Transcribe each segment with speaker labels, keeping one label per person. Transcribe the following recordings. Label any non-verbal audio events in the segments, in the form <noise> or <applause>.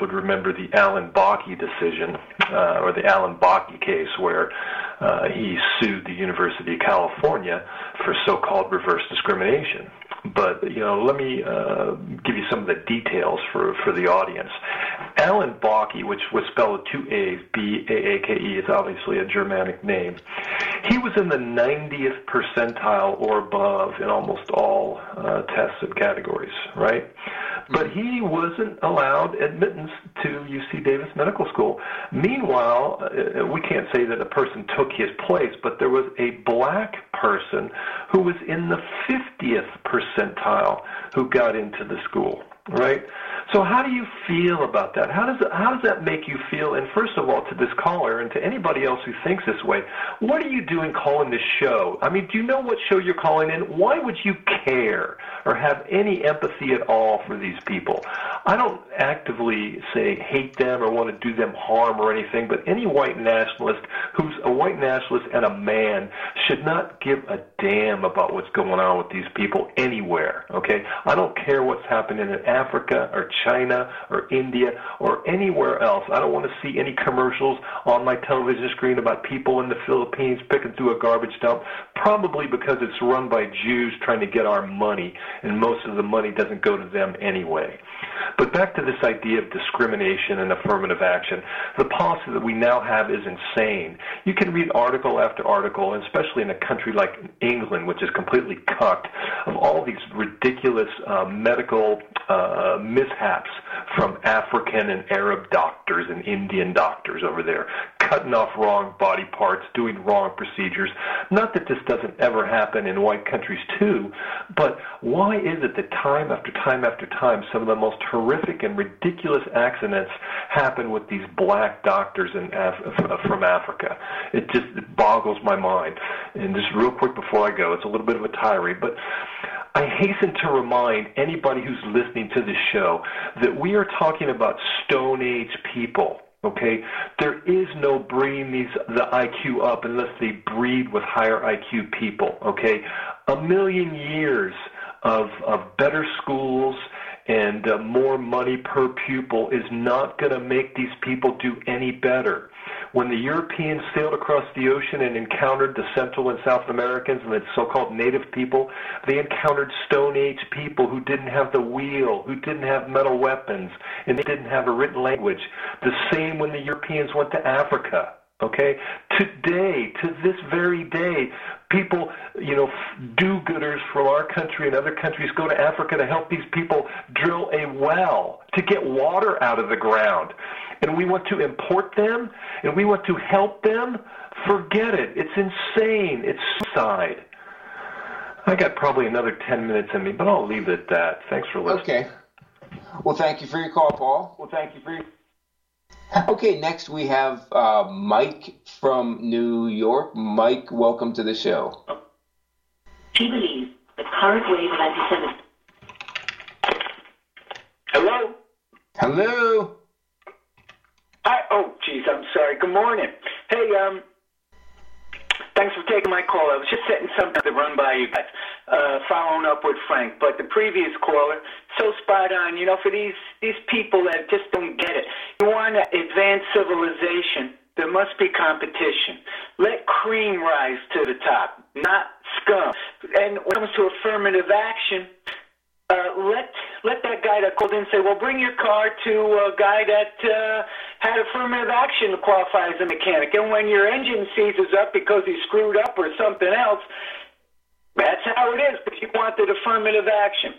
Speaker 1: would remember the Alan Bakke decision, uh, or the Alan Bakke case, where uh, he sued the University of California for so-called reverse discrimination. But you know, let me uh, give you some of the details for for the audience. Alan Bakke, which was spelled with two A's, B A A K E, is obviously a Germanic name. He was in the 90th percentile or above in almost all uh, tests and categories, right? But he wasn't allowed admittance to UC Davis Medical School. Meanwhile, uh, we can't say that a person took his place, but there was a black person who was in the 50th percentile who got into the school, right? So how do you feel about that? How does how does that make you feel? And first of all, to this caller and to anybody else who thinks this way, what are you doing calling this show? I mean, do you know what show you're calling in? Why would you care or have any empathy at all for these people? I don't actively say hate them or want to do them harm or anything, but any white nationalist who's a white nationalist and a man should not give a damn about what's going on with these people anywhere. Okay, I don't care what's happening in Africa or China or India or anywhere else. I don't want to see any commercials on my television screen about people in the Philippines picking through a garbage dump, probably because it's run by Jews trying to get our money, and most of the money doesn't go to them anyway. But back to this idea of discrimination and affirmative action. The policy that we now have is insane. You can read article after article, especially in a country like England, which is completely cucked, of all these ridiculous uh, medical uh, Uh, mishaps from African and Arab doctors and Indian doctors over there, cutting off wrong body parts, doing wrong procedures. Not that this doesn't ever happen in white countries too, but why is it that time after time after time some of the most horrific and ridiculous accidents happen with these black doctors in Af- from Africa? It just it boggles my mind. And just real quick before I go, it's a little bit of a tirade, but I hasten to remind anybody who's listening to this show that we are talking about Stone Age people. Okay, there is no bringing these the IQ up unless they breed with higher IQ people. Okay, a million years of of better schools and uh, more money per pupil is not going to make these people do any better. When the Europeans sailed across the ocean and encountered the Central and South Americans and the so-called native people, they encountered Stone Age people who didn't have the wheel, who didn't have metal weapons, and they didn't have a written language. The same when the Europeans went to Africa. Okay? Today, to this very day, people, you know, do-gooders from our country and other countries go to Africa to help these people drill a well to get water out of the ground. And we want to import them and we want to help them. Forget it. It's insane. It's suicide. I got probably another 10 minutes in me, but I'll leave it at that. Thanks for listening.
Speaker 2: Okay. Well, thank you for your call, Paul. Well, thank you for your Okay, next we have uh, Mike from New York. Mike, welcome to the show.
Speaker 3: She believes the current wave of anti-Semitism.
Speaker 4: Hello?
Speaker 2: Hello?
Speaker 4: Hi. Oh, geez, I'm sorry. Good morning. Hey, um, Thanks for taking my call. I was just setting something to run by you guys, uh, following up with Frank. But the previous caller, so spot on. You know, for these these people that just don't get it, you want to advance civilization. There must be competition. Let cream rise to the top, not scum. And when it comes to affirmative action, uh, let let that guy that called in say, well, bring your car to a guy that uh, had affirmative action to qualify as a mechanic. And when your engine seizes up because he screwed up or something else, that's how it is. But you wanted affirmative action.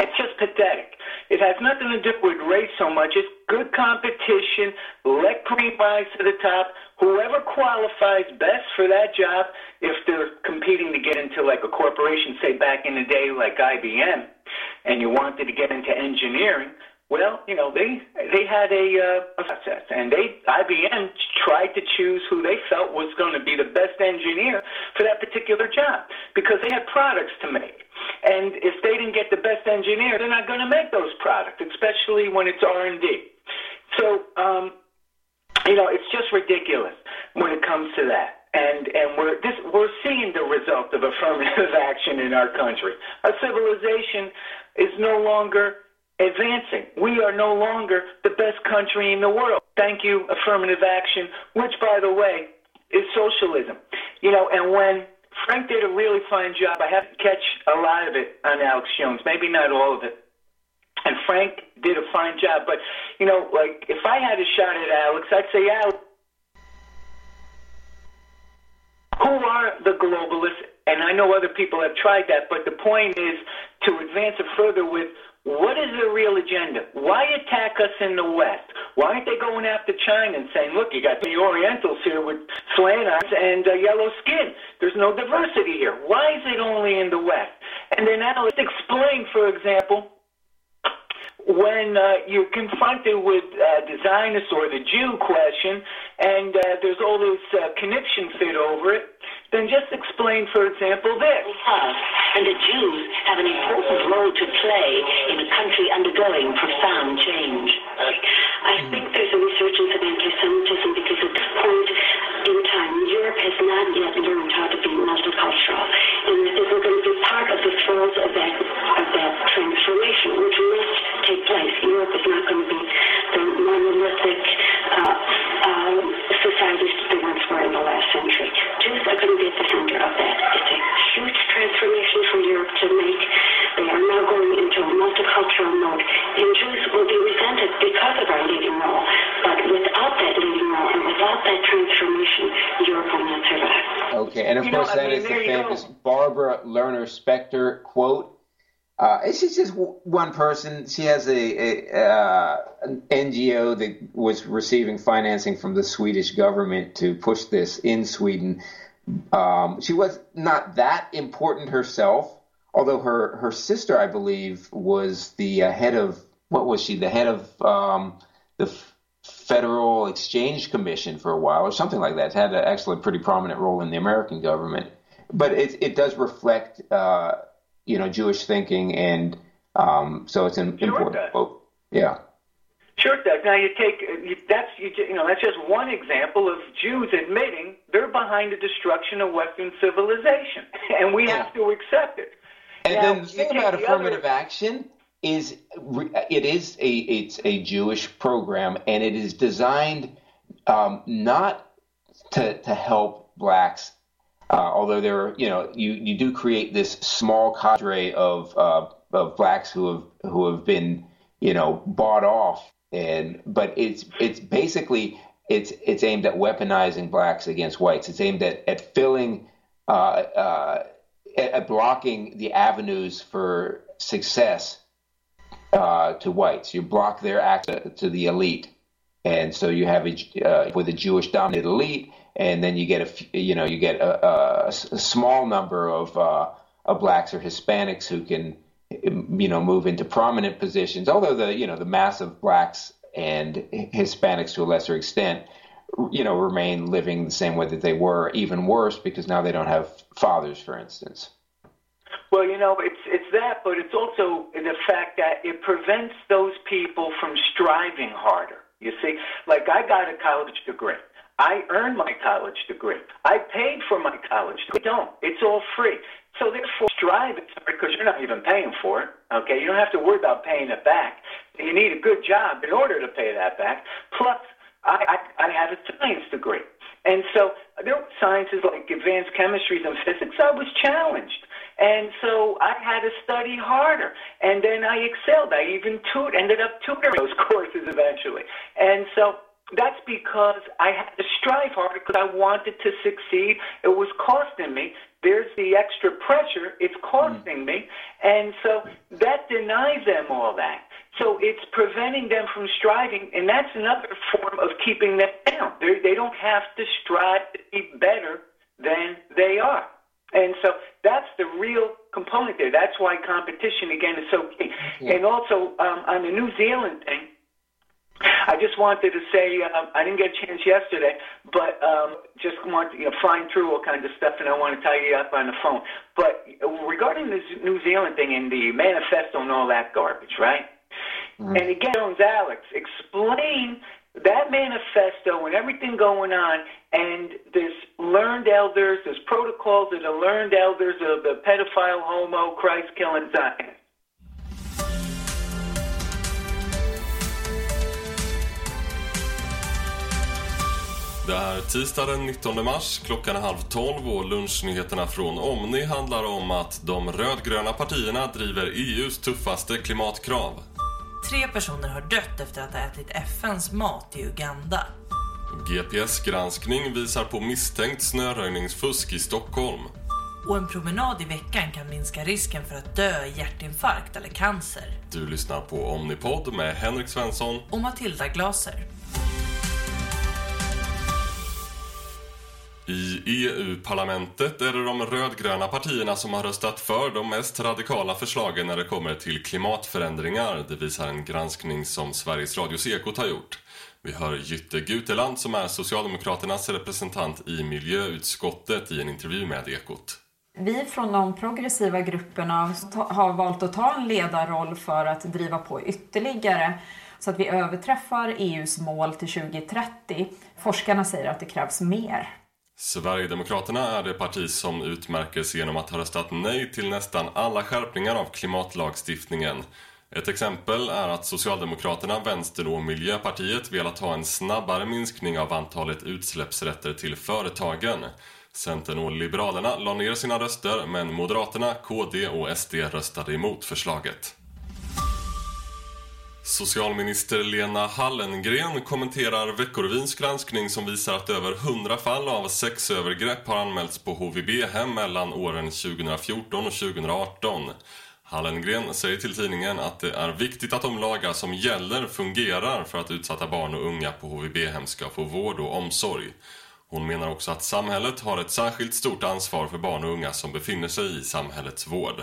Speaker 4: It's just pathetic. It has nothing to do with race so much. It's good competition. Let cream rise to the top. Whoever qualifies best for that job, if they're competing to get into like a corporation, say back in the day like IBM, and you wanted to get into engineering, well, you know, they they had a, uh, process, and they IBM tried to choose who they felt was going to be the best engineer for that particular job because they had products to make. And if they didn't get the best engineer, they're not going to make those products, especially when it's R&D. So, um, you know, it's just ridiculous when it comes to that. And and we're this we're seeing the result of affirmative <laughs> action in our country. Our civilization is no longer advancing. We are no longer the best country in the world. Thank you, affirmative action, which, by the way, is socialism. You know, and when Frank did a really fine job, I have to catch a lot of it on Alex Jones, maybe not all of it. And Frank did a fine job, but you know, like if I had a shot at Alex, I'd say, Alex, who are the globalists? And I know other people have tried that, but the point is to advance it further with what is their real agenda? Why attack us in the West? Why aren't they going after China and saying, look, you got the Orientals here with slant eyes and uh, yellow skin. There's no diversity here. Why is it only in the West? And then now let's explain, for example, when uh, you're confronted with uh, the Zionist or the Jew question, and uh, there's all this uh, connection fit over it, then just explain, for example, this.
Speaker 3: And the Jews have an important role to play in a country undergoing profound change. I think there's a resurgence of anti-Semitism because at this point in time, Europe has not yet learned how to be multicultural. And if we're going to be part of the throes of that, of that transformation, which must take place, Europe is not going to be the monolithic uh, uh, that were in the last century. Jews are going to be at the center of that. It's a huge transformation for Europe to make. They are now going into a multicultural mode, and Jews will be resented because of our leading role. But without that leading role and without that transformation, Europe will not survive.
Speaker 2: Okay, and of
Speaker 4: You know,
Speaker 2: course
Speaker 4: I mean,
Speaker 2: is the famous
Speaker 4: go.
Speaker 2: Barbara Lerner Specter quote. Uh, she's just one person. She has a, a uh, an NGO that was receiving financing from the Swedish government to push this in Sweden. Um, she was not that important herself, although her her sister, I believe, was the uh, head of what was she? The head of um, the Federal Exchange Commission for a while, or something like that. Had a, actually a pretty prominent role in the American government, but it it does reflect, uh, you know, Jewish thinking, and um, so it's an
Speaker 4: Sure it
Speaker 2: important
Speaker 4: does.
Speaker 2: quote. Yeah.
Speaker 4: Sure it does. Now you take you, that's you, you know that's just one example of Jews admitting they're behind the destruction of Western civilization, <laughs> and we have to accept it.
Speaker 2: And
Speaker 4: Now,
Speaker 2: then the thing about
Speaker 4: the
Speaker 2: affirmative
Speaker 4: other-
Speaker 2: action is it is a it's a Jewish program, and it is designed um, not to to help blacks. Uh, although there you know, you, you do create this small cadre of uh, of blacks who have who have been, you know, bought off, and but it's it's basically it's it's aimed at weaponizing blacks against whites. It's aimed at at filling uh, uh, at blocking the avenues for success uh, to whites. You block their access to the elite, and so you have a uh, with a Jewish dominated elite, and then you get a you know you get a a small number of uh, of blacks or Hispanics who can you know move into prominent positions. Although the you know the mass of blacks and Hispanics to a lesser extent you know remain living the same way that they were, even worse because now they don't have fathers, for instance.
Speaker 4: Well, you know, it's it's that, but it's also the fact that it prevents those people from striving harder. You see, like I got a college degree. I earned my college degree. I paid for my college degree. Don't. It's all free. So therefore, strive because you're not even paying for it. Okay, you don't have to worry about paying it back. You need a good job in order to pay that back. Plus, I, I, I had a science degree. And so there were sciences like advanced chemistries and physics. I was challenged. And so I had to study harder. And then I excelled. I even tut- ended up tutoring those <laughs> courses eventually. And so that's because I had to strive harder because I wanted to succeed. It was costing me. There's the extra pressure. It's costing me. And so that denies them all that. So it's preventing them from striving, and that's another form of keeping them down. They're, they don't have to strive to be better than they are. And so that's the real component there. That's why competition, again, is so key. And also um, on the New Zealand thing, I just wanted to say um, I didn't get a chance yesterday, but um, just want to, you know flying through all kinds of stuff, and I want to tie you up on the phone. But regarding the New Zealand thing and the manifesto and all that garbage, right? And again, Jones Alex, explain that manifesto and everything going on, and this learned elders, there's protocols of the learned elders of the pedophile, homo, Christ killing Zionists.
Speaker 5: Det är tisdag den 19 mars, klockan är halv tolv och lunchnyheterna från Omni handlar om att de rödgröna partierna driver EUs tuffaste klimatkrav.
Speaker 6: Tre personer har dött efter att ha ätit FNs mat i Uganda.
Speaker 5: GPS-granskning visar på misstänkt snöröjningsfusk i Stockholm.
Speaker 6: Och en promenad i veckan kan minska risken för att dö i hjärtinfarkt eller cancer.
Speaker 5: Du lyssnar på Omnipod med Henrik Svensson
Speaker 6: och Matilda Glaser.
Speaker 5: I EU-parlamentet är det de rödgröna partierna som har röstat för de mest radikala förslagen när det kommer till klimatförändringar. Det visar en granskning som Sveriges Radios Ekot har gjort. Vi hör Jytte Guteland som är Socialdemokraternas representant i miljöutskottet i en intervju med Ekot.
Speaker 7: Vi från de progressiva grupperna har valt att ta en ledarroll för att driva på ytterligare så att vi överträffar EUs mål till 2030. Forskarna säger att det krävs mer.
Speaker 5: Sverigedemokraterna är det parti som utmärker sig genom att ha röstat nej till nästan alla skärpningar av klimatlagstiftningen. Ett exempel är att Socialdemokraterna, Vänstern och Miljöpartiet velat ha en snabbare minskning av antalet utsläppsrätter till företagen. Centern och Liberalerna la ner sina röster men Moderaterna, KD och SD röstade emot förslaget. Socialminister Lena Hallengren kommenterar Veckorevyns granskning som visar att över 100 fall av sexövergrepp har anmälts på HVB-hem mellan åren 2014 och 2018. Hallengren säger till tidningen att det är viktigt att de lagar som gäller fungerar för att utsatta barn och unga på HVB-hem ska få vård och omsorg. Hon menar också att samhället har ett särskilt stort ansvar för barn och unga som befinner sig i samhällets vård.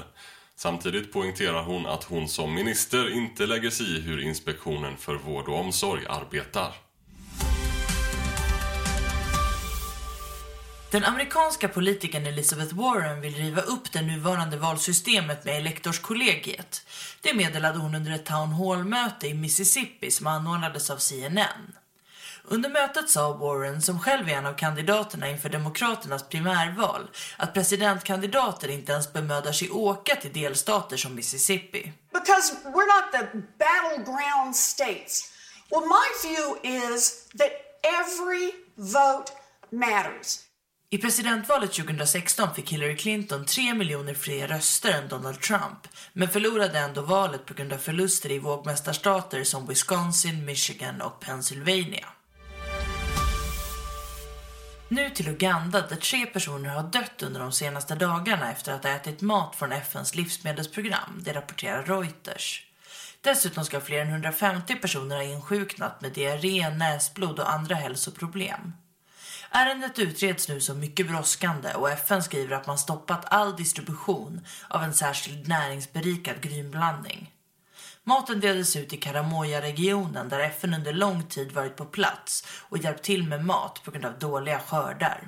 Speaker 5: Samtidigt poängterar hon att hon som minister inte lägger sig i hur Inspektionen för vård och omsorg arbetar.
Speaker 6: Den amerikanska politikern Elizabeth Warren vill riva upp det nuvarande valsystemet med elektorskollegiet. Det meddelade hon under ett town hall-möte i Mississippi som anordnades av CNN. Under mötet sa Warren, som själv är en av kandidaterna inför Demokraternas primärval, att presidentkandidater inte ens bemödar sig åka till delstater som Mississippi.
Speaker 8: Because we're not the battleground states. Well, my view is that every vote matters.
Speaker 6: I presidentvalet 2016 fick Hillary Clinton 3 miljoner fler röster än Donald Trump men förlorade ändå valet på grund av förluster i vågmästarstater som Wisconsin, Michigan och Pennsylvania. Nu till Uganda där tre personer har dött under de senaste dagarna efter att ha ätit mat från FNs livsmedelsprogram, det rapporterar Reuters. Dessutom ska fler än 150 personer ha insjuknat med diarré, näsblod och andra hälsoproblem. Ärendet utreds nu som mycket brådskande och FN skriver att man stoppat all distribution av en särskild näringsberikad grynblandning. Maten delades ut i Karamoja-regionen där FN under lång tid varit på plats och hjälpt till med mat på grund av dåliga skördar.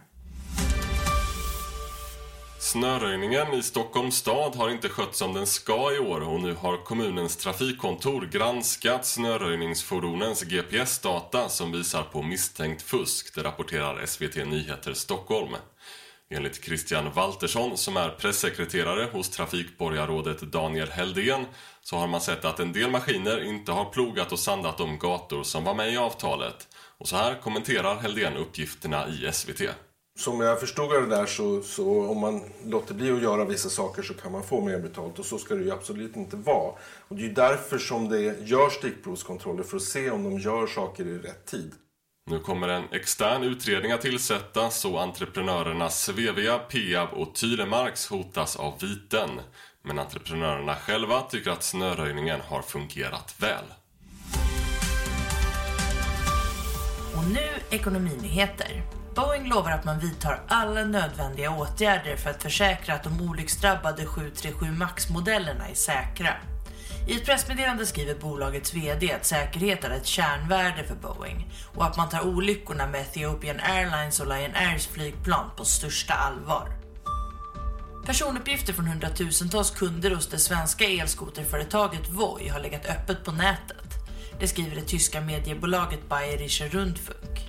Speaker 5: Snöröjningen i Stockholms stad har inte skötts som den ska i år och nu har kommunens trafikkontor granskat snöröjningsfordonens GPS-data som visar på misstänkt fusk, det rapporterar SVT Nyheter Stockholm. Enligt Christian Waltersson som är pressekreterare hos trafikborgarrådet Daniel Heldén så har man sett att en del maskiner inte har plogat och sandat de gator som var med i avtalet. Och så här kommenterar Heldén uppgifterna i SVT.
Speaker 9: Som jag förstod det där så, så om man låter bli att göra vissa saker så kan man få mer betalt och så ska det ju absolut inte vara. Och det är ju därför som det görs stickprovskontroller för att se om de gör saker i rätt tid.
Speaker 5: Nu kommer en extern utredning att tillsättas så entreprenörerna Svevia, Peab och Tylemarks hotas av viten. Men entreprenörerna själva tycker att snöröjningen har fungerat väl.
Speaker 6: Och nu ekonominyheter. Boeing lovar att man vidtar alla nödvändiga åtgärder för att försäkra att de olycksdrabbade 737 MAX-modellerna är säkra. I ett pressmeddelande skriver bolagets VD att säkerhet är ett kärnvärde för Boeing och att man tar olyckorna med Ethiopian Airlines och Lion Airs flygplan på största allvar. Personuppgifter från hundratusentals kunder hos det svenska elskoterföretaget Voi har legat öppet på nätet. Det skriver det tyska mediebolaget Bayerischer Rundfunk.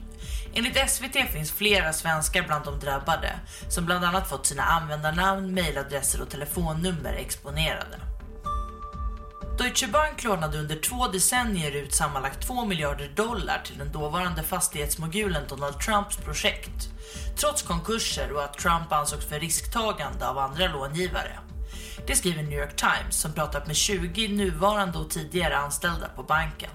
Speaker 6: Enligt SVT finns flera svenskar bland de drabbade som bland annat fått sina användarnamn, mejladresser och telefonnummer exponerade. Deutsche Bank lånade under två decennier ut sammanlagt 2 miljarder dollar till den dåvarande fastighetsmogulen Donald Trumps projekt. Trots konkurser och att Trump ansågs för risktagande av andra långivare. Det skriver New York Times som pratat med 20 nuvarande och tidigare anställda på banken.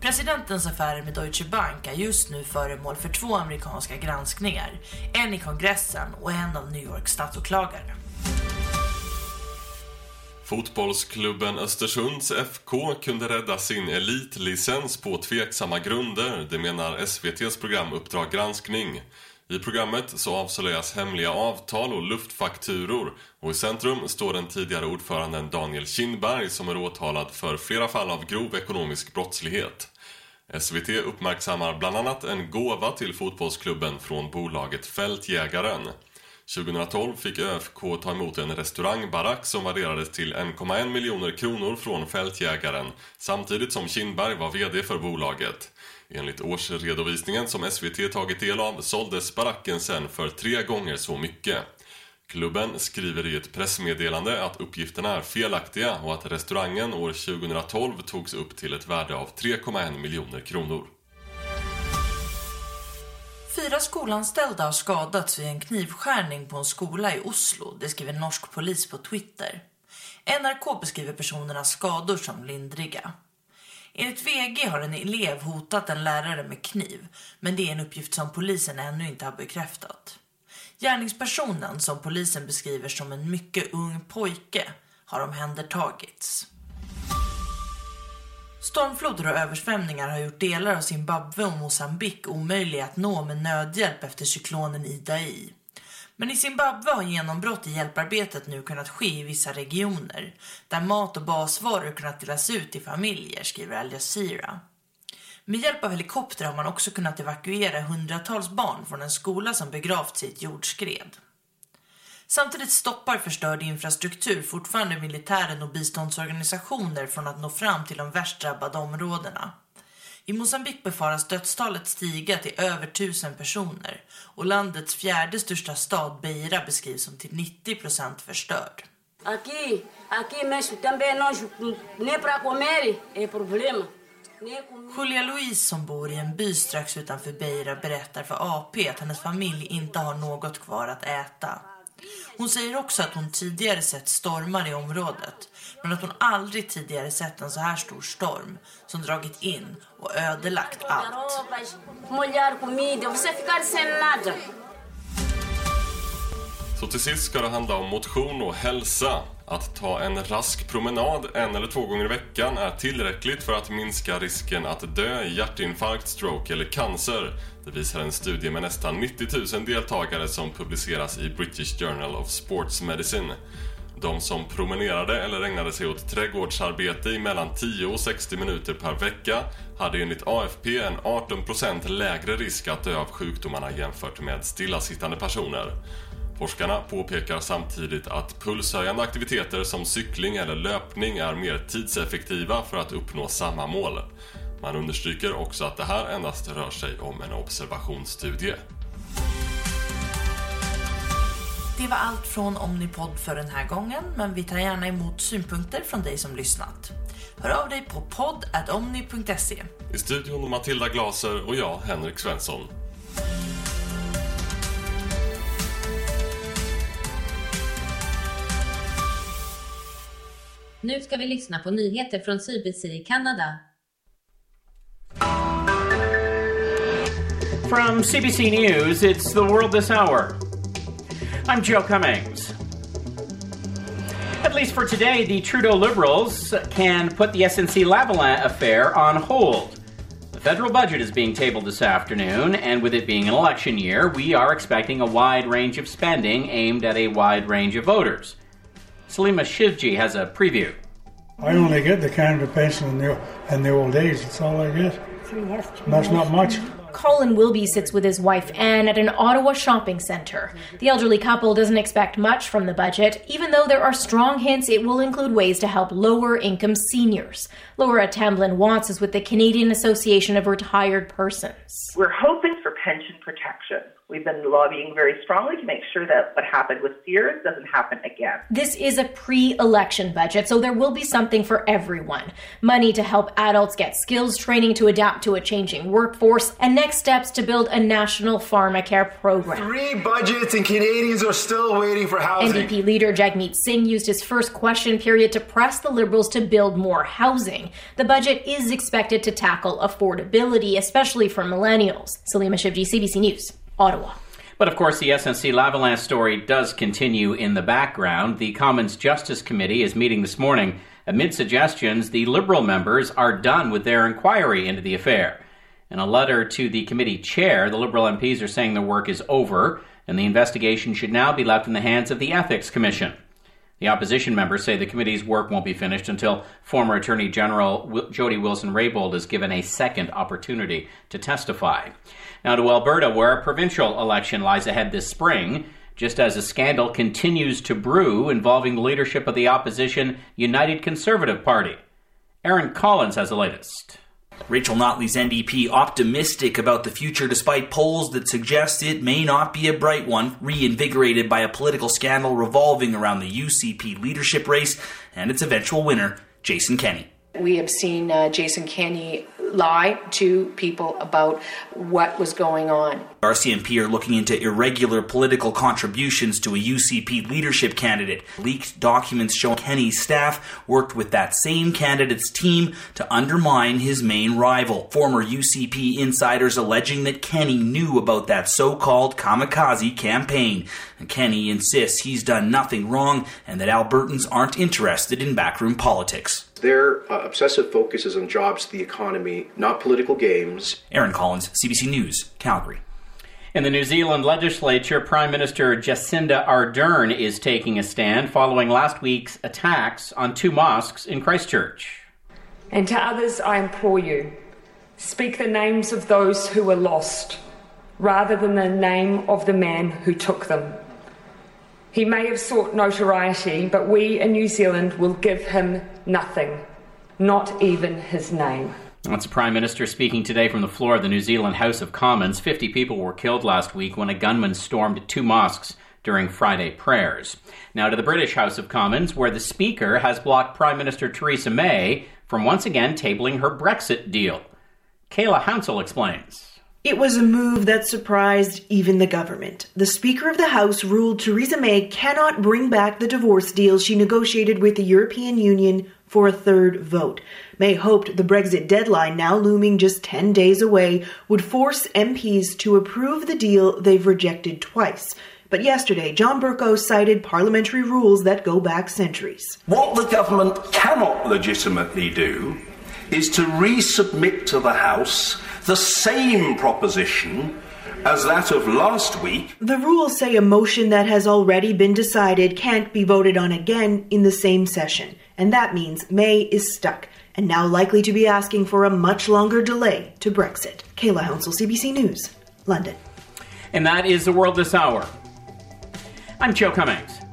Speaker 6: Presidentens affärer med Deutsche Bank är just nu föremål för två amerikanska granskningar. En i kongressen och en av New Yorks statsåklagare.
Speaker 5: Fotbollsklubben Östersunds FK kunde rädda sin elitlicens på tveksamma grunder, det menar SVTs program Uppdrag granskning. I programmet så avslöjas hemliga avtal och luftfakturor och i centrum står den tidigare ordföranden Daniel Kindberg som är åtalad för flera fall av grov ekonomisk brottslighet. SVT uppmärksammar bland annat en gåva till fotbollsklubben från bolaget Fältjägaren. 2012 fick ÖFK ta emot en restaurangbarack som värderades till 1,1 miljoner kronor från Fältjägaren samtidigt som Kindberg var VD för bolaget. Enligt årsredovisningen som SVT tagit del av såldes baracken sen för tre gånger så mycket. Klubben skriver i ett pressmeddelande att uppgifterna är felaktiga och att restaurangen år 2012 togs upp till ett värde av 3,1 miljoner kronor.
Speaker 6: Fyra skolanställda har skadats vid en knivskärning på en skola i Oslo, det skriver norsk polis på Twitter. NRK beskriver personernas skador som lindriga. Enligt VG har en elev hotat en lärare med kniv, men det är en uppgift som polisen ännu inte har bekräftat. Gärningspersonen, som polisen beskriver som en mycket ung pojke, har omhändertagits. Stormfloder och översvämningar har gjort delar av Zimbabwe och Mosambik omöjliga att nå med nödhjälp efter cyklonen Idai. Men i Zimbabwe har genombrott i hjälparbetet nu kunnat ske i vissa regioner där mat och basvaror kunnat delas ut till familjer, skriver Al Jazeera. Med hjälp av helikopter har man också kunnat evakuera hundratals barn från en skola som begravts i ett jordskred. Samtidigt stoppar förstörd infrastruktur fortfarande militären och biståndsorganisationer från att nå fram till de värst drabbade områdena. I Mosambik befaras dödstalet stiga till över tusen personer och landets fjärde största stad Beira beskrivs som till 90% förstörd.
Speaker 3: Aqui, aqui mesmo também nós nem para comer é problema.
Speaker 6: Julia Louise som bor i en by strax utanför Beira berättar för AP att hennes familj inte har något kvar att äta. Hon säger också att hon tidigare sett stormar i området men att hon aldrig tidigare sett en så här stor storm som dragit in och ödelagt allt.
Speaker 5: Så till sist ska det handla om motion och hälsa. Att ta en rask promenad en eller två gånger i veckan är tillräckligt för att minska risken att dö i hjärtinfarkt, stroke eller cancer. Det visar en studie med nästan 90 000 deltagare som publiceras i British Journal of Sports Medicine. De som promenerade eller ägnade sig åt trädgårdsarbete i mellan 10 och 60 minuter per vecka hade enligt AFP en 18% lägre risk att dö av sjukdomarna jämfört med stillasittande personer. Forskarna påpekar samtidigt att pulshöjande aktiviteter som cykling eller löpning är mer tidseffektiva för att uppnå samma mål. Man understryker också att det här endast rör sig om en observationsstudie.
Speaker 6: Det var allt från Omnipod för den här gången, men vi tar gärna emot synpunkter från dig som lyssnat. Hör av dig på podd.omni.se.
Speaker 5: I studion Matilda Glaser och jag, Henrik Svensson.
Speaker 10: Nu ska vi lyssna på nyheter från CBC i Kanada.
Speaker 11: From CBC News, it's the world this hour. I'm Joe Cummings. At least for today, the Trudeau Liberals can put the SNC Lavalin affair on hold. The federal budget is being tabled this afternoon, and with it being an election year, we are expecting a wide range of spending aimed at a wide range of voters. Salima Shivji has a preview.
Speaker 12: I only get the Canada pension in the, in the old age. That's all I get. That's not much.
Speaker 13: Colin Wilby sits with his wife Anne at an Ottawa shopping centre. The elderly couple doesn't expect much from the budget, even though there are strong hints it will include ways to help lower income seniors. Laura Tamblin Watts is with the Canadian Association of Retired Persons.
Speaker 14: We're hoping for pension protection. We've been lobbying very strongly to make sure that what happened with Sears doesn't happen again.
Speaker 13: This is a pre election budget, so there will be something for everyone money to help adults get skills training to adapt to a changing workforce, and next steps to build a national pharmacare program.
Speaker 15: Three budgets, and Canadians are still waiting for housing.
Speaker 13: NDP leader Jagmeet Singh used his first question period to press the Liberals to build more housing. The budget is expected to tackle affordability, especially for millennials. Salima Shivji, CBC News. Ottawa.
Speaker 11: But of course, the SNC Lavalin story does continue in the background. The Commons Justice Committee is meeting this morning. Amid suggestions, the Liberal members are done with their inquiry into the affair. In a letter to the committee chair, the Liberal MPs are saying their work is over and the investigation should now be left in the hands of the Ethics Commission. The opposition members say the committee's work won't be finished until former Attorney General Jody Wilson Raybould is given a second opportunity to testify. Now to Alberta, where a provincial election lies ahead this spring, just as a scandal continues to brew involving the leadership of the opposition United Conservative Party. Aaron Collins has the latest.
Speaker 16: Rachel Notley's NDP optimistic about the future despite polls that suggest it may not be a bright one, reinvigorated by a political scandal revolving around the UCP leadership race and its eventual winner, Jason Kenney.
Speaker 17: We have seen uh, Jason Kenney lie to people about what was going on.
Speaker 16: RCMP are looking into irregular political contributions to a UCP leadership candidate. Leaked documents show Kenny's staff worked with that same candidate's team to undermine his main rival. Former UCP insiders alleging that Kenny knew about that so-called kamikaze campaign. And Kenney insists he's done nothing wrong and that Albertans aren't interested in backroom politics.
Speaker 18: Their uh, obsessive focus is on jobs, the economy, not political games.
Speaker 16: Aaron Collins, CBC News, Calgary.
Speaker 11: In the New Zealand legislature, Prime Minister Jacinda Ardern is taking a stand following last week's attacks on two mosques in Christchurch.
Speaker 19: And to others, I implore you speak the names of those who were lost rather than the name of the man who took them. He may have sought notoriety, but we in New Zealand will give him nothing, not even his name.
Speaker 11: That's the Prime Minister speaking today from the floor of the New Zealand House of Commons. 50 people were killed last week when a gunman stormed two mosques during Friday prayers. Now to the British House of Commons, where the Speaker has blocked Prime Minister Theresa May from once again tabling her Brexit deal. Kayla Hounsell explains.
Speaker 20: It was a move that surprised even the government. The Speaker of the House ruled Theresa May cannot bring back the divorce deal she negotiated with the European Union for a third vote. May hoped the Brexit deadline, now looming just 10 days away, would force MPs to approve the deal they've rejected twice. But yesterday, John Bercow cited parliamentary rules that go back centuries.
Speaker 21: What the government cannot legitimately do is to resubmit to the House the same proposition as that of last week.
Speaker 20: The rules say a motion that has already been decided can't be voted on again in the same session, and that means May is stuck and now likely to be asking for a much longer delay to Brexit. Kayla Hounsell, CBC News, London.
Speaker 11: And that is the world this hour. I'm Joe Cummings.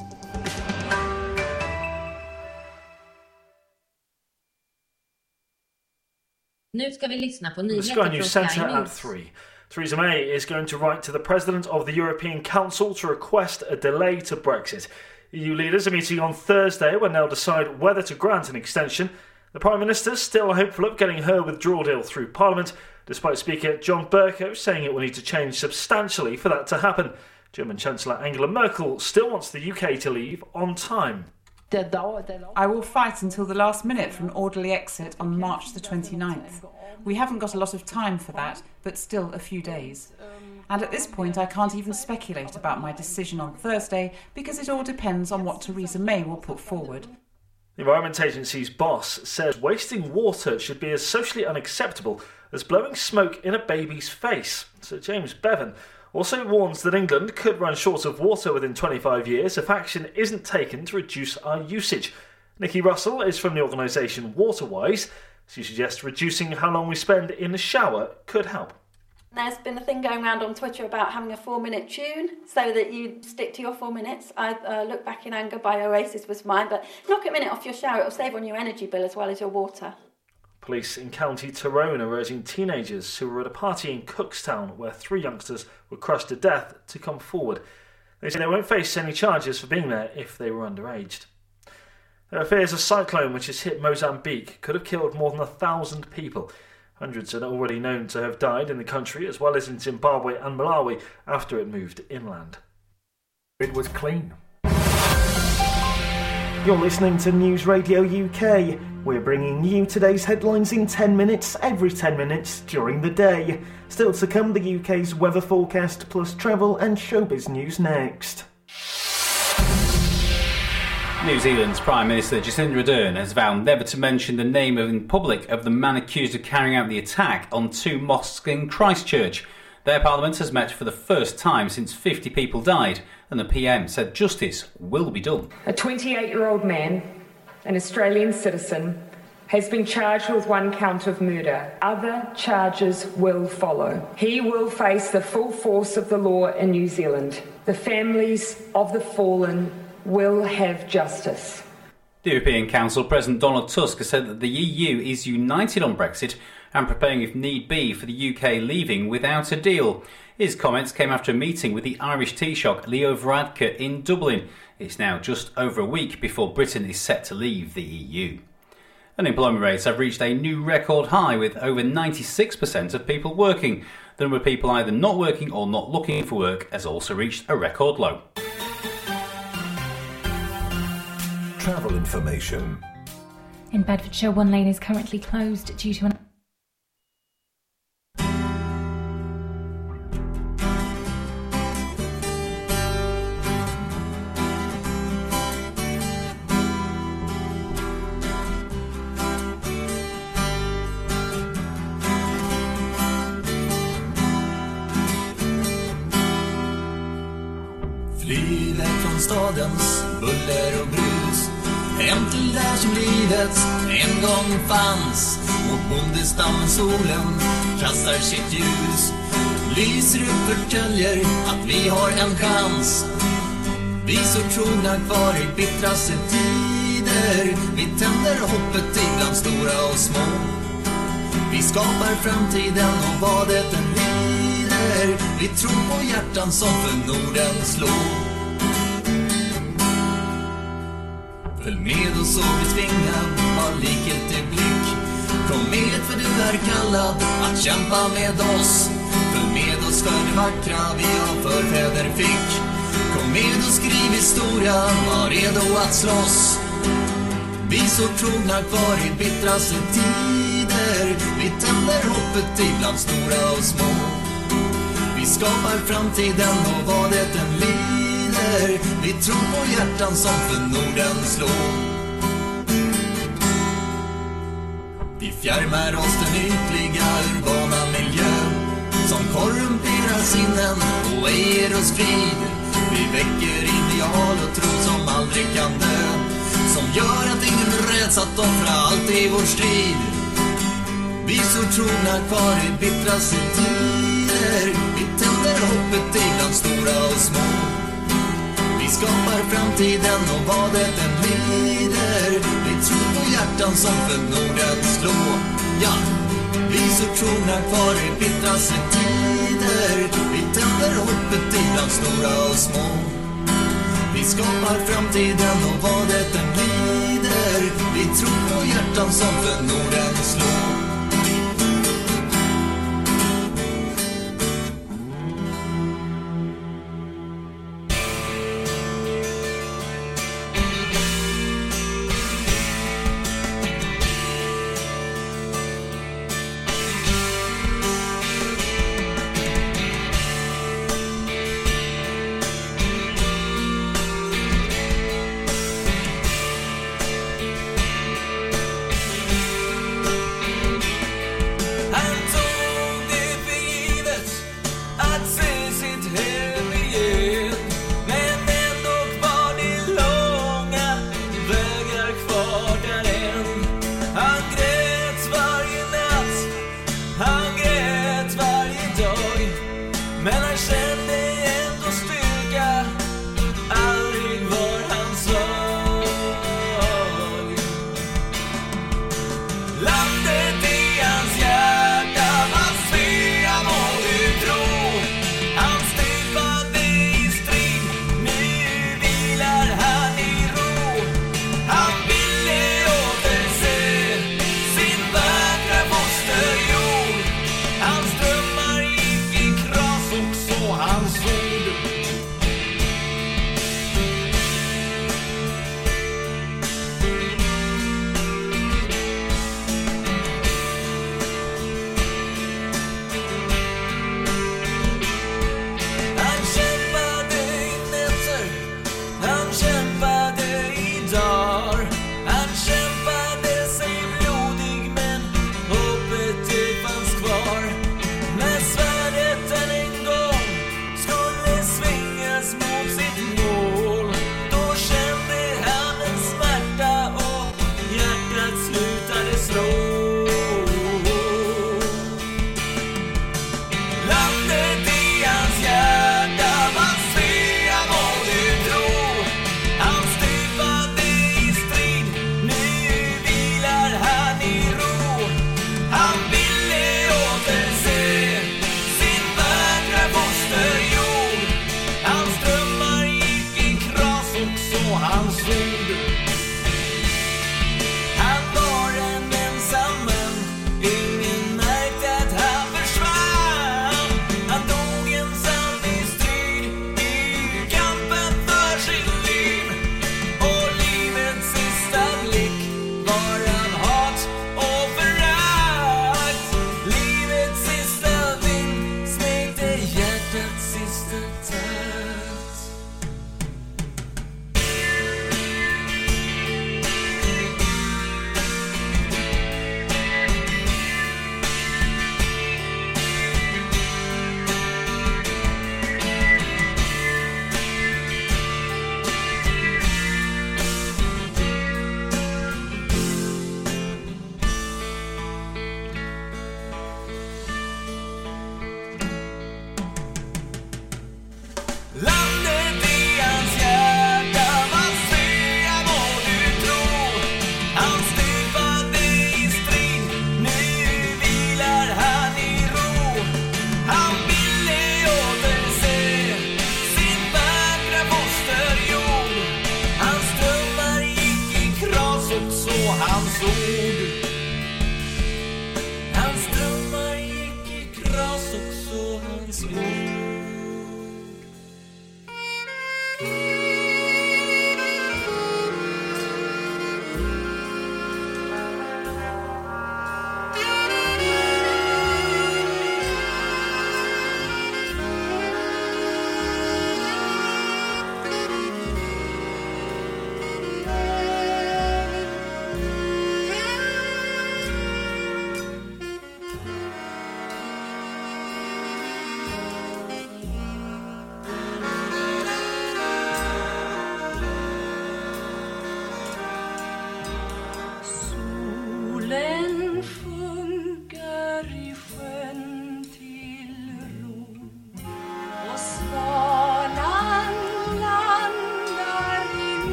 Speaker 10: Nu ska vi lyssna på
Speaker 22: The Sky News Centre at 3. Theresa May is going to write to the President of the European Council to request a delay to Brexit. EU leaders are meeting on Thursday when they'll decide whether to grant an extension. The Prime Minister still hopeful of getting her withdrawal deal through Parliament, despite Speaker John Bercow saying it will need to change substantially for that to happen. German Chancellor Angela Merkel still wants the UK to leave on time.
Speaker 23: I will fight until the last minute for an orderly exit on March the 29th. We haven't got a lot of time for that, but still a few days. And at this point, I can't even speculate about my decision on Thursday because it all depends on what Theresa May will put forward.
Speaker 22: The Environment Agency's boss says wasting water should be as socially unacceptable as blowing smoke in a baby's face. Sir James Bevan also warns that England could run short of water within 25 years if action isn't taken to reduce our usage. Nikki Russell is from the organisation Waterwise. She suggests reducing how long we spend in the shower could help.
Speaker 24: There's been a thing going around on Twitter about having a four minute tune so that you stick to your four minutes. I uh, Look Back in Anger by Oasis was mine, but knock a minute off your shower, it'll save on your energy bill as well as your water.
Speaker 22: Police in County Tyrone are urging teenagers who were at a party in Cookstown where three youngsters were crushed to death to come forward. They say they won't face any charges for being there if they were underage. There are fears a cyclone which has hit Mozambique could have killed more than a thousand people. Hundreds are already known to have died in the country as well as in Zimbabwe and Malawi after it moved inland.
Speaker 25: It was clean. You're listening to News Radio UK. We're bringing you today's headlines in 10 minutes every 10 minutes during the day. Still to come, the UK's weather forecast plus travel and showbiz news next.
Speaker 26: New Zealand's Prime Minister Jacinda Ardern has vowed never to mention the name in public of the man accused of carrying out the attack on two mosques in Christchurch. Their parliament has met for the first time since 50 people died, and the PM said justice will be done.
Speaker 27: A 28 year old man, an Australian citizen, has been charged with one count of murder. Other charges will follow. He will face the full force of the law in New Zealand. The families of the fallen will have justice.
Speaker 26: The European Council President Donald Tusk has said that the EU is united on Brexit and preparing, if need be, for the UK leaving without a deal. His comments came after a meeting with the Irish Taoiseach Leo Varadkar in Dublin. It's now just over a week before Britain is set to leave the EU. Unemployment rates have reached a new record high with over 96% of people working. The number of people either not working or not looking for work has also reached a record low.
Speaker 21: Travel information.
Speaker 28: In Bedfordshire, one lane is currently closed due to an
Speaker 29: stadens buller och brus Hem till där som livet en gång fanns. Mot bondestammen solen kastar sitt ljus. Lyser upp förtäljer att vi har en chans. Vi så trogna kvar i bittraste tider Vi tänder hoppet ibland stora och små. Vi skapar framtiden och vad det än lider Vi tror på hjärtan som för Norden slår. Följ med oss och bli svingad, ha likhet i blick. Kom med för du är kallad att kämpa med oss. Följ med oss för det vackra vi av förfäder fick. Kom med och skriv historia, var redo att slåss. Vi så trogna kvar i bittraste tider Vi tänder hoppet ibland stora och små. Vi skapar framtiden och vad det än blir lider Vi tror på hjärtan som för Norden slår. Vi fjärmar oss den ytliga urbana miljön Som korrumperar sinnen och ej ger oss frid. Vi väcker ideal och tro som aldrig kan dö Som gör att ingen räds att offra allt i vår strid. Vi står trogna kvar i bittraste tider Vi tänder hoppet ibland stora och små skapar framtiden och vad det än lider Vi tror på hjärtan som för Norden slå. Ja, vi så trogna kvar i bittraste tider Vi tänder hoppet i bland stora och små Vi skapar framtiden och vad det än lider Vi tror på hjärtan som för Norden
Speaker 30: slå.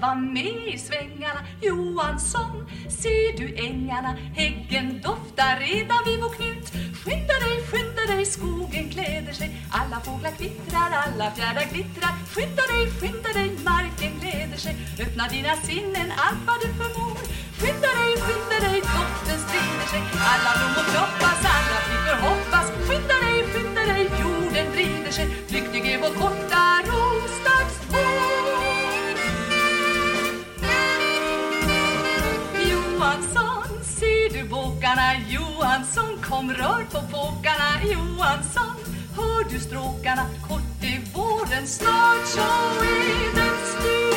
Speaker 30: Var med i svängarna. Johansson, ser du ängarna? Häggen doftar redan vid vår knut. Skynda dig, skynda dig, skogen kläder sig. Alla fåglar kvittrar, alla fjärdar glittrar. Skynda dig, skynda dig, marken kläder sig. Öppna dina sinnen, allt vad du förmår. Skynda dig, skynda dig, doften sprider sig. Alla blommor knoppas, kom rör på påkarna. Johansson, hör du stråkarna? Kort är våren, snart så är den slut.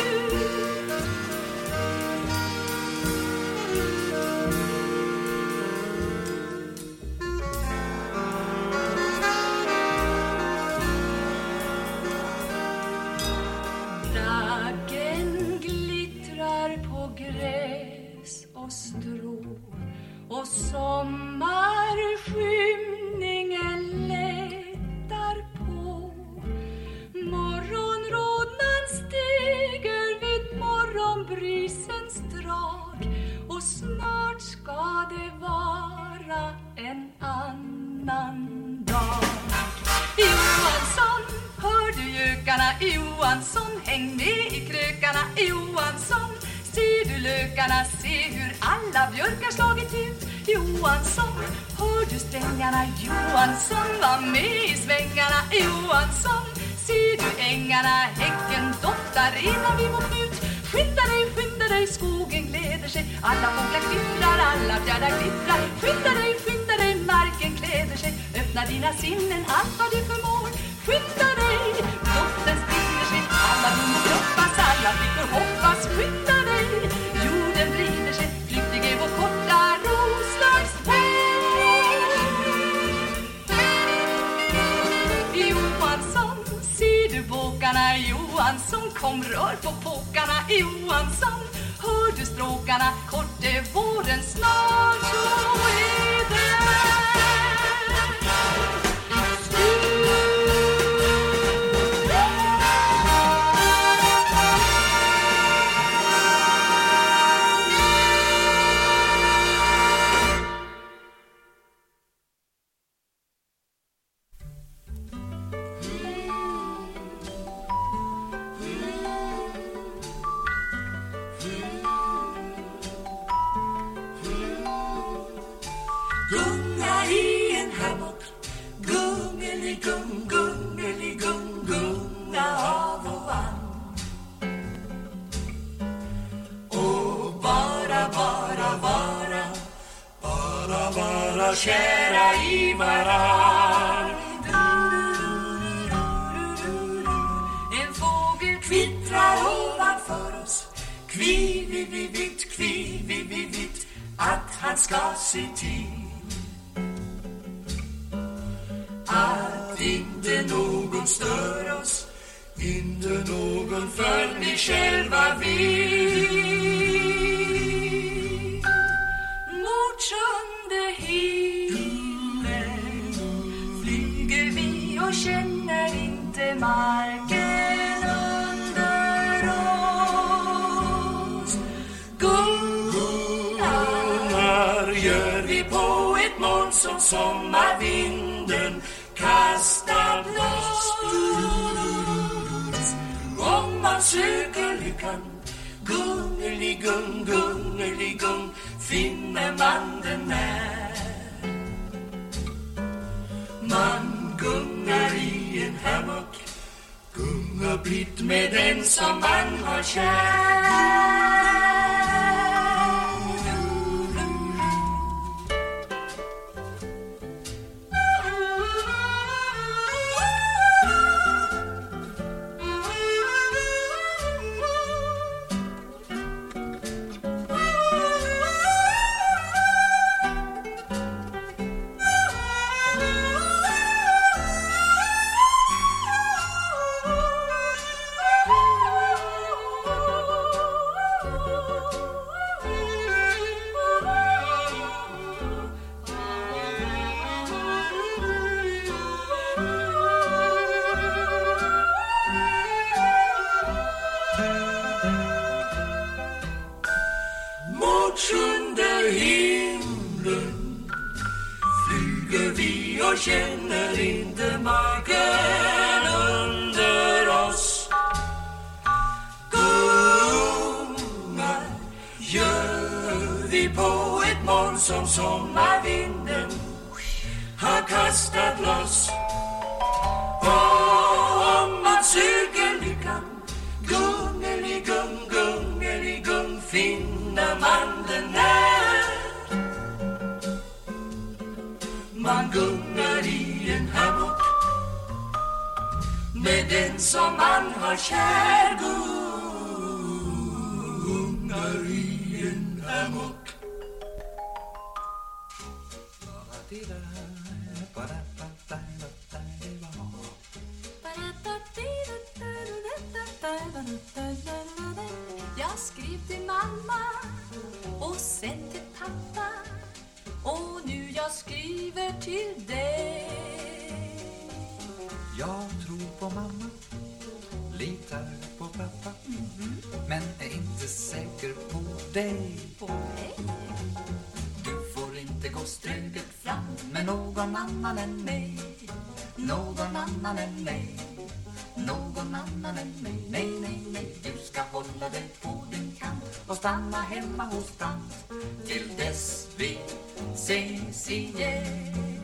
Speaker 30: Raggen glittrar på gräs och strå och sång du? Johansson, häng med i krökarna. Johansson, ser du lökarna? Se hur alla björkar slagit ut. Johansson, hör du strängarna? Johansson, var med i svängarna. Johansson, ser du ängarna? Häcken doftar innan vid vår knut. Skynda dig, skynda dig, skogen gläder sig. Alla fåglar kvittrar, alla fjärdar glittrar. Skynda dig, skynda dig, marken kläder sig. Öppna dina sinnen, allt vad du förmår. Skynda dig, knoppas, flickor hoppas. Skynda dig, jorden vrider sig. Flyktig är vår korta Roslagsväg Johansson, ser du båkarna? Johansson, kom rör på påkarna. Johansson, hör du stråkarna? Kort är våren, snart Jag skrev till mamma och sen till pappa. Och nu jag skriver till dig.
Speaker 31: Jag tror på mamma, litar på pappa Men är inte säker på dig.
Speaker 30: På mig?
Speaker 31: Du får inte gå struket fram med någon annan än mig. Någon annan än mig någon annan än mig. Nej, nej, nej Du ska hålla dig på din kant Och stanna hemma hos tant Till dess vi ses igen.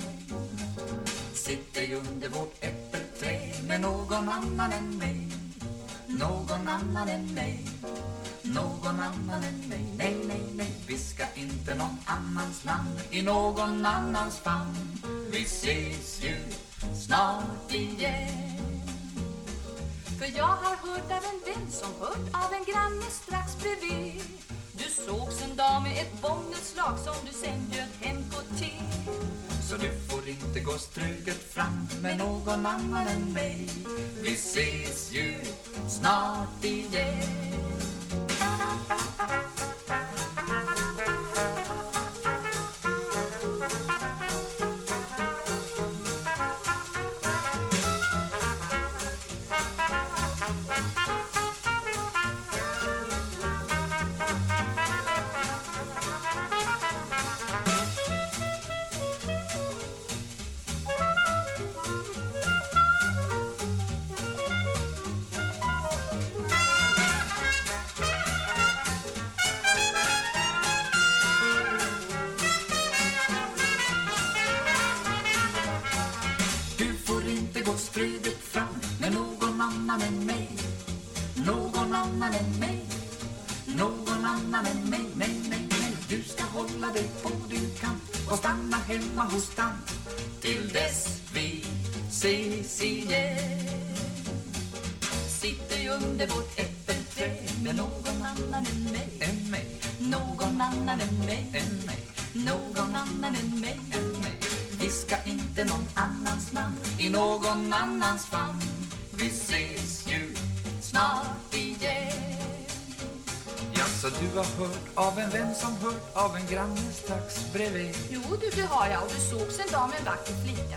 Speaker 31: Sitter ju under vårt äppelträd Med någon annan än mig. Någon annan än mig. Någon annan än mig. Nej, nej, nej Vi ska inte någon annans namn I någon annans famn. Vi ses ju snart igen.
Speaker 30: För jag har hört av en vän som hört av en granne strax bredvid. Du sågs en dag med ett bombnedslag som du sen bjöd hem på te.
Speaker 31: Så du får inte gå struket fram Med någon annan än mig. Vi ses ju snart igen. Du en
Speaker 30: vacker flicka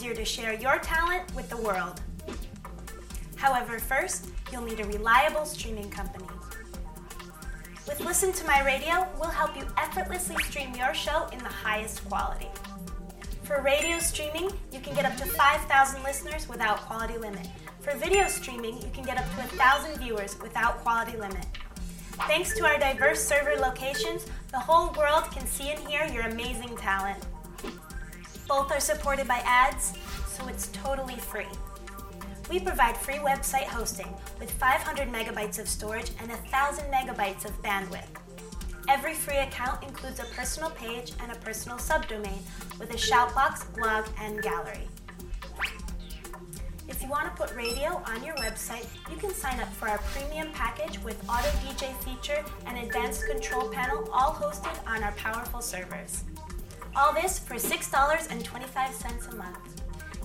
Speaker 32: easier to share your talent with the world. However, first, you'll need a reliable streaming company. With Listen to My Radio, we'll help you effortlessly stream your show in the highest quality. For radio streaming, you can get up to 5,000 listeners without quality limit. For video streaming, you can get up to 1,000 viewers without quality limit. Thanks to our diverse server locations, the whole world can see and hear your amazing talent. Both are supported by ads, so it's totally free. We provide free website hosting with 500 megabytes of storage and 1,000 megabytes of bandwidth. Every free account includes a personal page and a personal subdomain with a shoutbox, blog, and gallery. If you want to put radio on your website, you can sign up for our premium package with auto DJ feature and advanced control panel, all hosted on our powerful servers. All this for $6.25 a month.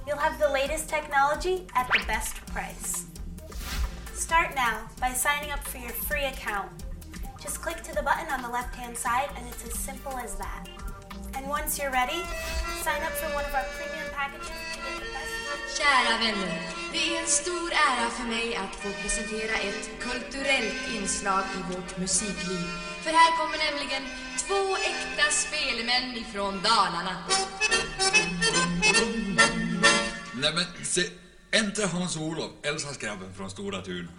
Speaker 32: You'll have the latest technology at the best price. Start now by signing up for your free account. Just click to the button on the left hand side, and it's as simple as that. And once you're ready, sign up for one of our premium packages to get the best.
Speaker 33: Kära vänner, det är en stor ära för mig att få presentera ett kulturellt inslag i vårt musikliv. För här kommer nämligen två äkta spelmän ifrån Dalarna.
Speaker 31: Nej men se, inte Hans-Olof, Elsas grabben från Stora Tuna.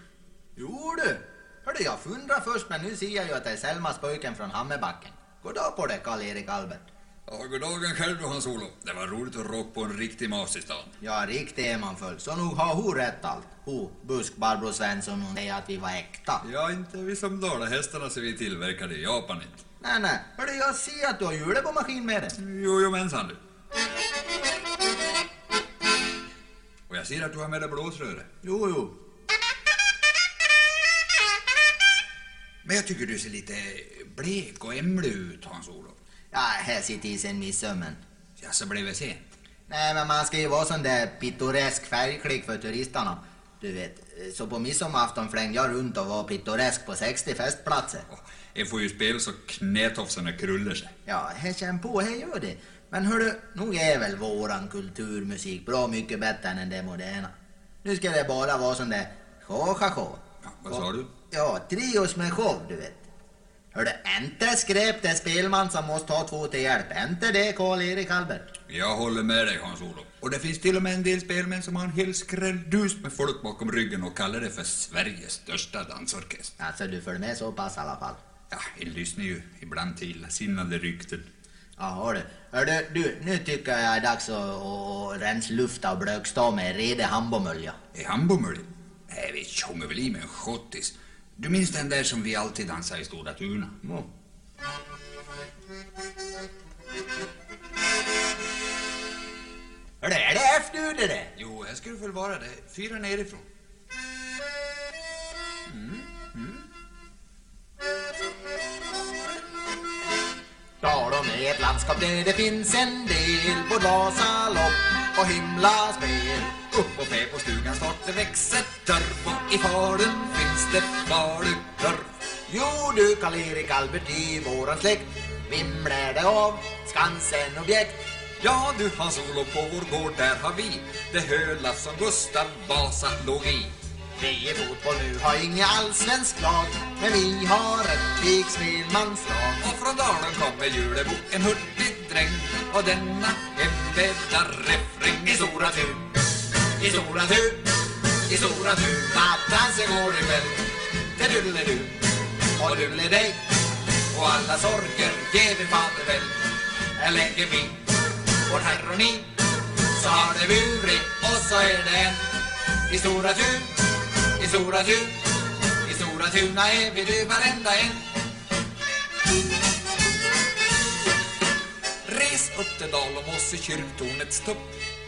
Speaker 34: Jo du, hörde jag fundrade först men nu ser jag ju att det är Selmas pojken från Hammerbacken. Goddag på dig Karl-Erik Albert.
Speaker 31: Ja, goddagen själv du Hans-Olof. Det var roligt att råka på en riktig mas i stan.
Speaker 34: Ja, riktigt är man full. Så nog har hon rätt allt. Hon, Busk Barbro Svensson, hon säger att vi var äkta.
Speaker 31: Ja, inte vi som dalahästarna som vi tillverkade i Japan inte.
Speaker 34: Nej, nej. Hörde jag ser att du har hjulet på maskin med dig.
Speaker 31: Jo, jo mensan du. Och jag ser att du har med dig blåsröret.
Speaker 34: Jo, jo.
Speaker 31: Men jag tycker du ser lite blek och ämlig ut, Hans-Olof.
Speaker 34: Ja, här sitter i sen midsömmen.
Speaker 31: Ja, så blev det sent.
Speaker 34: Nej, men man ska ju vara sån där pittoresk färgklick för turisterna. Du vet, så på midsommarafton flängde jag runt och var pittoresk på 60 festplatser.
Speaker 31: Jag får ju spela så knätofsarna krullar sig.
Speaker 34: Ja, här känn på, här gör det. Men hörru, nog är väl våran kulturmusik bra mycket bättre än den moderna. Nu ska det bara vara sån där show-show.
Speaker 31: Ja, vad sa du?
Speaker 34: Ja, trios med show, du vet. Hörru, inte skräp det spelman som måste ha två till hjälp. Inte det, Karl-Erik Albert.
Speaker 31: Jag håller med dig, Hans-Olof. Och det finns till och med en del spelmän som har en hel skrälldus med folk bakom ryggen och kallar det för Sveriges största dansorkester.
Speaker 34: Alltså, du följer med så pass i alla fall.
Speaker 31: Ja, jag lyssnar ju ibland till illasinnade rykten.
Speaker 34: Ja, du. Hörru, du, nu tycker jag det är dags att, att rensa lufta och blökstå med redig hambomölja.
Speaker 31: Är hambomölja? Nej, vi tjongar väl i med en schottis. Du minns den där som vi alltid dansade i Stora Tuna?
Speaker 34: Mm. Hörru, är det efter det?
Speaker 31: Jo, här ska du väl vara det. Fyra nerifrån.
Speaker 34: Mm. Dalom är ett landskap där det finns en del både Vasalopp och himlaspel.
Speaker 35: Upp på stugan snart det växer törf och i Falun finns det falutörf
Speaker 34: Jo du Karl-Erik Albert i våran släkt. Vimlar det av Skansen-objekt.
Speaker 35: Ja du Hans-Olof på vår gård där har vi det höla som Gustav Vasa låg i.
Speaker 34: Vi i fotboll nu har inga allsvensk lag Men vi har ett viksmedmanslag
Speaker 35: Och från Dalen kommer Julebo, en hurtig dräng. Och denna hemvävda refräng i stora tur.
Speaker 34: I stora tun, i stora tur Nattdansen går ikväll Det dulle du och dulle dig
Speaker 35: Och alla sorger ger vi fader väl Här lägger vi vår ni, Så har det burit och så är det en. I stora tun, i stora tun, I stora tuna är vi du varenda en. Res upp till dal oss i kyrktornets tupp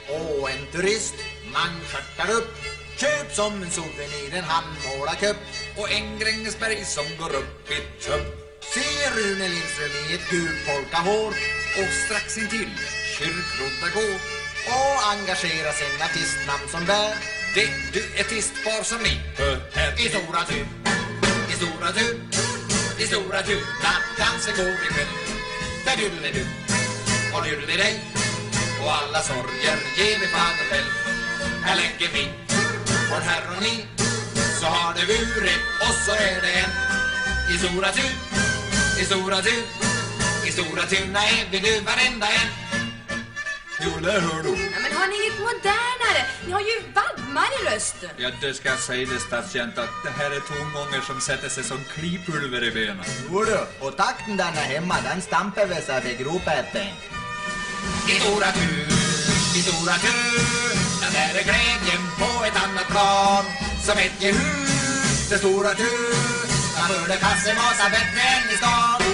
Speaker 34: Och en turist man skärtar upp Köp som en souvenir en handmålarkupp
Speaker 35: Och en Grängesberg som går upp i tupp.
Speaker 34: Se Rune Lindström i ett gult polkahår?
Speaker 35: Och strax intill kyrkrodda gå
Speaker 34: Och engagera sin artistnamn som bär.
Speaker 35: Det du ett istpar som ni hör här.
Speaker 34: I stora tur, i stora tur, i stora tur Nattdansen går ikväll Där dulle du och dulle dig?
Speaker 35: Och alla sorger ger vi fader själv här lägger vi vår herroni Så har det burit och så är det en I stora tur, i stora tur, i stora tuna är vi nu varenda en Jo, det hör du.
Speaker 36: Ja, men har ni inget modernare? Ni har ju vadmar i rösten.
Speaker 35: Ja, det ska jag säga det stadskänt att det här är tongångar som sätter sig som klipulver i benen.
Speaker 34: Jo du, och takten där hemma den stampar vi så vi gropar
Speaker 35: I stora tur, i stora tur, ja, där är glädjen på ett annat plan. Som ett gehus, det stora tur, förde Kasse Månsson bättre än i stan.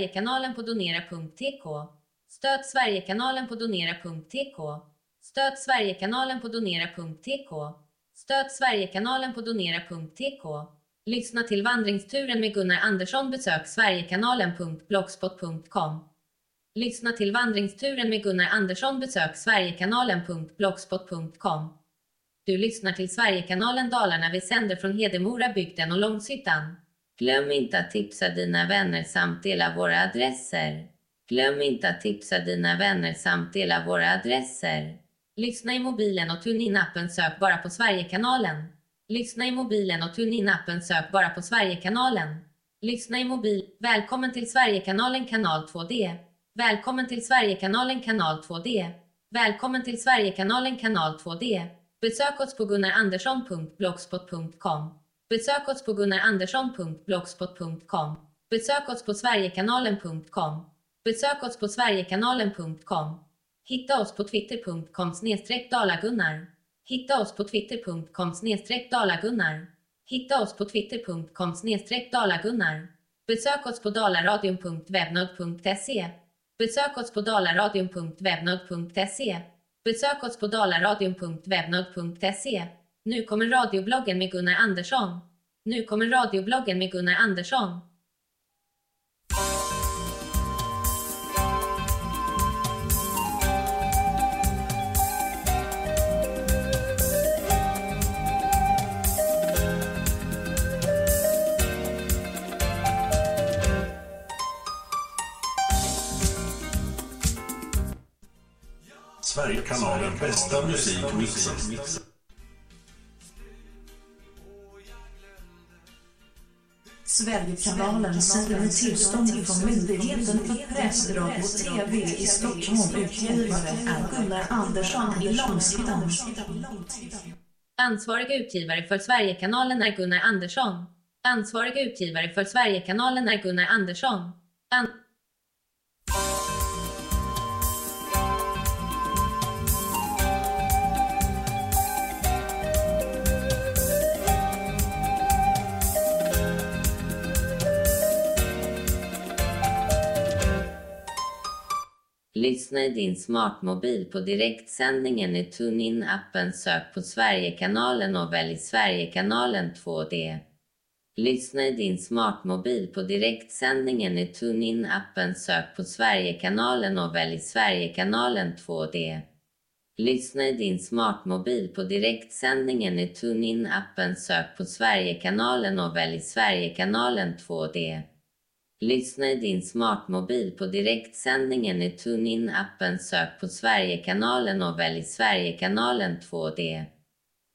Speaker 10: Sverigekanalen på donera.tk. Stöd Sverigekanalen på donera.tk. Stöd Sverigekanalen på donera.tk. Stöd Sverigekanalen på donera.tk. Lyssna till vandringsturen med Gunnar Andersson. Besök sverigekanalen.blogspot.com. Lyssna till vandringsturen med Gunnar Andersson. Besök sverigekanalen.blogspot.com. Du lyssnar till Sverigekanalen Dalarna. Vi sänder från Hedemora bygden och Långshyttan. Glöm inte att tipsa dina vänner samt dela våra adresser. Glöm inte att tipsa dina vänner samt dela våra adresser. Lyssna i mobilen och tune in appen sök bara på Sverigekanalen. Lyssna i mobilen och tune in appen sök bara på Sverigekanalen. Lyssna i mobil. Välkommen till Sverigekanalen kanal 2D. Välkommen till Sverigekanalen kanal 2D. Välkommen till Sverigekanalen kanal 2D. Besök oss på gunnarandersson.blogspot.com. Besök oss på gunnarandersson.blogspot.com. Besök oss på sverigekanalen.com. Besök oss på sverigekanalen.com. Hitta oss på twitter.com snedstreck dalagunnar. Hitta oss på twitter.com snedstreck dalagunnar. Hitta oss på twitter.com snedstreck dalagunnar. Besök oss på dalaradion.webnod.se. Besök oss på dalaradion.webnod.se. Besök oss på dalaradion.webnod.se. Nu kommer radiobloggen med Gunnar Andersson. Nu kommer radiobloggen med Gunnar Andersson.
Speaker 21: Sverigekanalen bästa musikmixen.
Speaker 37: Sverigekanalen sänder med tillstånd från Myndigheten för press, radio och TV i Stockholm. Utgivare är Gunnar Andersson i Långshyttan.
Speaker 10: Ansvariga utgivare för Sverigekanalen är Gunnar Andersson. Ansvariga utgivare för Sverigekanalen är Gunnar Andersson. An Lyssna i din smartmobil på direktsändningen i TuneIn-appen. Sök på Sverigekanalen och välj Sverigekanalen 2D. Lyssna i din smartmobil på direktsändningen i TuneIn-appen. Sök på Sverigekanalen och välj Sverigekanalen 2D. Lyssna i din smartmobil på direktsändningen i TuneIn-appen. Sök på Sverigekanalen och välj Sverigekanalen 2D. Lyssna i din smartmobil på direktsändningen i TuneIn-appen. Sök på Sverigekanalen och välj Sverigekanalen 2D.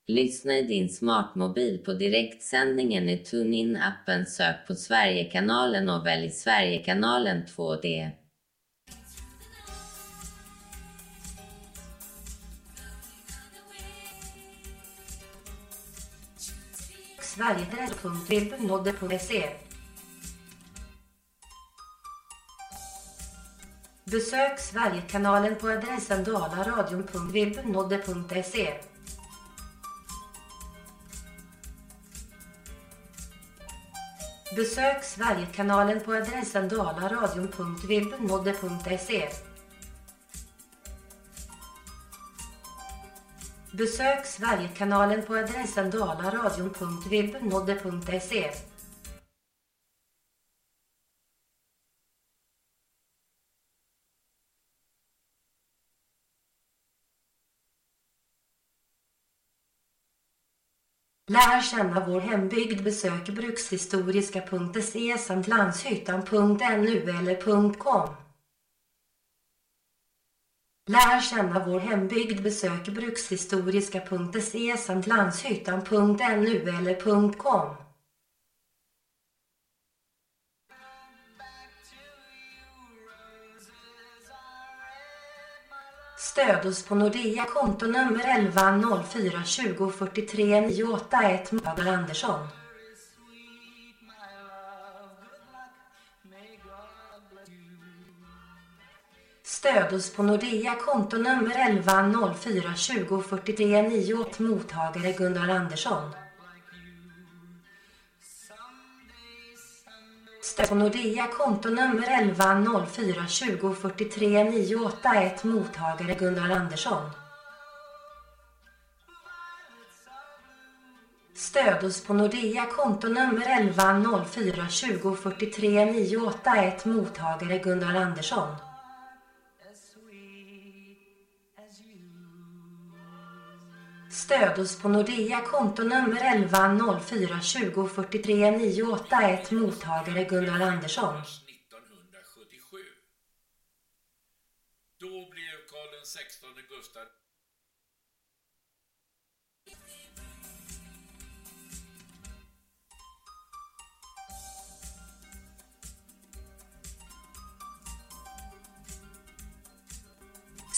Speaker 10: Lyssna i din smartmobil på direktsändningen i TuneIn-appen. Sök på Sverigekanalen och välj Sverigekanalen 2D.
Speaker 37: Sverigeadress.webnode.se Besök Sverigekanalen på adressen dalaradion.webnode.se Besök Sverigekanalen på adressen dalaradion.webnode.se Besök Sverigekanalen på adressen dalaradion.webnode.se Lär känna vår hembygd. Besök brukshistoriska.se samt landshyttan.nu eller .com. Lär känna vår hembygd. Besök brukshistoriska.se samt landshyttan.nu eller .com. Stöd oss på Nordea kontonummer 11 04 20 43 981 Möller Andersson. Stöd oss på Nordea kontonummer 11 04 20 43 98 Mottagare Gunnar Andersson. Stöd på Nordea kontonummer 11 04 20 43 981 mottagare Gunnar Andersson. Stöd oss på Nordea kontonummer 11 04 20 43 981 mottagare Gunnar Andersson. Stöd oss på Nordea kontonummer 11 04 20 43 981 mottagare Gunnar Andersson.
Speaker 38: Då blev Karl XVI Gustav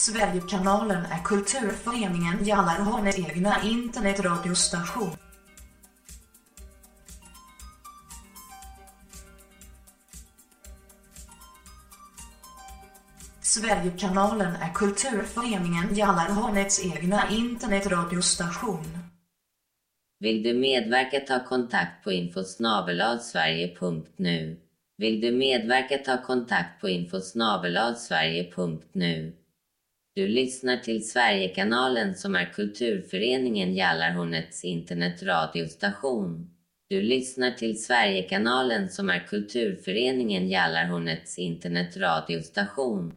Speaker 39: Sverigekanalen är kulturföreningen Jallarhornets egna internetradiostation. Sverigekanalen är kulturföreningen Jallarhornets egna internetradiostation.
Speaker 10: Vill du medverka ta kontakt på infosnabeladsverige.nu. Vill du medverka ta kontakt på infosnabeladsverige.nu. Du lyssnar till Sverigekanalen som är kulturföreningen Jallarhornets internetradiostation. Du lyssnar till Sverigekanalen som är kulturföreningen Jallarhornets internetradiostation.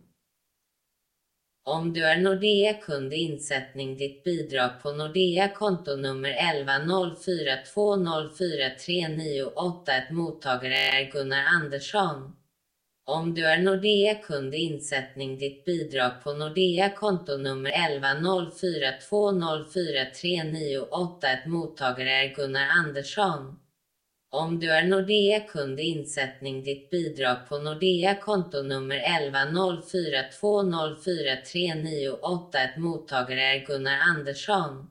Speaker 10: Om du är Nordea-kund insättning ditt bidrag på Nordea kontonummer 1104204398 mottagare är Gunnar Andersson. Om du är Nordea-kund insättning ditt bidrag på Nordea kontonummer 1104204398 mottagare är Gunnar Andersson. Om du är Nordea-kund insättning ditt bidrag på Nordea kontonummer 1104204398 mottagare är Gunnar Andersson.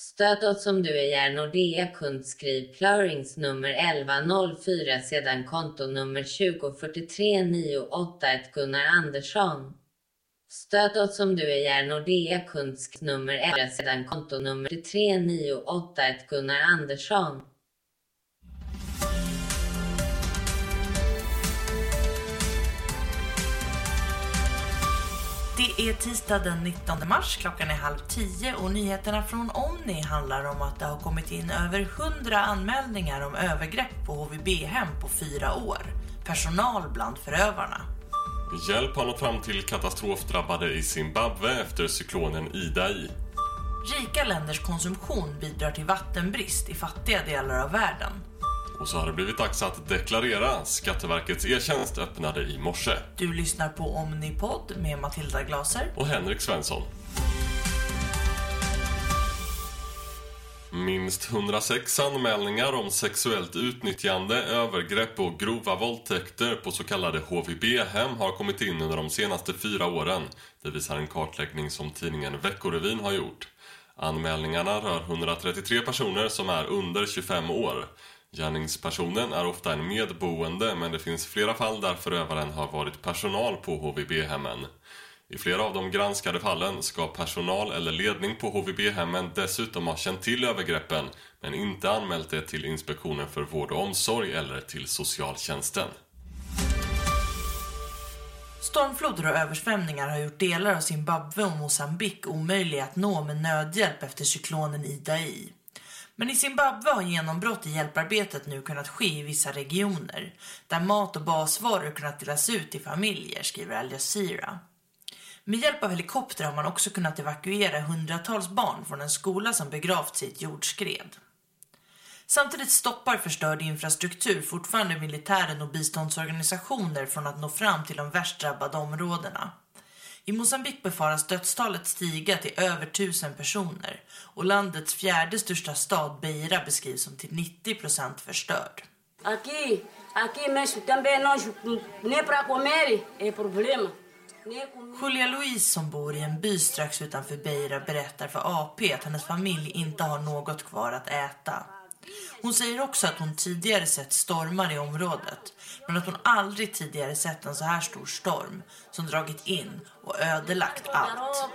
Speaker 10: Stöd oss om du är Nordea-kund skriv clearingsnummer 1104 sedan kontonummer 2043981 Gunnar Andersson. Stöd oss om du är Nordea-kund skriv nummer 11 sedan kontonummer 3981 Gunnar Andersson.
Speaker 6: Det är tisdag den 19 mars, klockan är halv tio och nyheterna från Omni handlar om att det har kommit in över 100 anmälningar om övergrepp på HVB-hem på fyra år. Personal bland förövarna.
Speaker 5: Hjälp har nått fram till katastrofdrabbade i Zimbabwe efter cyklonen Idai.
Speaker 6: Rika länders konsumtion bidrar till vattenbrist i fattiga delar av världen.
Speaker 5: Och så har det blivit dags att deklarera. Skatteverkets e-tjänst öppnade i morse.
Speaker 6: Du lyssnar på Omnipod med Matilda Glaser.
Speaker 5: Och Henrik Svensson. Minst 106 anmälningar om sexuellt utnyttjande, övergrepp och grova våldtäkter på så kallade HVB-hem har kommit in under de senaste fyra åren. Det visar en kartläggning som tidningen Veckorevyn har gjort. Anmälningarna rör 133 personer som är under 25 år. Gärningspersonen är ofta en medboende men det finns flera fall där förövaren har varit personal på HVB-hemmen. I flera av de granskade fallen ska personal eller ledning på HVB-hemmen dessutom ha känt till övergreppen men inte anmält det till Inspektionen för vård och omsorg eller till socialtjänsten.
Speaker 6: Stormfloder och översvämningar har gjort delar av Zimbabwe och Mosambik omöjliga att nå med nödhjälp efter cyklonen Idai. Men i Zimbabwe har genombrott i hjälparbetet nu kunnat ske i vissa regioner där mat och basvaror kunnat delas ut till familjer, skriver Al Jazeera. Med hjälp av helikopter har man också kunnat evakuera hundratals barn från en skola som begravts i ett jordskred. Samtidigt stoppar förstörd infrastruktur fortfarande militären och biståndsorganisationer från att nå fram till de värst drabbade områdena. I Mosambik befaras dödstalet stiga till över tusen personer och landets fjärde största stad Beira beskrivs som till 90% förstörd.
Speaker 3: Aqui, aqui mesmo também nós nem para comer é problema.
Speaker 6: Julia Louise som bor i en by strax utanför Beira berättar för AP att hennes familj inte har något kvar att äta. Hon säger också att hon tidigare sett stormar i området men att hon aldrig tidigare sett en så här stor storm som dragit in och ödelagt allt.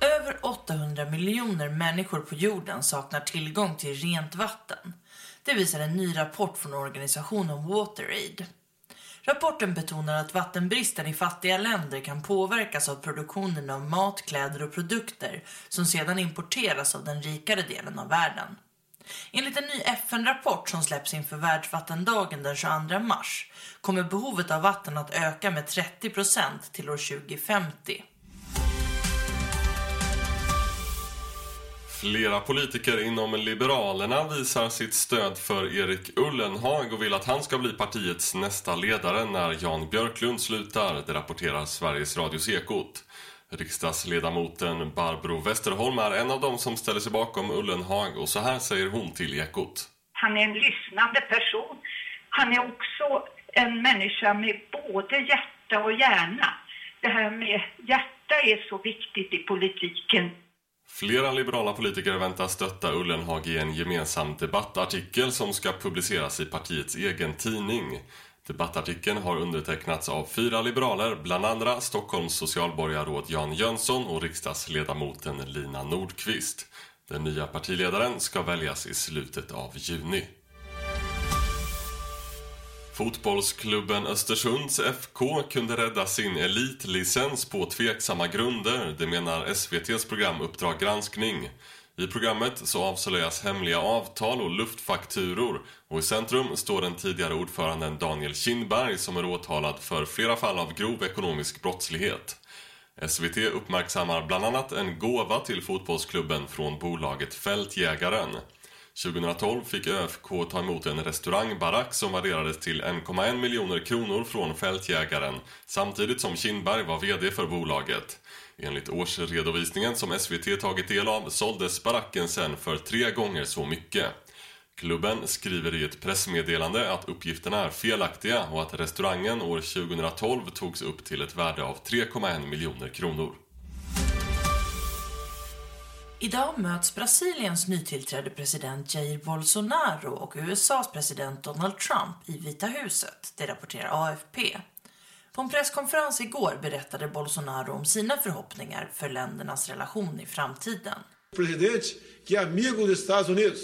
Speaker 6: Över 800 miljoner människor på jorden saknar tillgång till rent vatten. Det visar en ny rapport från organisationen WaterAid. Rapporten betonar att vattenbristen i fattiga länder kan påverkas av produktionen av mat, kläder och produkter som sedan importeras av den rikare delen av världen. Enligt en ny FN-rapport som släpps inför världsvattendagen den 22 mars kommer behovet av vatten att öka med 30% till år 2050.
Speaker 5: Flera politiker inom Liberalerna visar sitt stöd för Erik Ullenhag och vill att han ska bli partiets nästa ledare när Jan Björklund slutar, det rapporterar Sveriges Radios Ekot. Riksdagsledamoten Barbro Westerholm är en av dem som ställer sig bakom Ullenhag och så här säger hon till Ekot.
Speaker 39: Han är en lyssnande person. Han är också en människa med både hjärta och hjärna. Det här med hjärta är så viktigt i politiken.
Speaker 5: Flera liberala politiker väntas stötta Ullenhag i en gemensam debattartikel som ska publiceras i partiets egen tidning. Debattartikeln har undertecknats av fyra liberaler, bland andra Stockholms socialborgarråd Jan Jönsson och riksdagsledamoten Lina Nordqvist. Den nya partiledaren ska väljas i slutet av juni. Fotbollsklubben Östersunds FK kunde rädda sin elitlicens på tveksamma grunder, det menar SVTs program Uppdrag granskning. I programmet så avslöjas hemliga avtal och luftfakturor och i centrum står den tidigare ordföranden Daniel Kindberg som är åtalad för flera fall av grov ekonomisk brottslighet. SVT uppmärksammar bland annat en gåva till fotbollsklubben från bolaget Fältjägaren. 2012 fick ÖFK ta emot en restaurangbarack som värderades till 1,1 miljoner kronor från Fältjägaren samtidigt som Kindberg var VD för bolaget. Enligt årsredovisningen som SVT tagit del av såldes baracken sen för tre gånger så mycket. Klubben skriver i ett pressmeddelande att uppgifterna är felaktiga och att restaurangen år 2012 togs upp till ett värde av 3,1 miljoner kronor.
Speaker 6: Idag möts Brasiliens nytillträdde president Jair Bolsonaro och USAs president Donald Trump i Vita huset, det rapporterar AFP. På en presskonferens igår berättade Bolsonaro om sina förhoppningar för ländernas relation i framtiden.
Speaker 40: Presidente que é amigo dos Estados Unidos,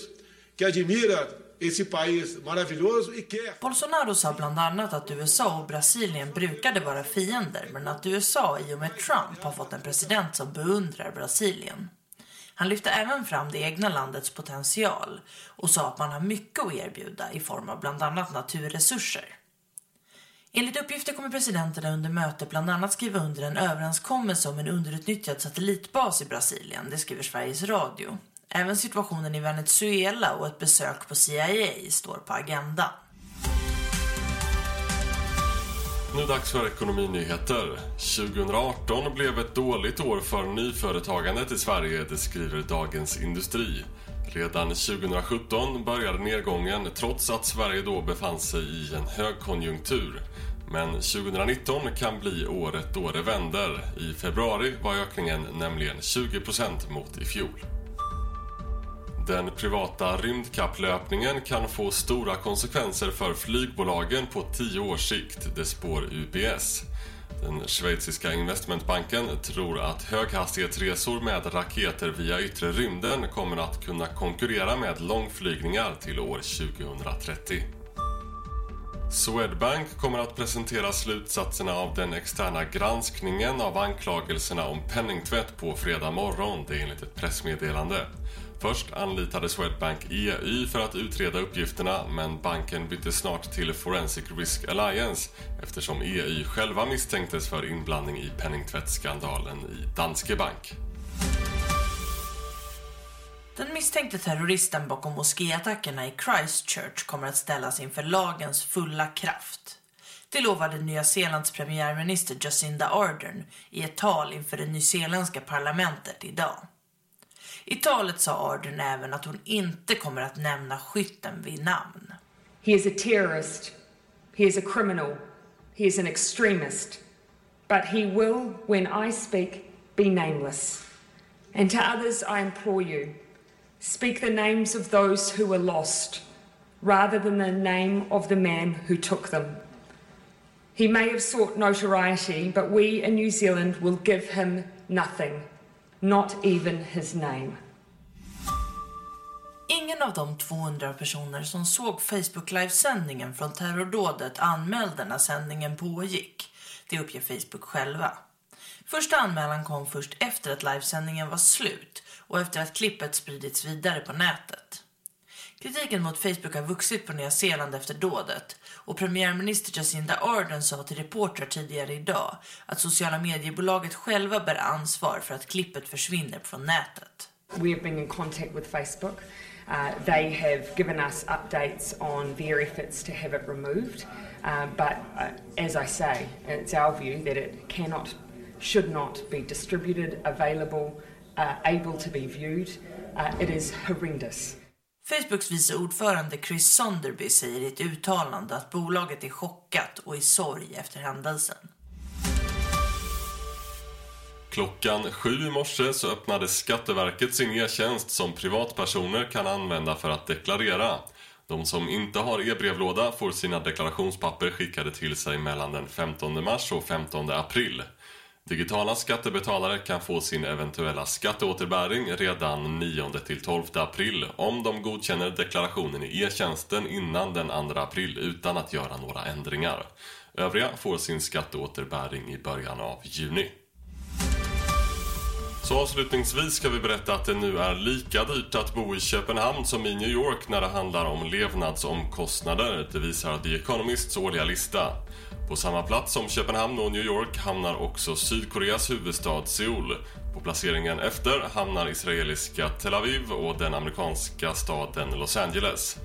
Speaker 40: que admira esse país maravilhoso e quer
Speaker 6: Bolsonaro sa bland annat att USA och Brasilien brukade vara fiender men att USA i och med Trump har fått en president som beundrar Brasilien. Han lyfte även fram det egna landets potential och sa att man har mycket att erbjuda i form av bland annat naturresurser. Enligt uppgifter kommer presidenterna under mötet bland annat skriva under en överenskommelse om en underutnyttjad satellitbas i Brasilien, det skriver Sveriges Radio. Även situationen i Venezuela och ett besök på CIA står på agendan.
Speaker 5: Nu dags för ekonominyheter. 2018 blev ett dåligt år för nyföretagandet i Sverige, det skriver Dagens Industri. Redan 2017 började nedgången trots att Sverige då befann sig i en högkonjunktur. Men 2019 kan bli året då det vänder. I februari var ökningen nämligen 20% mot i fjol. Den privata rymdkapplöpningen kan få stora konsekvenser för flygbolagen på tio års sikt, det spår UBS. Den schweiziska investmentbanken tror att höghastighetsresor med raketer via yttre rymden kommer att kunna konkurrera med långflygningar till år 2030. Swedbank kommer att presentera slutsatserna av den externa granskningen av anklagelserna om penningtvätt på fredag morgon, det är enligt ett pressmeddelande. Först anlitade Swedbank EY för att utreda uppgifterna men banken bytte snart till Forensic Risk Alliance eftersom EY själva misstänktes för inblandning i penningtvättsskandalen i Danske Bank.
Speaker 6: Den misstänkte terroristen bakom moskéattackerna i Christchurch kommer att ställas inför lagens fulla kraft. Det lovade Nya Zeelands premiärminister Jacinda Ardern i ett tal inför det nyzeeländska parlamentet idag. I talet sa Ardern även att hon inte kommer att nämna skytten vid namn.
Speaker 27: He is a terrorist. He is a criminal. He is an extremist. But he will, when I speak, be nameless. And to others I implore you, speak the names of those who were lost, rather than the name of the man who took them. He may have sought notoriety, but we in New Zealand will give him nothing not even his name.
Speaker 6: Ingen av de 200 personer som såg Facebook livesändningen från terrordådet anmälde när sändningen pågick. Det uppger Facebook själva. Första anmälan kom först efter att livesändningen var slut och efter att klippet spridits vidare på nätet. Kritiken mot Facebook har vuxit på Nya Zeeland efter dådet och premiärminister Jacinda Ardern sa till reportrar tidigare idag att sociala mediebolaget själva bär ansvar för att klippet försvinner från nätet.
Speaker 27: We have been in contact with Facebook. Uh, they have given us updates on their efforts to have it removed. Uh, but uh, as I say, it's our view that it cannot, should not be distributed, available, uh, able to be viewed. Uh, it is horrendous.
Speaker 6: Facebooks vice ordförande Chris Sonderby säger i ett uttalande att bolaget är chockat och i sorg efter händelsen.
Speaker 5: Klockan sju i morse så öppnade Skatteverket sin e-tjänst som privatpersoner kan använda för att deklarera. De som inte har e-brevlåda får sina deklarationspapper skickade till sig mellan den 15 mars och 15 april. Digitala skattebetalare kan få sin eventuella skatteåterbäring redan 9-12 april om de godkänner deklarationen i e-tjänsten innan den 2 april utan att göra några ändringar. Övriga får sin skatteåterbäring i början av juni. Så avslutningsvis ska vi berätta att det nu är lika dyrt att bo i Köpenhamn som i New York när det handlar om levnadsomkostnader. Det visar The Economists årliga lista. På samma plats som Köpenhamn och New York hamnar också Sydkoreas huvudstad Seoul. På placeringen efter hamnar israeliska Tel Aviv och den amerikanska staden Los Angeles.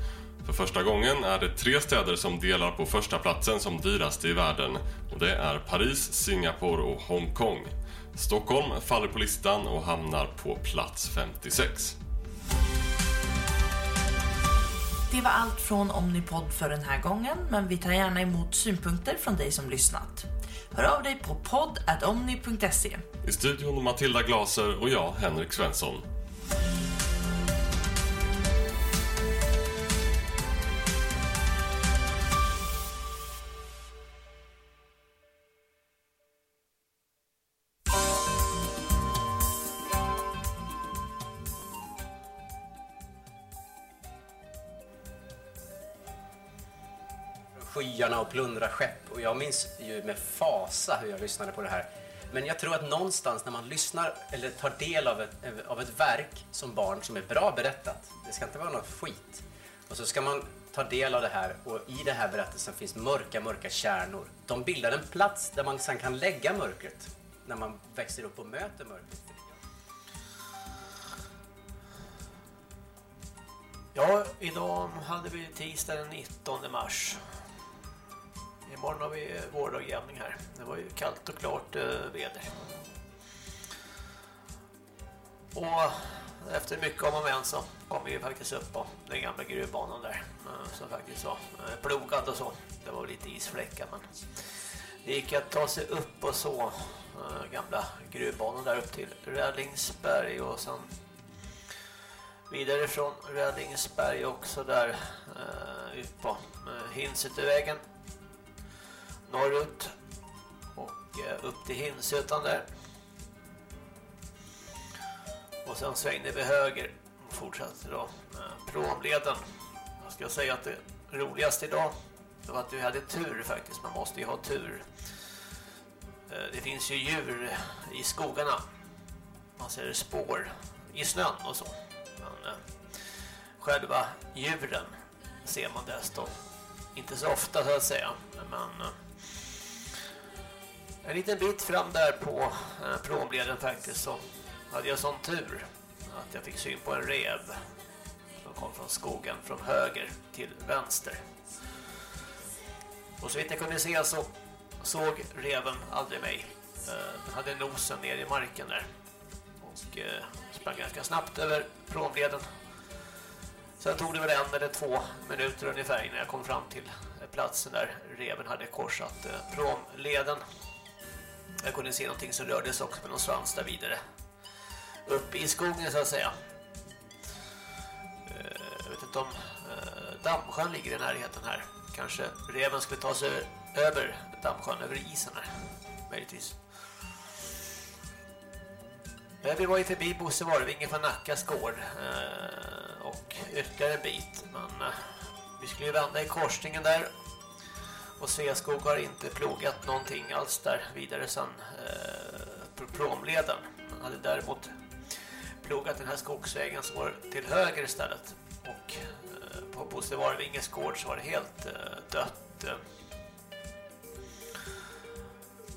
Speaker 5: För första gången är det tre städer som delar på första platsen som dyraste i världen. Och det är Paris, Singapore och Hongkong. Stockholm faller på listan och hamnar på plats 56.
Speaker 6: Det var allt från Omnipod för den här gången, men vi tar gärna emot synpunkter från dig som lyssnat. Hör av dig på podd.omni.se.
Speaker 5: I studion Matilda Glaser och jag, Henrik Svensson.
Speaker 41: Byarna och plundra skepp. Och jag minns ju med fasa hur jag lyssnade på det här. Men jag tror att någonstans när man lyssnar eller tar del av ett, av ett verk som barn som är bra berättat, det ska inte vara något skit. Och så ska man ta del av det här och i den här berättelsen finns mörka, mörka kärnor. De bildar en plats där man sen kan lägga mörkret när man växer upp och möter mörkret.
Speaker 42: Ja, idag hade vi tisdag den 19 mars. Imorgon har vi eh, vårdagjämning här. Det var ju kallt och klart eh, väder. Och efter mycket om och men så kom vi faktiskt upp på den gamla gruvbanan där. eh, Som faktiskt var eh, plogad och så. Det var lite isfläckar men det gick att ta sig upp och så eh, gamla gruvbanan där upp till Rällingsberg och sen vidare från Rällingsberg också där eh, ut på eh, Hinsetevägen norrut och eh, upp till Hinsötan där. Och sen svängde vi höger och fortsatte då eh, med promleden. Jag ska säga att det roligaste idag var att vi hade tur faktiskt. Man måste ju ha tur. Eh, det finns ju djur i skogarna. Man ser spår i snön och så. Men själva djuren ser man desto inte så ofta så att säga. Men en liten bit fram där på eh, promleden faktiskt så hade jag sån tur att jag fick syn på en rev som kom från skogen från höger till vänster. Och så vitt jag kunde se så såg reven aldrig mig. Eh, den hade nosen ner i marken där och eh, sprang ganska snabbt över promleden. Sen tog det väl en eller två minuter ungefär innan jag kom fram till platsen där reven hade korsat eh, promleden. Jag kunde se någonting som rörde sig också med någon svans där vidare. Uppe i skogen så att säga. Eh, jag vet inte om eh, Dammsjön ligger i närheten här. Kanske reven skulle ta sig över Dammsjön, över isen här. Möjligtvis. Eh, vi var ju förbi Bosse Varvinge från Nackas gård och ytterligare en bit. Men vi skulle ju vända i korsningen där och Sveaskog har inte plogat någonting alls där vidare sedan eh, promleden. Man hade däremot plogat den här skogsvägen som går till höger istället. Och eh, på Bosse Varvinges gård så var det helt eh, dött.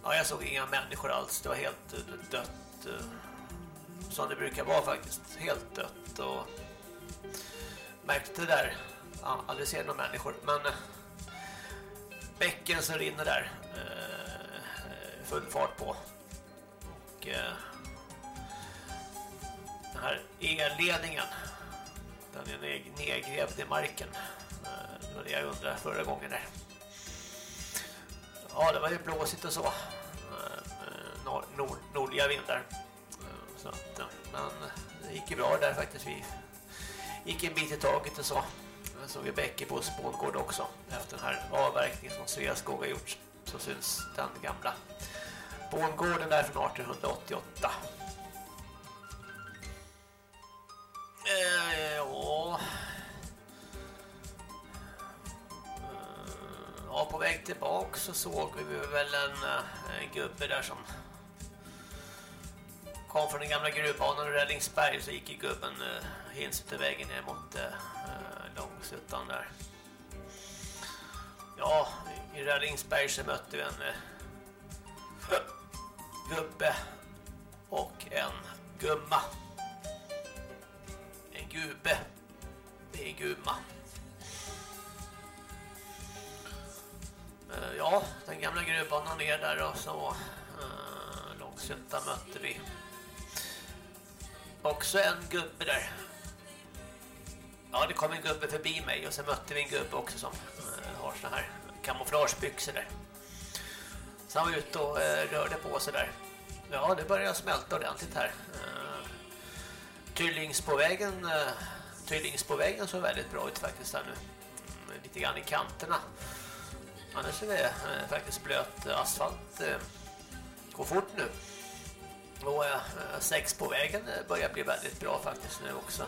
Speaker 42: Ja, jag såg inga människor alls. Det var helt eh, dött. eh, Som det brukar vara faktiskt. Helt dött. Och märkte det där. Ja, aldrig ser några människor. Men eh, bäcken som rinner där. eh, Full fart på. Och eh, den här elledningen. Den är nedgrävd i marken. Eh, Det var det jag undrade förra gången där. Ja, det var ju blåsigt och så. Eh, nord, nord, nordliga vindar. Eh, Så att, eh, men det gick ju bra där faktiskt. Vi gick en bit i taget och så. Jag såg ju bäcke på Spångård också. Efter den här avverkningen som Sveaskog har gjort så syns den gamla bondgården där från 1888. Eh, ja. Eh, ja, på väg tillbaka så såg vi väl en, eh, en gubbe där som kom från den gamla gruvbanan i Räddningsberg så gick ju gubben eh, vägen ner mot eh, Långsuttan där. Ja, i Räddningsberg så mötte vi en eh, gubbe och en gumma. En gubbe. Det är gumma. Eh, ja, den gamla gruvbanan ner där och så uh, mötte vi. Också en gubbe där. Ja, det kom en gubbe förbi mig och sen mötte vi en gubbe också som eh, har såna här kamouflagebyxor där. Så han var ute och eh, rörde på sig där. Ja, det börjar smälta ordentligt här. Eh, uh, Tyllingsbovägen, eh, Tyllingsbovägen såg väldigt bra ut faktiskt här nu. Mm, lite grann i kanterna. Annars är det eh, faktiskt blöt asfalt. Eh, går fort nu. Och eh, sex på vägen eh, börjar bli väldigt bra faktiskt nu också.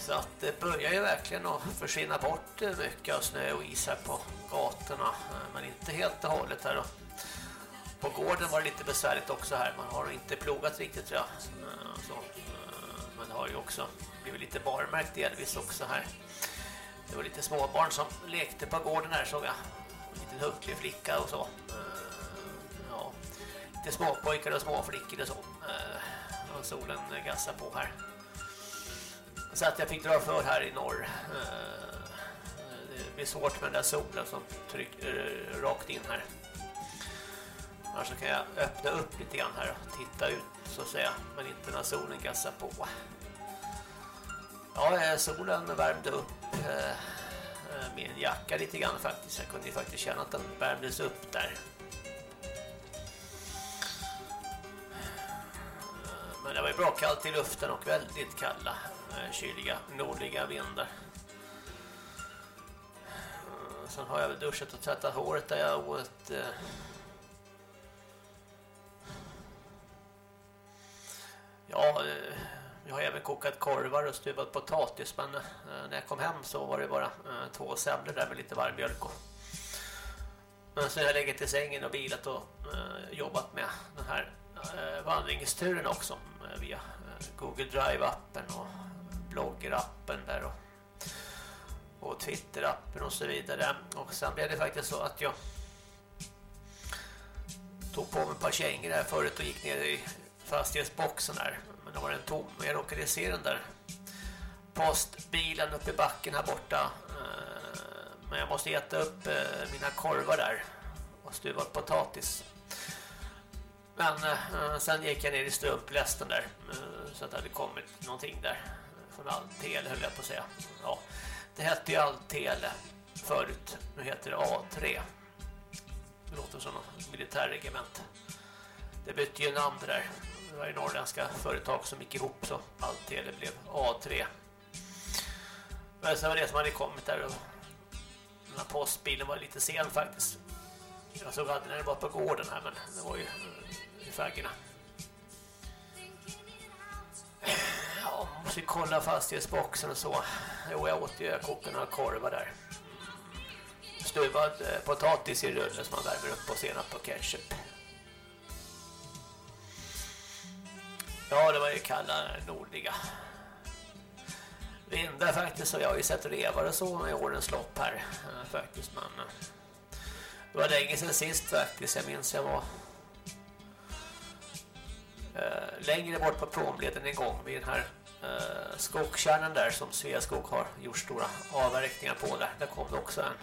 Speaker 42: Så att det börjar ju verkligen att försvinna bort mycket av snö och is här på gatorna. Men inte helt och hållet här då. På gården var det lite besvärligt också här. Man har inte plogat riktigt tror jag. Eh, så. Eh, men det har ju också blivit lite barmärkt delvis också här. Det var lite småbarn som lekte på gården här såg jag. En liten hucklig flicka och så. Eh, ja, lite småpojkar och småflickor och så. Och solen gassar på här. Så att jag fick dra för här i norr. Eh, eh, det blir svårt med den där solen som trycker eh, rakt in här. Annars så kan jag öppna upp lite grann här och titta ut så att säga. Men inte när solen gassar på. Ja, solen värmde upp min jacka lite grann faktiskt. Jag kunde ju faktiskt känna att den värmdes upp där. Men det var ju bra kallt i luften och väldigt kalla, Eh, kyliga, nordliga vindar. Eh, sen har jag väl duschat och tvättat håret där jag åt... eh, Ja, eh, jag har även kokat korvar och stuvat potatis men eh, när jag kom hem så var det bara eh, två semlor där med lite varm mjölk och men så har jag legat i sängen och bilat och jobbat med den här vandringsturen också via Google Drive-appen och bloggrappen där och, och twitterappen och så vidare. Och sen blev det faktiskt så att jag tog på mig ett par kängor här förut och gick ner i fastighetsboxen här. Men då var den tom och jag råkade se den där postbilen uppe i backen här borta. Eh, men jag måste äta upp eh, mina korvar där och stuva potatis. Men eh, sen gick jag ner i strumplästen där eh, så att det hade kommit någonting där från Alltel höll jag på att säga. Ja, det hette ju Alltel förut. Nu heter det A3. Det låter som något militärregement. Det bytte ju namn det där. Det var ju norrländska företag som gick ihop så Alltel blev A3. Men sen var det som hade kommit där och den här postbilen var lite sen faktiskt. Jag såg aldrig när det var på gården här men det var ju eh, i färgerna. Ja, måste kolla fastighetsboxen och så. Jo, jag åt ju kocken några korvar där. Stuvad eh, potatis i rulle som man värmer upp och senap och ketchup. Ja, det var ju kalla nordliga vindar faktiskt. Och jag har ju sett revar och så i årens lopp här eh, faktiskt. Men eh, det var länge sedan sist faktiskt. Jag minns jag var eh, längre bort på promleden en gång vid den här eh, skogskärnan där som Sveaskog har gjort stora avverkningar på där. Där kom det också en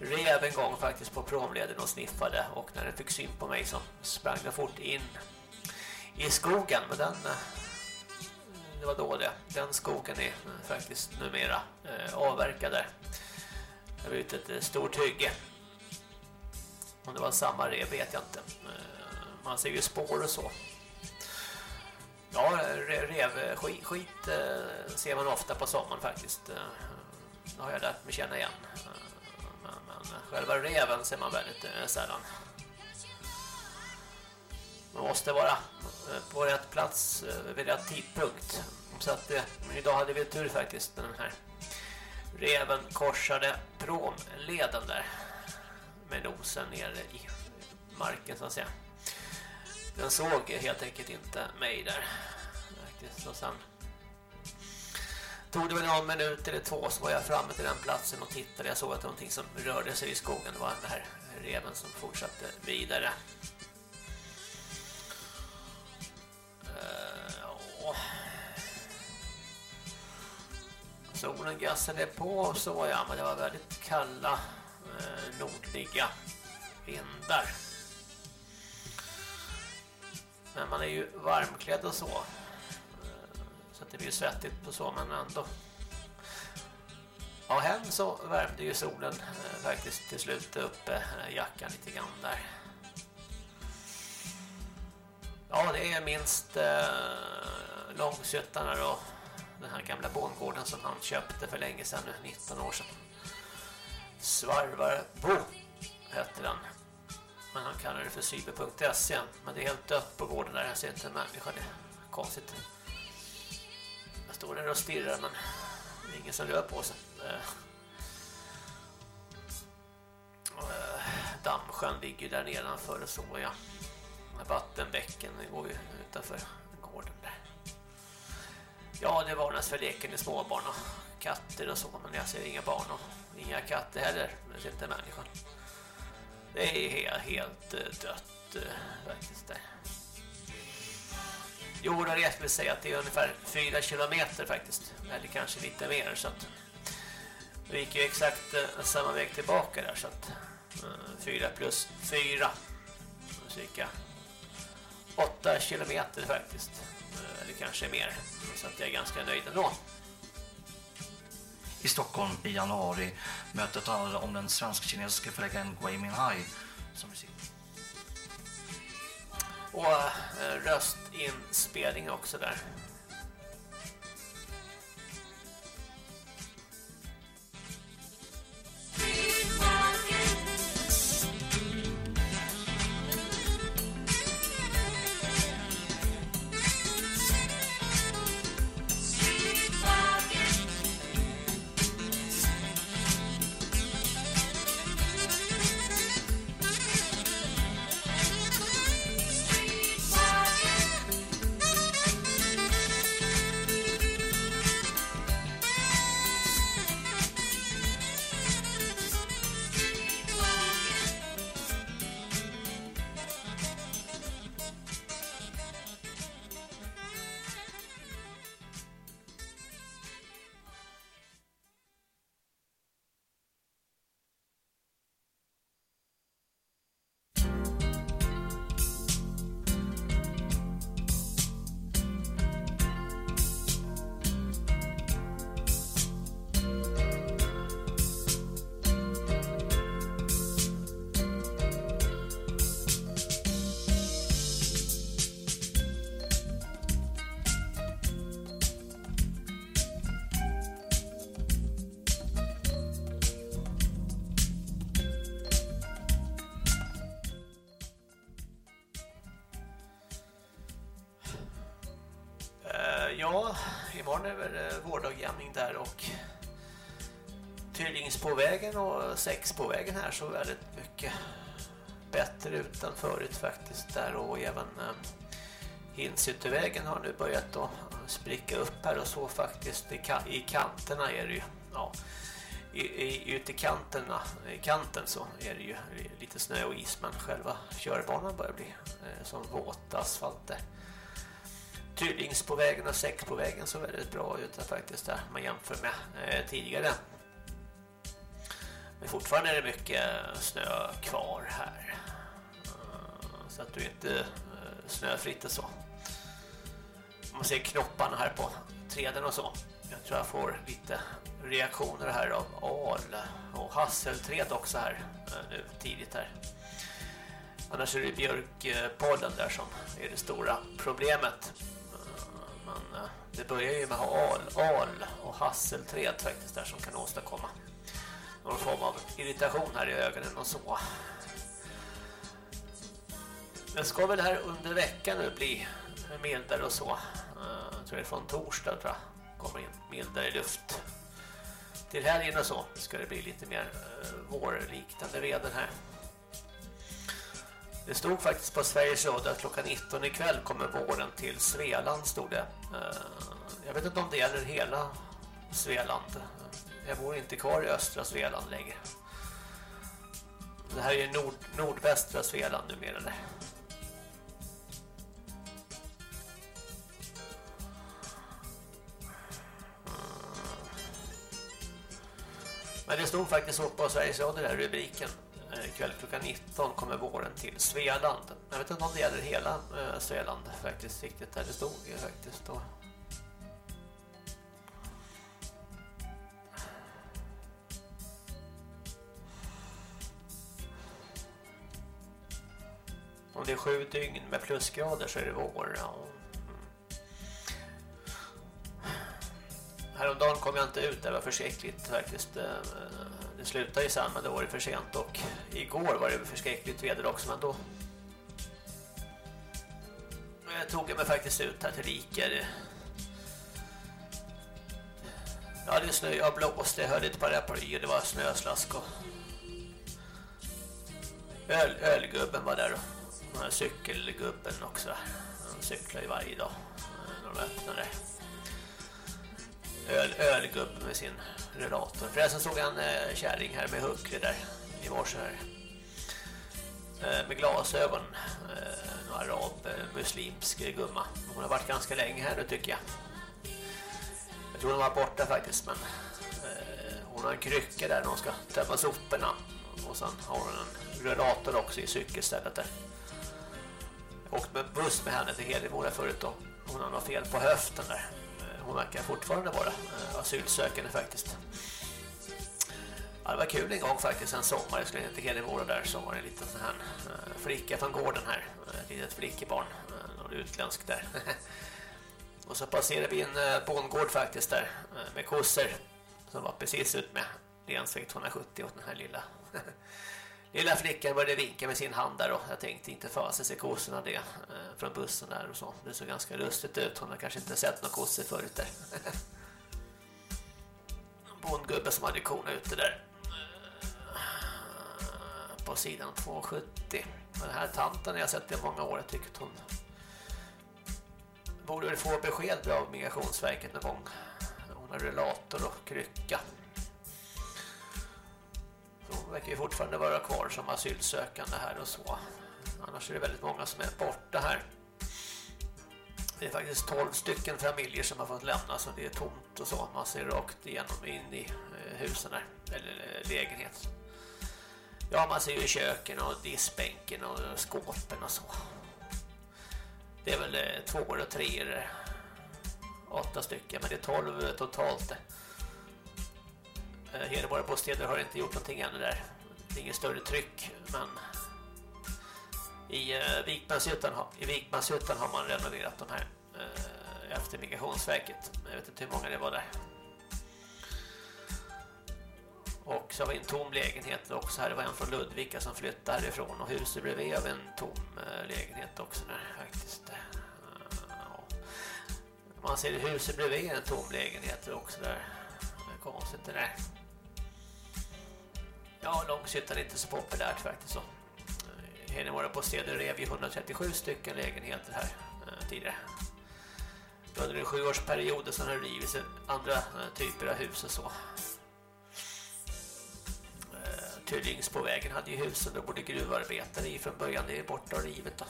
Speaker 42: rev en gång faktiskt på promleden och sniffade och när den fick syn på mig så sprang den fort in i skogen men den eh, det var då det. Den skogen är faktiskt numera eh, avverkad där. Det har ute ett eh, stort hygge. Om det var samma rev vet jag inte. Eh, man ser ju spår och så. Ja, revskit skit, eh, ser man ofta på sommaren faktiskt. Eh, Det har jag lärt mig känna igen. Eh, men, men själva reven ser man väldigt sällan. Man måste vara på rätt plats vid rätt tidpunkt. Så att idag hade vi tur faktiskt med den här reven korsade promleden där med nosen nere i marken så att säga. Den såg helt enkelt inte mig där. Faktiskt. Och sen tog det väl någon minut eller två så var jag framme till den platsen och tittade. Jag såg att någonting som rörde sig i skogen det var den här reven som fortsatte vidare. Uh, Solen gassade på så ja, men det var väldigt kalla uh, nordliga vindar. Men man är ju varmklädd och så. Eh, så det blir svettigt på så, men ändå. Ja, hem så värmde ju solen eh, faktiskt till slut upp eh, jackan lite grann där. Ja, det är minst eh, Långsötan och den här gamla bondgården som han köpte för länge sedan 19 år sedan. Svarvarbo hette den. Men han kallar det för cyber.se. Men det är helt dött på gården där. Jag ser inte en människa. Det är konstigt. Jag står där och stirrar men det är ingen som rör på sig. Eh, eh, dammsjön ligger där nedanför och så ja vattenbäcken går ju utanför gården där. Ja, det varnas för leken i småbarn och katter och så, men jag ser inga barn och inga katter heller, men det är inte människan. Det är helt, helt dött eh, faktiskt där. Jo, då jag skulle säga att det är ungefär 4 kilometer faktiskt, eller kanske lite mer så att vi gick ju exakt eh, samma väg tillbaka där så att 4 plus 4. cirka 8 kilometer faktiskt. Eller kanske mer. Så att jag är ganska nöjd ändå.
Speaker 43: I Stockholm i januari. Mötet handlade om den svensk-kinesiska förläggaren Gui Minhai som vi ser.
Speaker 42: Och äh, röstinspelning också där. Ja, imorgon är väl eh, vårdagjämning där och Tyringspåvägen och Sexpåvägen här så väldigt mycket bättre ut än förut faktiskt där och även eh, Hinsyttervägen har nu börjat att spricka upp här och så faktiskt i, i kanterna är det ju ja, i, i, ute i kanterna, i kanten så är det ju lite snö och is men själva körbanan börjar bli eh, som våt asfalt där. Tydlings på vägen och säck på vägen så väldigt bra ut faktiskt där man jämför med eh, tidigare. Men fortfarande är det mycket eh, snö kvar här. Eh, så att du inte snöfritt och så. Man ser knopparna här på träden och så. Jag tror jag får lite reaktioner här av al och hasselträd också här nu tidigt här. Annars är det björkpollen där som är det stora problemet. Men eh, det börjar ju med al, al och hasselträd faktiskt där som kan åstadkomma någon form av irritation här i ögonen och så. Det ska väl här under veckan nu bli mildare och så. Eh, jag tror det är från torsdag tror jag. Kommer in mildare luft. Till helgen och så ska det bli lite mer eh, vårliknande väder här. Det stod faktiskt på Sveriges Radio att klockan 19 ikväll kommer våren till Svealand stod det. Eh, jag vet inte om det gäller hela Svealand. Jag bor inte kvar i östra Svealand längre. Det här är nord, nordvästra Svealand numera. Eller? Mm. Men det stod faktiskt så på Sveriges Radio den här rubriken. Eh, kväll klockan 19 kommer våren till Svealand. Jag vet inte om det gäller hela eh, Svealand faktiskt riktigt där det stod faktiskt då. Om det är sju dygn med plusgrader så är det vår. Ja. Häromdagen kom jag inte ut, det var förskräckligt faktiskt. Eh, det slutade ju sen men det var det för sent och igår var det förskräckligt väder också men då jag tog jag mig faktiskt ut här till Riker. Ja, det snö, jag blåste, jag hörde ett par paraply det var snöslask och öl, ölgubben var där och den här cykelgubben också. Han cyklar ju varje dag när de öppnar det. Öl, ölgubbe med sin rullator. Förresten såg jag en eh, kärring här med huckre där i morse här. Eh, med glasögon. Eh, en arab, eh, muslimsk gumma. Hon har varit ganska länge här nu tycker jag. Jag tror hon var borta faktiskt men eh, hon har en krycka där när hon ska tömma soporna. Och sen har hon en rullator också i cykelstället där åkt med buss med henne till Hedemora förut då. hon har något fel på höften där. Hon verkar fortfarande vara eh, asylsökande faktiskt. Ja, det var kul en gång faktiskt, en sommar. Jag skulle till Hedemora där så var det en liten sån här eh, flicka från gården här. Eh, ett litet flickebarn, någon utländsk där. <laughs> och så passerade vi en bondgård faktiskt där med kossor som var precis ut med länsväg 270 och den här lilla <laughs> Lilla flickan började vinka med sin hand där och jag tänkte inte fasen sig kossorna det eh, från bussen där och så. Det såg ganska lustigt ut. Hon har kanske inte sett några kossor förut där. <laughs> Bondgubbe som hade korna ute där. Eh, på sidan 270. Den här tanten har jag sett i många år. Jag tycker att hon borde väl få besked av Migrationsverket någon gång. Hon har relator och krycka. De verkar ju fortfarande vara kvar som asylsökande här och så. Annars är det väldigt många som är borta här. Det är faktiskt 12 stycken familjer som har fått lämna så det är tomt och så. Man ser rakt igenom in i eh, husen här, eller eh, lägenhet. Ja, man ser ju köken och diskbänken och skåpen och så. Det är väl eh, två och tre eller åtta stycken, men det är 12 totalt. Eh, Hedemora bostäder har inte gjort någonting ännu där. Det är inget större tryck, men i eh, Vikmanshyttan, i Vikmanshyttan har man renoverat de här eh, efter Migrationsverket. Jag vet inte hur många det var där. Och så har vi en tom lägenhet också här. Det var en från Ludvika som flyttade härifrån. Och huset bredvid av en tom eh, lägenhet också där faktiskt. Man ser huset bredvid en tom lägenhet också där. Konstigt det där. Ja, Långshyttan är inte så populärt faktiskt så. Hedemora på städer rev ju 137 stycken lägenheter här eh, tidigare. Under en sjuårsperiod så har det rivits andra eh, typer av hus och så. Eh, Tyllings på vägen hade ju husen då bodde gruvarbetare i från början. Det är borta och rivet då.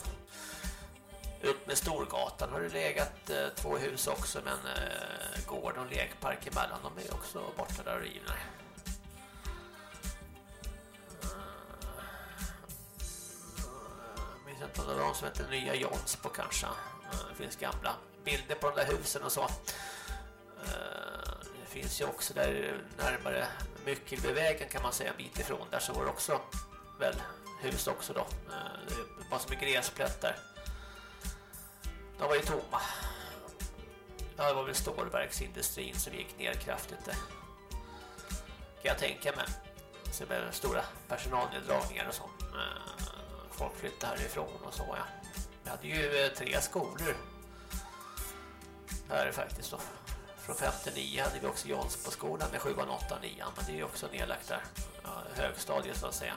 Speaker 42: Ut med Storgatan har det legat eh, två hus också men eh, gård och lekpark emellan de är också borta där och rivna. Jag eh, minns inte om det var de som heter Nya Jonsbo kanske. Eh, det finns gamla bilder på de där husen och så. Eh, det finns ju också där närmare Myckelbevägen kan man säga en bit ifrån. Där så var det också väl hus också då. Eh, som en gräsplätt där. De var ju tomma. Ja, det var väl stålverksindustrin som gick ner kraftigt där. Kan jag tänka mig. Så det blev stora personalneddragningar och så. Eh, folk flyttade härifrån och så ja. Vi hade ju eh, tre skolor. Här faktiskt då. Från 59 hade vi också Jansboskolan med 7, 8, 9. Men det är ju också nedlagt där. Ja, högstadiet så att säga.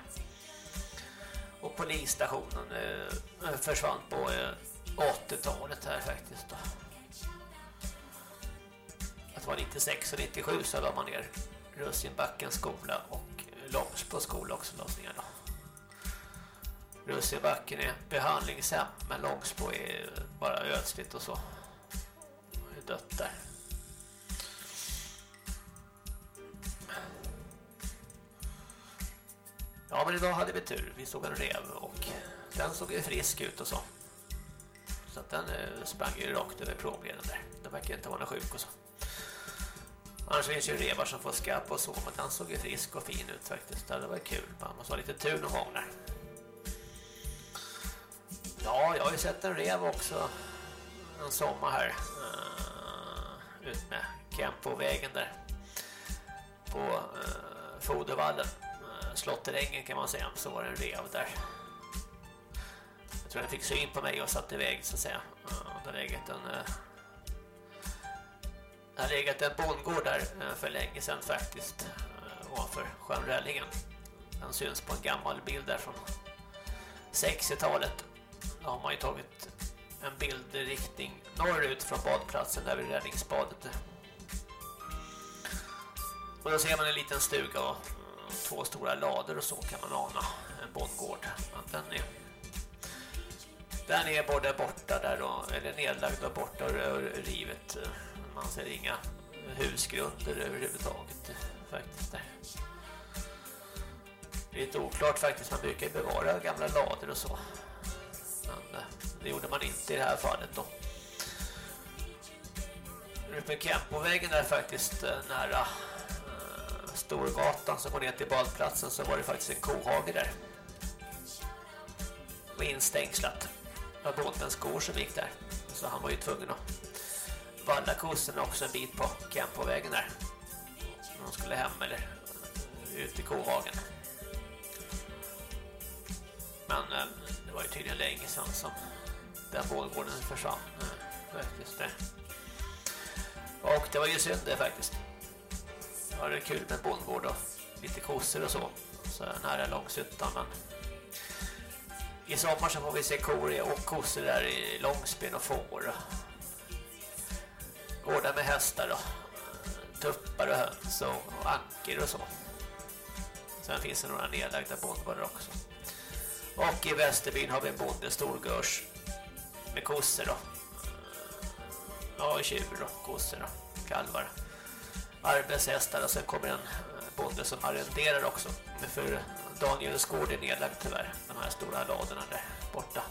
Speaker 42: Och polisstationen eh, försvann på 80-talet här faktiskt då. Att det var 96 och 97 så la man ner Russinbackens skola och Långsbo skola också lades ner då. Russinbacken är behandlingshem men Långsbo är bara ödsligt och så. Det är dött där. Ja men idag hade vi tur. Vi såg en rev och den såg ju frisk ut och så. Att den eh, sprang ju rakt över provleden där. Den verkar inte vara sjuk och så. Annars finns ju revar som får skapp och så, men den såg ju frisk och fin ut faktiskt. Det var kul, man måste ha lite tur någon gång där. Ja, jag har ju sett en rev också en sommar här. Uh, ut med Kempovägen där. På uh, Fodervallen. Uh, Slotterängen kan man säga, så var det en rev där. Jag tror den fick syn på mig och satt iväg så att säga. Uh, det har legat en... Eh, uh, det har legat en bondgård där uh, för länge sedan faktiskt. Uh, ovanför sjön Rällingen. Den syns på en gammal bild där från 60-talet. Då har man ju tagit en bild i riktning norrut från badplatsen där vid räddningsbadet. Och då ser man en liten stuga och mm, två stora lader och så kan man ana en bondgård. Den är, den är både borta där då, eller nedlagd och borta och rivet. Man ser inga husgrunder överhuvudtaget faktiskt där. Det är lite oklart faktiskt, man brukar bevara gamla lader och så. Men eh, det gjorde man inte i det här fallet då. Rupen Kempovägen är faktiskt eh, nära eh, Storgatan som går ner till badplatsen så var det faktiskt en kohage där. Och instängslat. Det var bondens skor som gick där. Så han var ju tvungen att valla kossen också en bit på Kempovägen där. När de skulle hem eller ut i kohagen. Men eh, det var ju tydligen länge sedan som den bondgården försvann. Eh, eh, faktiskt det. Och det var ju synd det faktiskt. Det var kul med bondgård och lite kossor och så. Så nära Långsuttan men i sommar så får vi se kor och kossor där i Långsben och får. Gårdar med hästar då. Eh, tuppar och höns och anker och så. Sen finns det några nedlagda bondgårdar också. Och i Västerbyn har vi en bonde, Storgörs, med kossor då. Ja, tjur och kossor och kalvar. Arbetshästar och sen kommer en eh, bonde som arrenderar också. För Daniels gård är nedlagd tyvärr. De här stora ladorna där borta.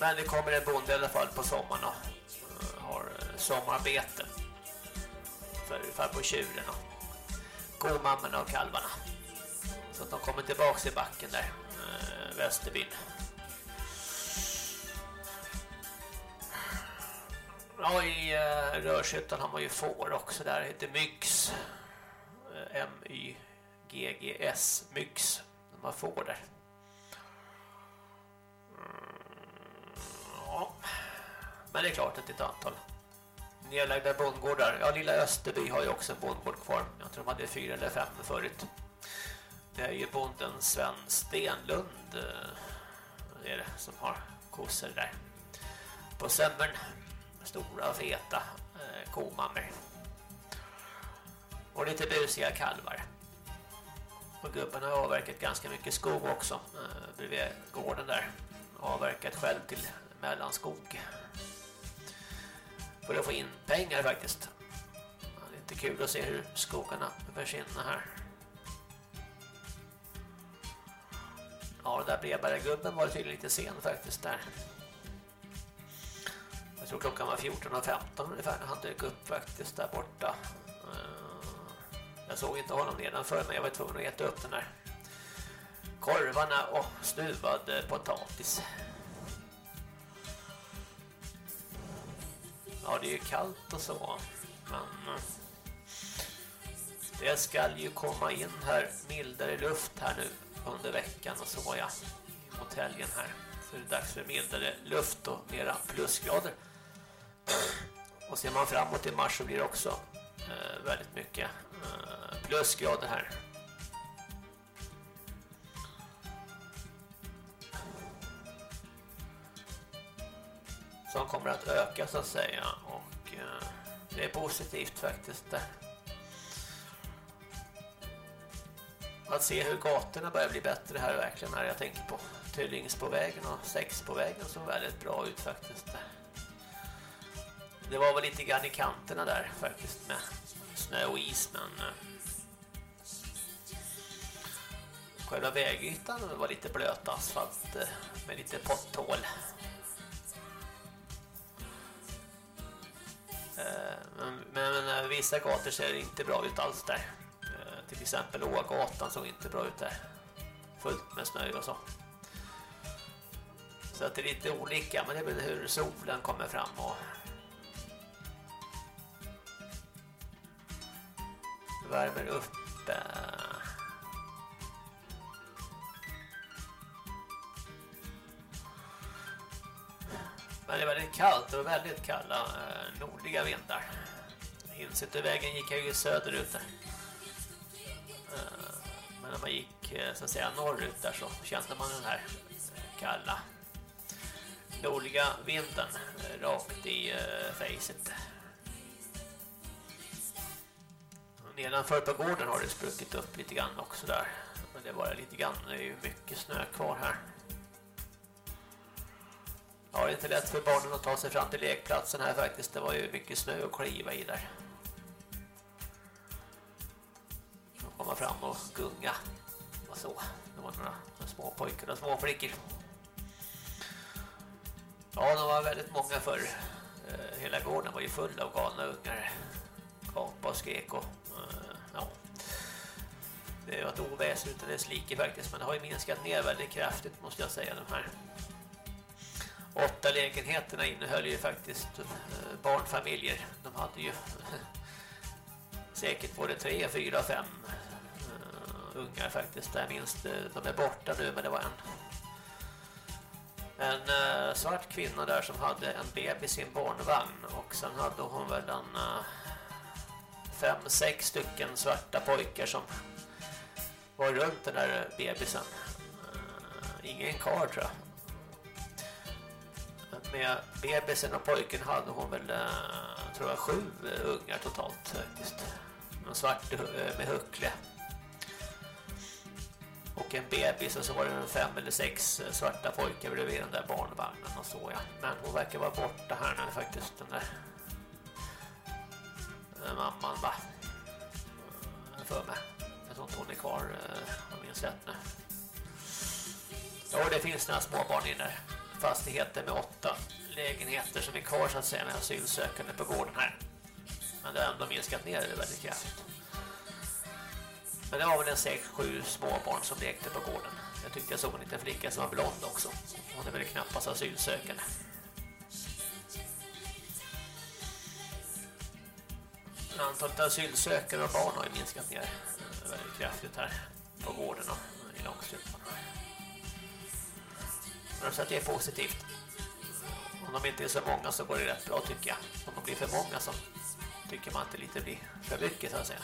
Speaker 42: Men det kommer en bonde i alla fall på sommaren och eh, har eh, sommarbete. För farbror tjuren och komammorna och kalvarna. Så att de kommer tillbaka i backen där, eh, Västerbyn. Ja, i Rörshyttan har man ju får också där, det heter Myx. Äh, GGS-myx De har får där. Mm, ja. Men det är klart att det är ett antal nedlagda bondgårdar. Ja, lilla Österby har ju också en bondgård kvar. Jag tror de hade fyra eller fem förut. Det är ju bonden Sven Stenlund eh, är det, som har kossor där. På sömmern. Stora, feta eh, komammor. Och lite busiga kalvar. Och gubben har avverkat ganska mycket skog också eh, bredvid gården där. Avverkat själv till mellanskog. För att få in pengar faktiskt. Det är inte kul att se hur skogarna försvinner här. Ja, den där brevbärargubben var tydligen lite sen faktiskt där. Jag tror klockan var 14.15 ungefär när han dök upp faktiskt där borta. Jag såg inte honom nedanför men jag var tvungen att äta upp den här korvarna och stuvad potatis. Ja, det är ju kallt och så. Men eh, det ska ju komma in här mildare luft här nu under veckan och så ja. Mot helgen här. Så är det dags för mildare luft och mera plusgrader. Och ser man framåt i mars så blir det också eh, väldigt mycket Eh, plusgrader här. Som kommer att öka så att säga och eh, det är positivt faktiskt där. Att se hur gatorna börjar bli bättre här verkligen när jag tänker på Tyllings på vägen och sex på vägen som väldigt bra ut faktiskt. Det var väl lite grann i kanterna där faktiskt med snö och is men eh, själva vägytan var lite blöt asfalt eh, med lite potthål. Eh, men, men vissa gator ser inte bra ut alls där. Till exempel Ågatan såg inte bra ut där. Fullt med snö och så. Så att det är lite olika, men det är väl hur solen kommer fram och värmer upp. Men det är väldigt kallt och väldigt kalla eh, nordliga vindar. Hinsetervägen gick jag ju söderut där. Men när man gick eh, så att säga norrut där så kände man den här kalla nordliga vinden rakt i facet. Nedanför på gården har det spruckit upp lite grann också där. Men det är bara lite grann, det är ju mycket snö kvar här. Ja, det är inte lätt för barnen att ta sig fram till lekplatsen här faktiskt. Det var ju mycket snö att kliva i där. De komma fram och gunga. Och så. Det var några små pojkar och små flickor. Ja, de var väldigt många förr. Eh, hela gården var ju full av galna ungar. Gapa och skrek och. Eh, det var ett oväsen utan dess like faktiskt. Men det har ju minskat ner väldigt kraftigt måste jag säga de här åtta lägenheterna innehöll ju faktiskt eh, barnfamiljer. De hade ju <laughs> säkert både tre, fyra, fem eh, ungar faktiskt. Där minst, de är borta nu men det var en en uh, svart kvinna där som hade en bebis i en barnvagn och sen hade hon väl en uh, fem, sex stycken svarta pojkar som var runt den där bebisen. Eh, ingen kar tror jag med bebisen och pojken hade hon väl eh, tror jag sju ungar totalt faktiskt. En svart eh, med huckle. Och en bebis och så var det fem eller sex svarta pojkar bredvid den där barnvagnen och så ja. Men hon verkar vara borta här nu faktiskt den där mamman va. För mig. Jag tror inte hon är kvar eh, om jag rätt nu. Ja, det finns några småbarn inne fastigheter med åtta lägenheter som är kvar så att säga med asylsökande på gården här. Men det har ändå minskat ner det väldigt kraftigt. Men det var väl en sex, sju småbarn som lekte på gården. Jag tyckte jag såg en liten flicka som var blond också. Hon är väl knappast asylsökande. Antalet asylsökande och barn har ju minskat ner kraftigt här på gården och i Långstrumpan. Så att det är positivt. Om de inte är så många så går det rätt bra tycker jag. Om de blir för många så tycker man att det lite blir för mycket så att säga.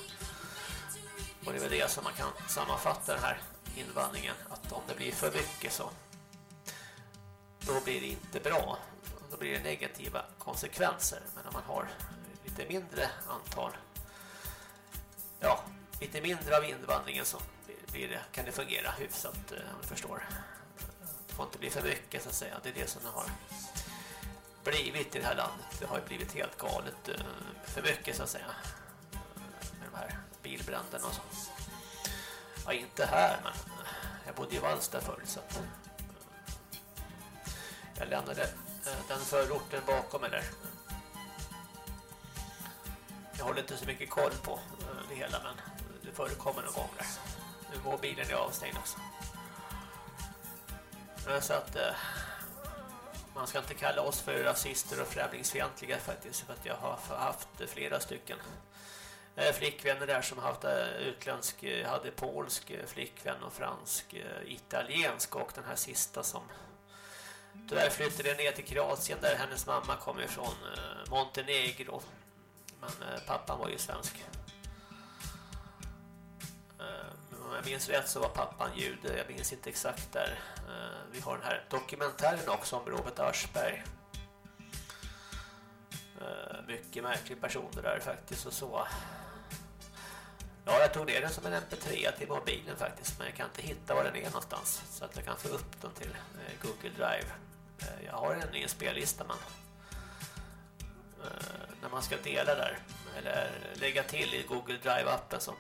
Speaker 42: Och det är väl det som man kan sammanfatta den här invandringen. Att om det blir för mycket så då blir det inte bra. Då blir det negativa konsekvenser. Men om man har lite mindre antal ja, lite mindre av invandringen så blir det, kan det fungera hyfsat eh, om du förstår. Det får inte bli för mycket så att säga. Det är det som det har blivit i det här landet. Det har ju blivit helt galet eh, för mycket så att säga. Med de här bilbränderna och så. Ja, inte här men eh, jag bodde i Vallsta förr så att jag lämnade den förorten bakom mig där. Jag håller inte så mycket koll på det hela men förekommer någon gång där. Nu går bilen är avstängd också. Så att eh, man ska inte kalla oss för rasister och främlingsfientliga faktiskt för att jag har haft flera stycken eh, flickvänner där som haft eh, utländsk, hade polsk flickvän och fransk, italiensk och den här sista som Tyvärr flyttade ner till Kroatien där hennes mamma kom ifrån Montenegro. Men pappan var ju svensk. Om jag minns rätt så var pappan jude. Jag minns inte exakt där. Eh, vi har den här dokumentären också om Robert Aschberg. Eh, mycket märklig person det där faktiskt och så. Ja, jag tog ner den som en mp3 till mobilen faktiskt. Men jag kan inte hitta var den är någonstans. Så att jag kan få upp den till eh, Google Drive. Jag har den i en spellista men när man ska dela där eller lägga till i Google Drive-appen som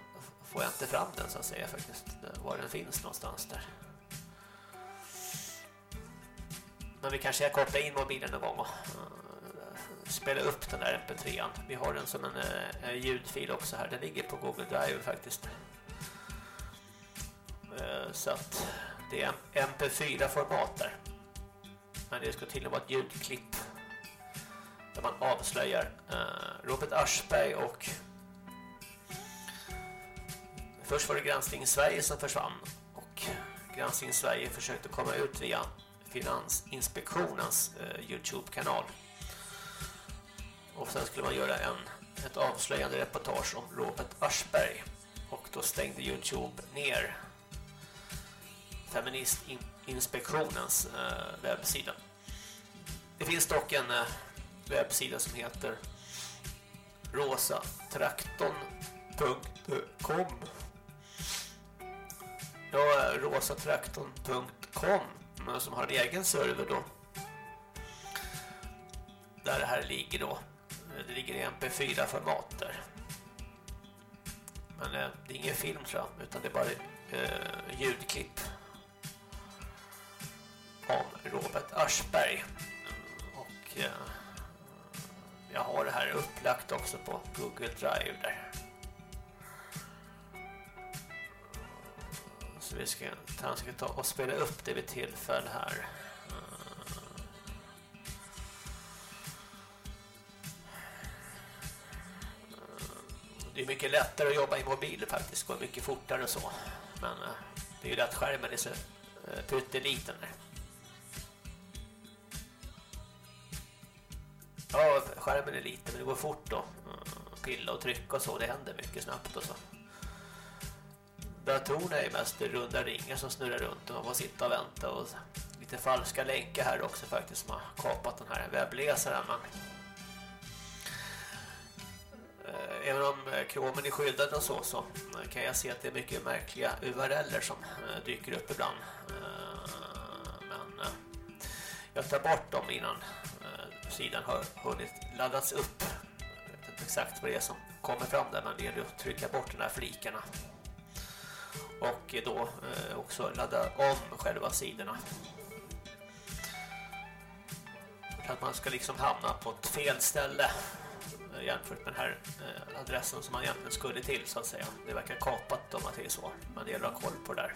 Speaker 42: får jag inte fram den så att säga faktiskt var den finns någonstans där. Men vi kanske ska koppla in mobilen någon gång och eh, spela upp den där mp3an. Vi har den som eh, en ljudfil också här. Den ligger på Google Drive faktiskt. Eh, så att det är mp4-format där. Men det ska till och med vara ett ljudklipp där man avslöjar Robert Aschberg och först var det Granskning Sverige som försvann och Granskning Sverige försökte komma ut via Finansinspektionens eh, Youtube-kanal. Och sen skulle man göra en, ett avslöjande reportage om Robert Aschberg och då stängde Youtube ner Feministinspektionens eh, webbsida. Det finns dock en eh, webbsida som heter rosatraktorn.com Ja, rosatraktorn.com som har en egen server då. Där det här ligger då. Det ligger i mp4-format där. Men eh, det är ingen film tror jag, utan det är bara eh, ljudklipp om Robert Aschberg. Och eh, jag har det här upplagt också på Google Drive där. Så vi ska, han ska ta och spela upp det vid tillfälle här. Mm. Det är mycket lättare att jobba i mobil faktiskt, går mycket fortare och så. Men eh, det är ju det att skärmen är så eh, pytteliten. Ja, skärmen är liten men det går fort då. Mm, pilla och trycka och så, det händer mycket snabbt och så. Datorerna är mest runda ringar som snurrar runt och man får sitta och vänta och lite falska länkar här också faktiskt som har kapat den här webbläsaren men eh, Även om eh, kromen är skyddad och så så eh, kan jag se att det är mycket märkliga url som dyker upp ibland. Men jag tar bort dem innan sidan har hunnit laddats upp. Jag vet inte exakt vad det är som kommer fram där men det gäller att trycka bort de här flikarna. Och då eh, också ladda om själva sidorna. För att man ska liksom hamna på ett fel ställe eh, jämfört med den här eh, adressen som man egentligen skulle till så att säga. Det verkar kapat om man säger så. Men det gäller att ha koll på det där.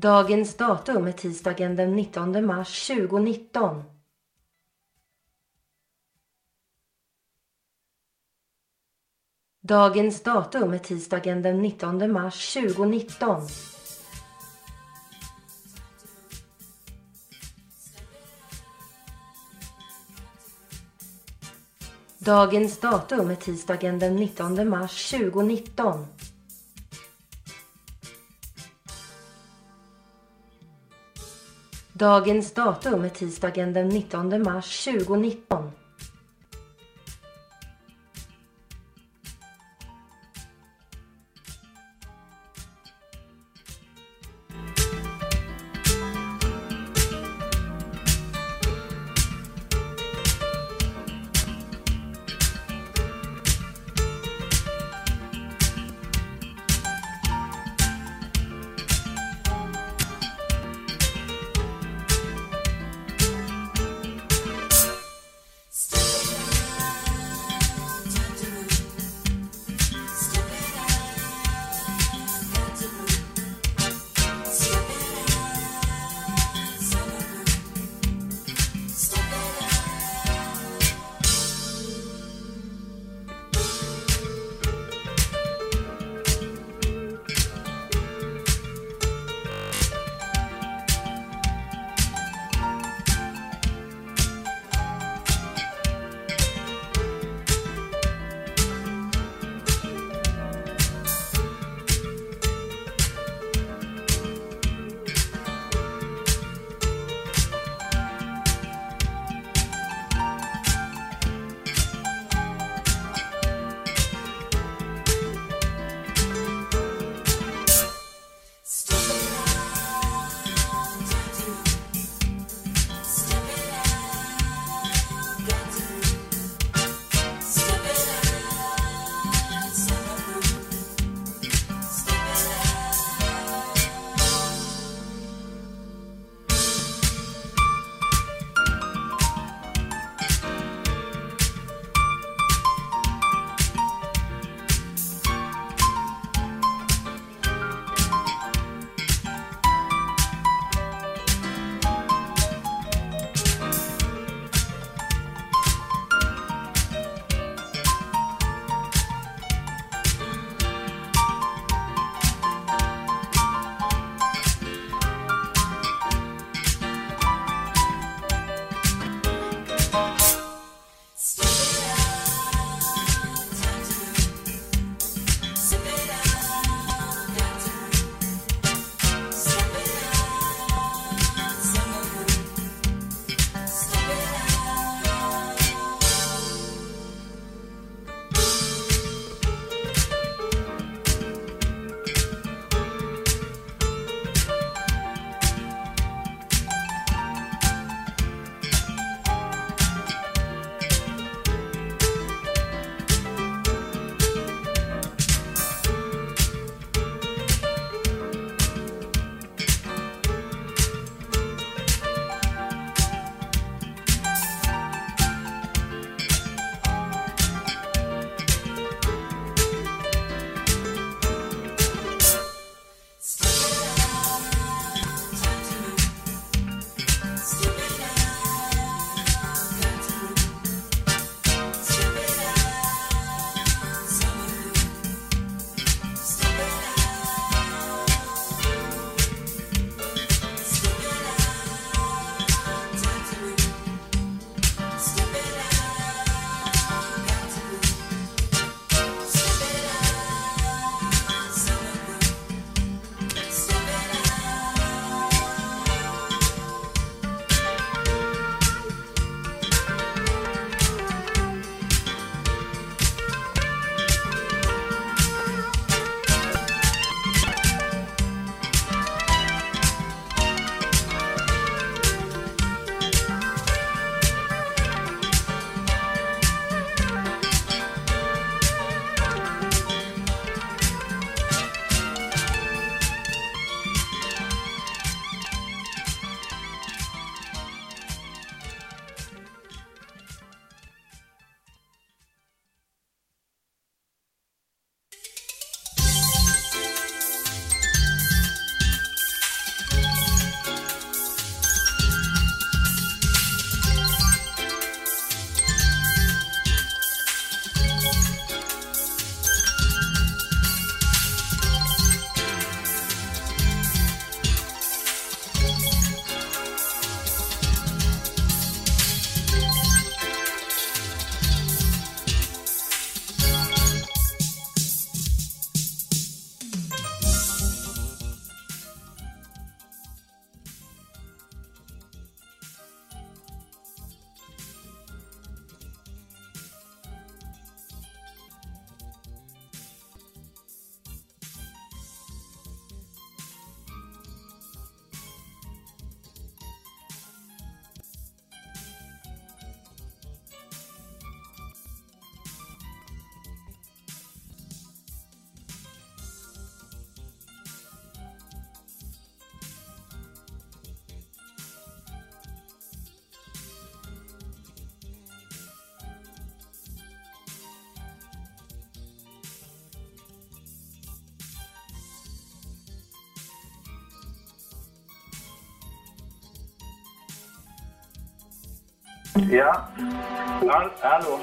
Speaker 37: Dagens datum är tisdagen den 19 mars 2019. Dagens datum är tisdagen den 19 mars 2019. Dagens datum är tisdagen den 19 mars 2019. Dagens datum är tisdagen den 19 mars 2019.
Speaker 44: Ja. All, hallå?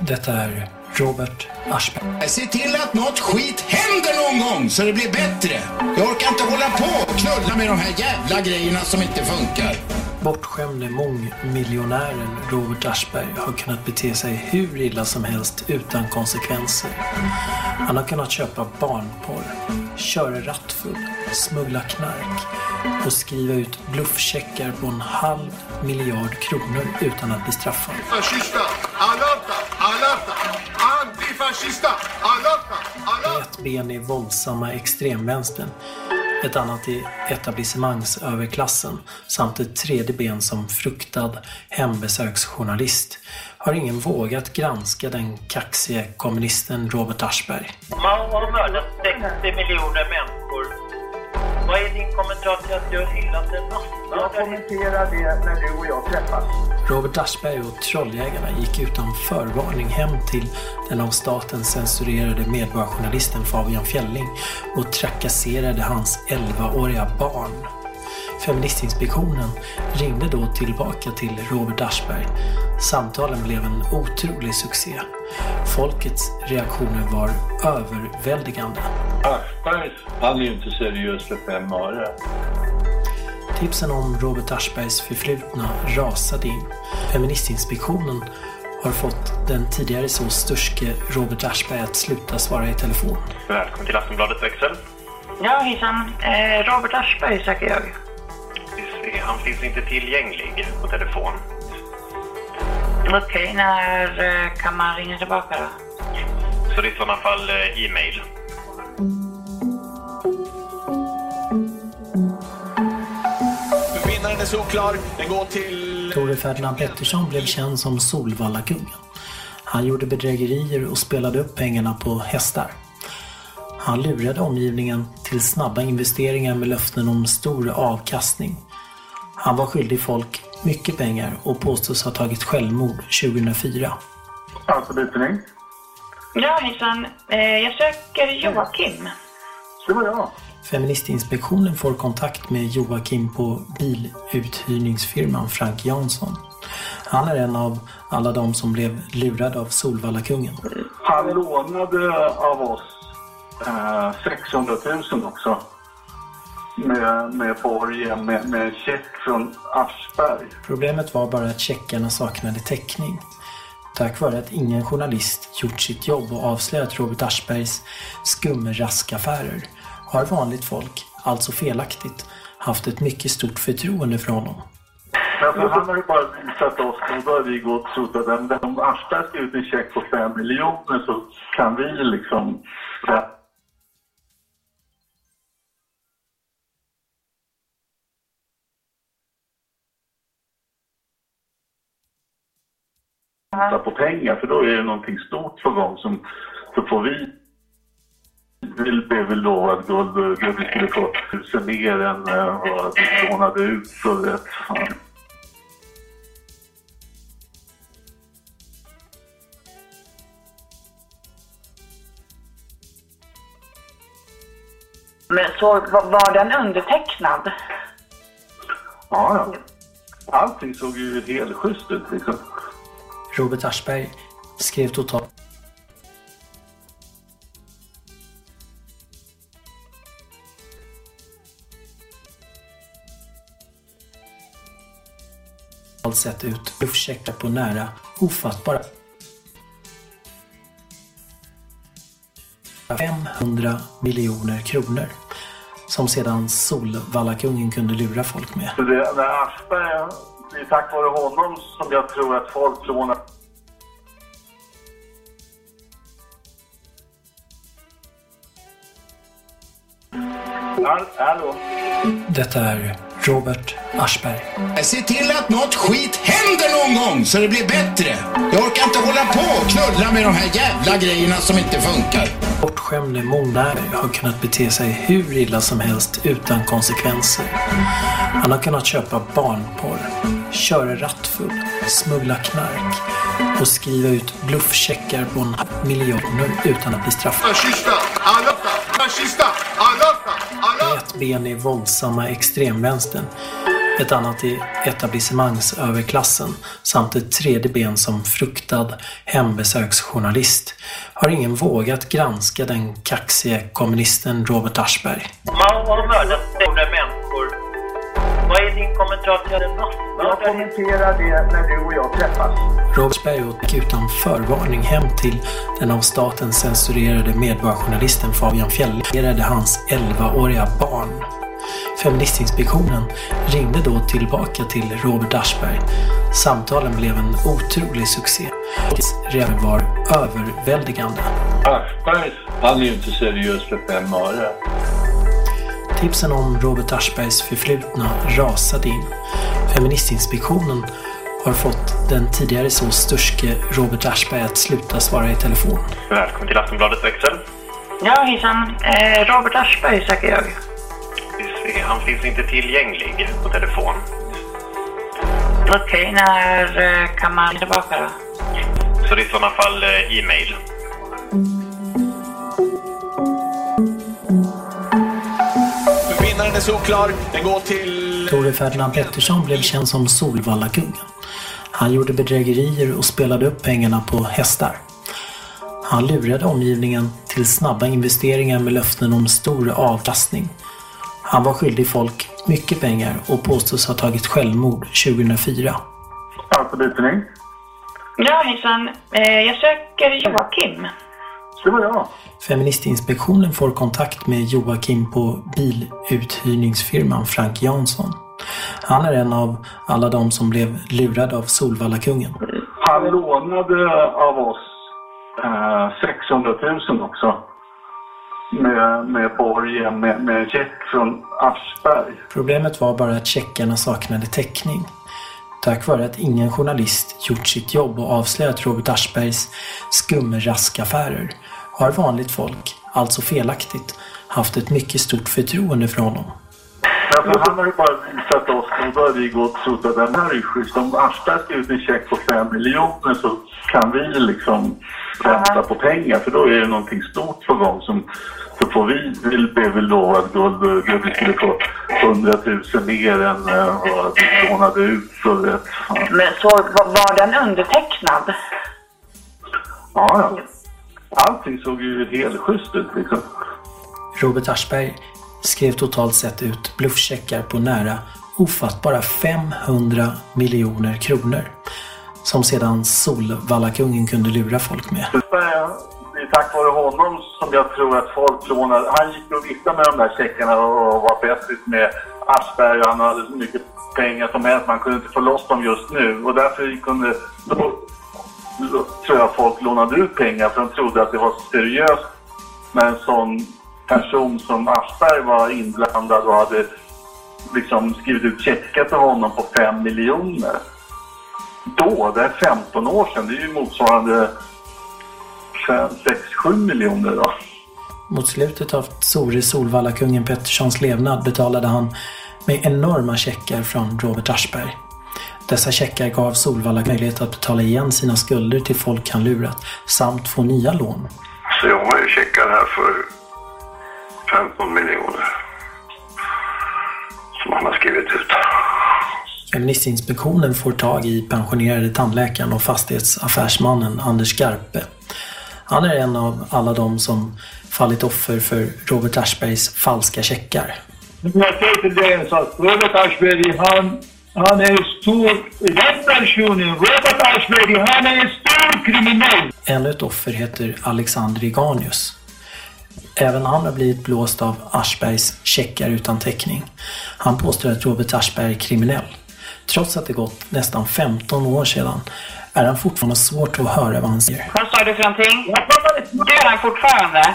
Speaker 45: Detta är Robert Aschberg.
Speaker 46: Se till att något skit händer någon gång så det blir bättre. Jag orkar inte hålla på och knulla med de här jävla grejerna som inte funkar.
Speaker 45: Bortskämde mångmiljonären Robert Aschberg har kunnat bete sig hur illa som helst utan konsekvenser. Han har kunnat köpa barnporr, köra rattfull, smuggla knark och skriva ut bluffcheckar på en halv miljard kronor utan att bli straffad.
Speaker 47: Fascista, alerta, alerta, antifascista, alerta, alerta.
Speaker 45: Ett ben i våldsamma extremvänstern, ett annat i etablissemangsöverklassen samt ett tredje ben som fruktad hembesöksjournalist har ingen vågat granska den kaxige kommunisten Robert Aschberg.
Speaker 48: Man har mördat 60 miljoner människor. Vad är din kommentar till att du har hyllat en
Speaker 44: Jag
Speaker 48: massmördare?
Speaker 44: kommenterar det när du och jag träffas.
Speaker 45: Robert Aschberg och Trolljägarna gick utan förvarning hem till den av staten censurerade medborgarjournalisten Fabian Fjelling och trakasserade hans 11-åriga barn. Feministinspektionen ringde då tillbaka till Robert Aschberg. Samtalen blev en otrolig succé. Folkets reaktioner var överväldigande.
Speaker 49: Aschberg, han är ju inte seriös för fem öre.
Speaker 45: Tipsen om Robert Aschbergs förflutna rasade in. Feministinspektionen har fått den tidigare så sturske Robert Aschberg att sluta svara i telefon.
Speaker 50: Välkommen till Aftonbladet Växel.
Speaker 48: Ja, hejsan. Eh, Robert Aschberg söker jag.
Speaker 50: Han finns inte tillgänglig på telefon.
Speaker 48: Okej, när kan man ringa tillbaka då?
Speaker 50: Så det är i sådana fall e-mail.
Speaker 51: Vinnaren är solklar. Den går till...
Speaker 45: Tore Ferdinand Pettersson blev känd som Solvallakungen. Han gjorde bedrägerier och spelade upp pengarna på hästar. Han lurade omgivningen till snabba investeringar med löften om stor avkastning. Han var skyldig folk mycket pengar och påstås ha tagit självmord 2004.
Speaker 44: Alfabetning.
Speaker 48: Ja, hejsan. Eh, jag söker Joakim.
Speaker 44: Det var jag.
Speaker 45: Feministinspektionen får kontakt med Joakim på biluthyrningsfirman Frank Jansson. Han är en av alla de som blev lurade av Solvallakungen.
Speaker 44: Han lånade av oss eh, 600 000 också. Med, med borgen, med, med check från Aschberg.
Speaker 45: Problemet var bara att checkarna saknade täckning. Tack vare att ingen journalist gjort sitt jobb och avslöjat Robert Aschbergs skumraskaffärer har vanligt folk, alltså felaktigt, haft ett mycket stort förtroende för honom.
Speaker 44: För han har ju bara visat oss, och då har vi gått och trott att om- Aschberg ut en check på 5 miljoner så kan vi liksom... satsa på pengar för då är det någonting stort på gång som så får vi vi blev väl guld och guld vi skulle få tusen mer än eh, vad vi lånade ut så fan.
Speaker 48: Men så var, var den undertecknad?
Speaker 44: Ja, ja. Allting såg ju helt schysst ut liksom.
Speaker 45: Robert Aschberg skrev totalt sett ut bluffcheckar på nära ofattbara 500 miljoner kronor som sedan Solvallakungen kunde lura folk med.
Speaker 44: Så det, när Aschberg, det är tack vare honom som jag tror att folk lånar Hall- Hallå?
Speaker 45: Detta är Robert Aschberg.
Speaker 46: Se till att något skit händer någon gång så det blir bättre. Jag orkar inte hålla på och knulla med de här jävla grejerna som inte funkar.
Speaker 45: Bortskämde mångdärare har kunnat bete sig hur illa som helst utan konsekvenser. Han har kunnat köpa barnporr, köra rattfull, smuggla knark och skriva ut bluffcheckar på en miljoner utan att bli straffad. Ett ben i våldsamma extremvänstern, Ett annat är etablissemangsöverklassen samt ett tredje ben som fruktad hembesöksjournalist har ingen vågat granska den kaxige kommunisten Robert Aschberg.
Speaker 48: Man har mördat människor. Vad är din kommentar till det?
Speaker 52: Jag kommenterar det när du och jag träffas.
Speaker 45: Robert Berg gick utan förvarning hem till den av staten censurerade medborgarjournalisten Fabian Fjell hans 11-åriga barn. Feministinspektionen ringde då tillbaka till Robert Aschberg. Samtalen blev en otrolig succé. Reaktionen var överväldigande.
Speaker 49: Aschberg, han är ju inte seriös för fem öre.
Speaker 45: Tipsen om Robert Aschbergs förflutna rasade in. Feministinspektionen har fått den tidigare så sturske Robert Aschberg att sluta svara i telefon.
Speaker 50: Välkommen till Aftonbladet växel.
Speaker 53: Ja, hejsan. Eh, Robert Aschberg söker jag.
Speaker 50: Han finns inte tillgänglig på telefon.
Speaker 53: Okej, när eh, kan man tillbaka då?
Speaker 50: Så det är i sådana fall eh, e-mail.
Speaker 51: Är solklar. Den går till...
Speaker 45: Tore Ferdinand Pettersson blev känd som Solvalla-kungen. Han gjorde bedrägerier och spelade upp pengarna på hästar. Han lurade omgivningen till snabba investeringar med löften om stor avkastning. Han var skyldig folk mycket pengar och påstås ha tagit självmord 2004.
Speaker 44: Autoutbildning.
Speaker 53: Ja, hejsan. Eh, jag söker Joakim.
Speaker 44: Det var jag.
Speaker 45: Feministinspektionen får kontakt med Joakim på biluthyrningsfirman Frank Jansson. Han är en av alla de som blev lurade av Solvalla-kungen.
Speaker 44: Han lånade av oss eh, 600 000 också. Med, med borgen, med, med check från Aschberg.
Speaker 45: Problemet var bara att checkarna saknade täckning. Tack vare att ingen journalist gjort sitt jobb och avslöjat Robert Aschbergs skumraskaffärer har vanligt folk, alltså felaktigt, haft ett mycket stort förtroende för honom.
Speaker 44: Alltså, han har ju bara visat oss och då har vi gått och trott att den här är schysst. Om Aschberg skrivit en check på 5 miljoner så kan vi liksom vänta på pengar för då är det någonting stort på gång som så får vi, vi blev väl lovat guld och guld, vi skulle få 100 000 mer än eh, vad vi lånade ut. Så.
Speaker 53: Men så var, var den undertecknad?
Speaker 44: ja, ja. Allting såg ju helt schysst ut liksom.
Speaker 45: Robert Aschberg skrev totalt sett ut bluffcheckar på nära ofattbara 500 miljoner kronor. Som sedan Solvalla-kungen kunde lura folk med.
Speaker 44: Det är tack vare honom som jag tror att folk lånade. Han gick och viftade med de där checkarna och var bästis med Aschberg och han hade så mycket pengar som helst. Man kunde inte få loss dem just nu och därför kunde... Då tror jag folk lånade ut pengar för de trodde att det var seriöst med en sån person som Aschberg var inblandad och hade liksom skrivit ut checkar till honom på 5 miljoner. Då, det är 15 år sedan, det är ju motsvarande 6-7 miljoner då.
Speaker 45: Mot slutet av Sore Solvalla-kungen Petterssons levnad betalade han med enorma checkar från Robert Aschberg. Dessa checkar gav Solvalla möjlighet att betala igen sina skulder till folk han lurat samt få nya lån.
Speaker 47: Så jag har ju checkar här för 15 miljoner. Som han har skrivit ut.
Speaker 45: Feministinspektionen får tag i pensionerade tandläkaren och fastighetsaffärsmannen Anders Garpe. Han är en av alla de som fallit offer för Robert Aschbergs falska checkar.
Speaker 52: Jag säger till dig en sak. Robert Aschberg, han, han är stor... Den personen, Robert Aschberg, han är en stor kriminell.
Speaker 45: Ännu ett offer heter Alexander Iganius. Även han har blivit blåst av Aschbergs checkar utan täckning. Han påstår att Robert Aschberg är kriminell. Trots att det gått nästan 15 år sedan är han fortfarande svårt att höra vad han säger.
Speaker 53: Vad sa du för någonting? Dör han fortfarande?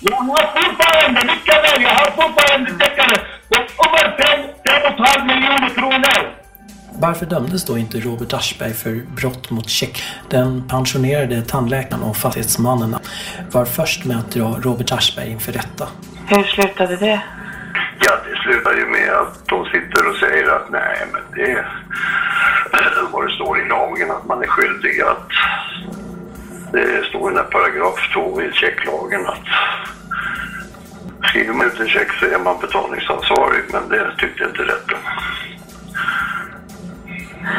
Speaker 52: Jag har fortfarande, lika väl, jag har fortfarande checkar på över 5,5 miljoner kronor.
Speaker 45: Varför dömdes då inte Robert Aschberg för brott mot check? Den pensionerade tandläkaren och fastighetsmannen var först med att dra Robert Aschberg inför rätta.
Speaker 53: Hur slutade det?
Speaker 47: Ja, det slutar ju med att de sitter och säger att nej, men det är <clears throat> vad det står i lagen att man är skyldig att det står i den här paragraf 2 i checklagen att skriver man ut en check så är man betalningsansvarig, men det tyckte inte rätten.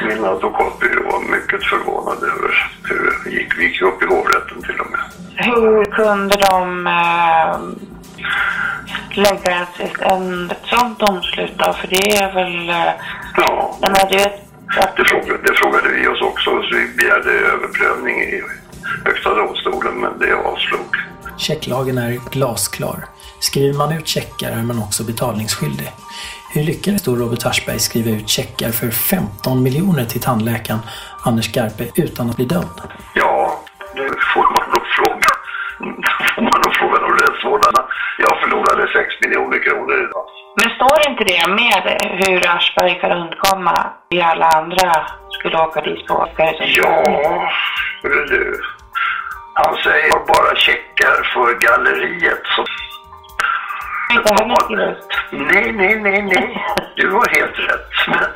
Speaker 47: Min advokatbyrå var mycket förvånad över hur det gick. Vi gick upp i hovrätten till och med.
Speaker 53: Hur kunde de eh, lägga ett, en, ett sånt domslut då? För det är väl... Eh,
Speaker 47: Ja,
Speaker 53: jag menar, det,
Speaker 47: det frågade, det frågade vi oss också, så vi begärde överprövning i Högsta domstolen, men det avslog.
Speaker 45: Checklagen är glasklar. Skriver man ut checkar är man också betalningsskyldig. Hur lyckades då Robert Aschberg skriva ut checkar för 15 miljoner till tandläkaren Anders Garpe utan att bli dömd?
Speaker 47: Ja, det får man nog fråga. får man nog fråga de rättsvårdarna. Jag förlorade 6 miljoner kronor idag.
Speaker 53: men står inte det med hur Aschberg kan undkomma i alla andra skulle åka dit på?
Speaker 47: Ja, hörru du. Han säger bara checkar för galleriet. Så...
Speaker 53: Inte heller skrivit.
Speaker 47: Nej, nej, nej, nej. Du har helt rätt. Men,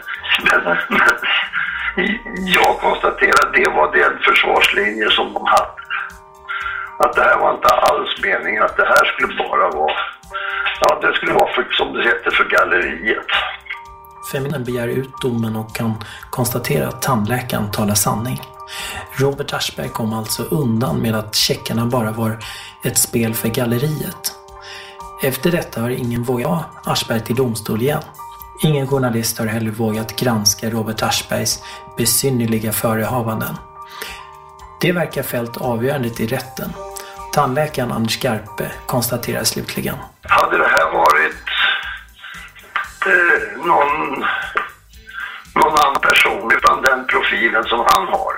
Speaker 47: men, men jag konstaterar att det var den försvarslinje som de hade. Att det här var inte alls meningen, att det här skulle bara vara, ja det skulle vara för, som det heter för galleriet.
Speaker 45: Feminen begär ut domen och kan konstatera att tandläkaren talar sanning. Robert Aschberg kom alltså undan med att checkarna bara var ett spel för galleriet. Efter detta har ingen vågat ha Aschberg till domstol igen. Ingen journalist har heller vågat granska Robert Aschbergs besynnerliga förehavanden. Det verkar fällt avgörandet i rätten. Tandläkaren Anders Garpe konstaterar slutligen.
Speaker 47: Hade det här varit eh, någon, någon annan person utan den profilen som han har.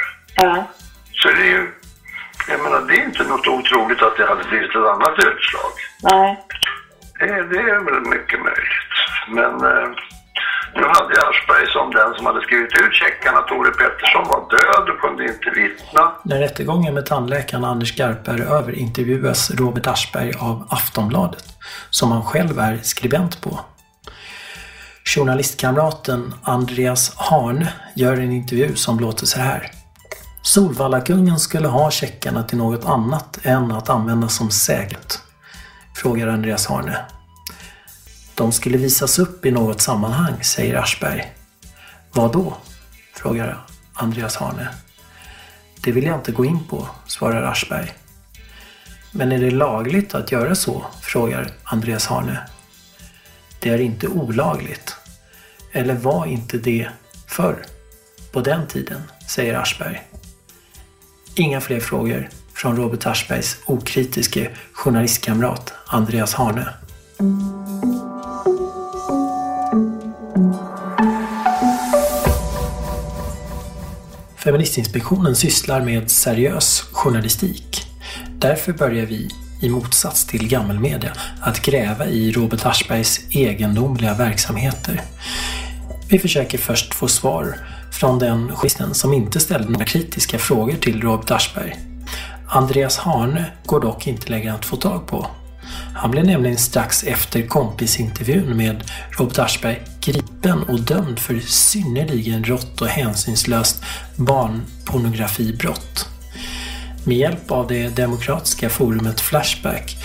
Speaker 47: Så det är ju, jag menar det är inte något otroligt att det hade blivit ett annat utslag.
Speaker 53: Nej.
Speaker 47: Det, är väl mycket möjligt. Men eh, nu hade Aschberg som den som hade skrivit ut checkarna, Tore Pettersson, var död och kunde inte vittna.
Speaker 45: När rättegången med tandläkaren Anders Garpe är över intervjuas Robert Aschberg av Aftonbladet, som han själv är skribent på. Journalistkamraten Andreas Harn gör en intervju som låter så här. Solvallakungen skulle ha checkarna till något annat än att användas som säkert frågar Andreas Harne. De skulle visas upp i något sammanhang, säger Aschberg. Vad då? frågar Andreas Harne. Det vill jag inte gå in på, svarar Aschberg. Men är det lagligt att göra så? frågar Andreas Harne. Det är inte olagligt. Eller var inte det förr? På den tiden, säger Aschberg. Inga fler frågor från Robert Aschbergs okritiske journalistkamrat Andreas Harne. Feministinspektionen sysslar med seriös journalistik. Därför börjar vi, i motsats till gammelmedia, att gräva i Robert Aschbergs egendomliga verksamheter. Vi försöker först få svar från den journalisten som inte ställde några kritiska frågor till Robert Aschberg. Andreas Harne går dock inte längre att få tag på. Han blev nämligen strax efter kompisintervjun med Robert Aschberg gripen och dömd för synnerligen rått och hänsynslöst barnpornografibrott. Med hjälp av det demokratiska forumet Flashback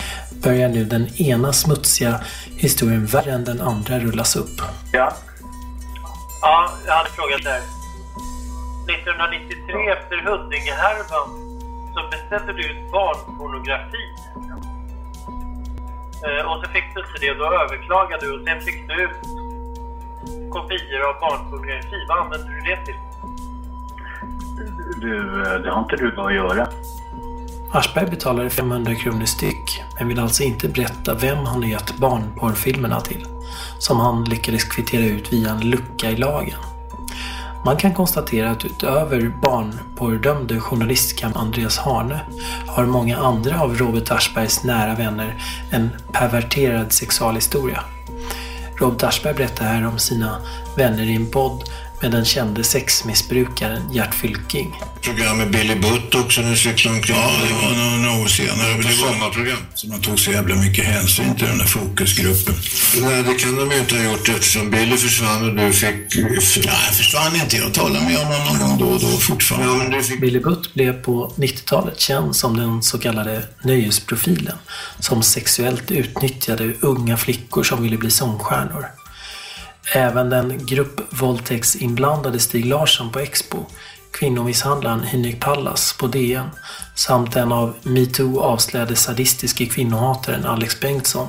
Speaker 45: börjar nu den ena smutsiga historien värre än den andra rullas upp.
Speaker 47: Ja.
Speaker 48: Ja, jag hade frågat där. 1993 efter Huddingehärvan så beställde du ut barnpornografi. Eh, och så fick du inte det, då överklagade du och sen fick du ut kopior av barnpornografi. Vad använde du det till?
Speaker 49: Du, eh, det har inte du med att göra.
Speaker 45: Aschberg betalade 500 kronor styck, men vill alltså inte berätta vem han har gett barnporrfilmerna till, som han lyckades kvittera ut via en lucka i lagen. Man kan konstatera att utöver barnporrdömde journalistkam Andreas Harne har många andra av Robert Aschbergs nära vänner en perverterad sexualhistoria. Robert Aschberg berättar här om sina vänner i en podd med den kände sexmissbrukaren Gert Fylking.
Speaker 46: program med Billy Butt också när cyklade omkring. Ja, det var några, några år senare. Det var samma program. Så man tog så jävla mycket hänsyn till den där fokusgruppen. Nej, det kan de ju inte ha gjort eftersom Billy försvann och du fick... Nej, försvann inte. Jag talade med honom någon gång då och då fortfarande. Ja, men du fick...
Speaker 45: Billy Butt blev på 90-talet känd som den så kallade nöjesprofilen som sexuellt utnyttjade unga flickor som ville bli sångstjärnor. Även den gruppvåldtäktsinblandade Stig Larsson på Expo, kvinnomisshandlaren Hynek Pallas på DN samt den av metoo avslöjade sadistiske kvinnohataren Alex Bengtsson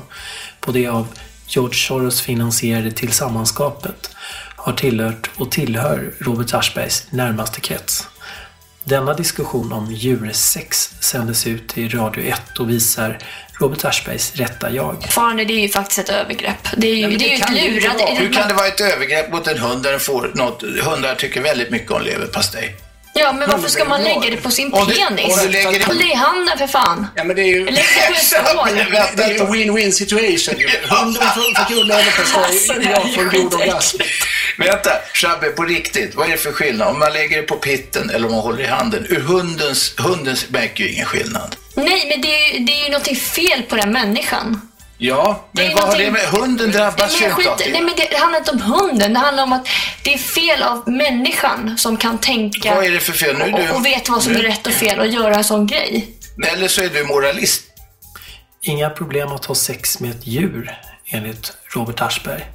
Speaker 45: på det av George Soros finansierade Tillsammanskapet har tillhört och tillhör Robert Aschbergs närmaste krets. Denna diskussion om djursex sändes ut i Radio 1 och visar Robert Aschbergs rätta jag.
Speaker 54: Fortfarande, det är ju faktiskt ett övergrepp. Det är ju,
Speaker 55: men
Speaker 54: det är ju ett
Speaker 55: kan det inte
Speaker 54: lurat...
Speaker 55: vara. Hur kan det vara ett övergrepp mot en hund där den får något? Hundar tycker väldigt mycket om leverpastej.
Speaker 54: Ja, men varför ska man lägga det på sin
Speaker 55: Om du-
Speaker 54: penis?
Speaker 55: om du lägger det-
Speaker 54: Håll det i handen för fan.
Speaker 55: Ja, men det är ju...
Speaker 54: Lägg det på <laughs> ett.
Speaker 55: Det är ju en win-win situation. Hunden får god leverpastej, jag får god orgasm. Vänta, Shabbe, på riktigt. Vad är det för skillnad? Om man lägger det på pitten eller om man håller i handen? Ur hundens, hundens märker ju ingen skillnad.
Speaker 54: Nej, men det är, ju, det är ju något fel på den människan.
Speaker 55: Ja,
Speaker 54: är
Speaker 55: men vad har det
Speaker 54: någonting-
Speaker 55: med... Hunden drabbas
Speaker 54: Nej, men skit, nej, men det handlar inte om hunden. Det handlar om att det är fel av människan som kan tänka
Speaker 55: Vad är det för fel? Nu är du-
Speaker 54: och, och vet vad som är
Speaker 55: nu-
Speaker 54: rätt och fel och göra en sån grej.
Speaker 55: Eller så är du moralist.
Speaker 45: Inga problem att ha sex med ett djur, enligt Robert Aschberg.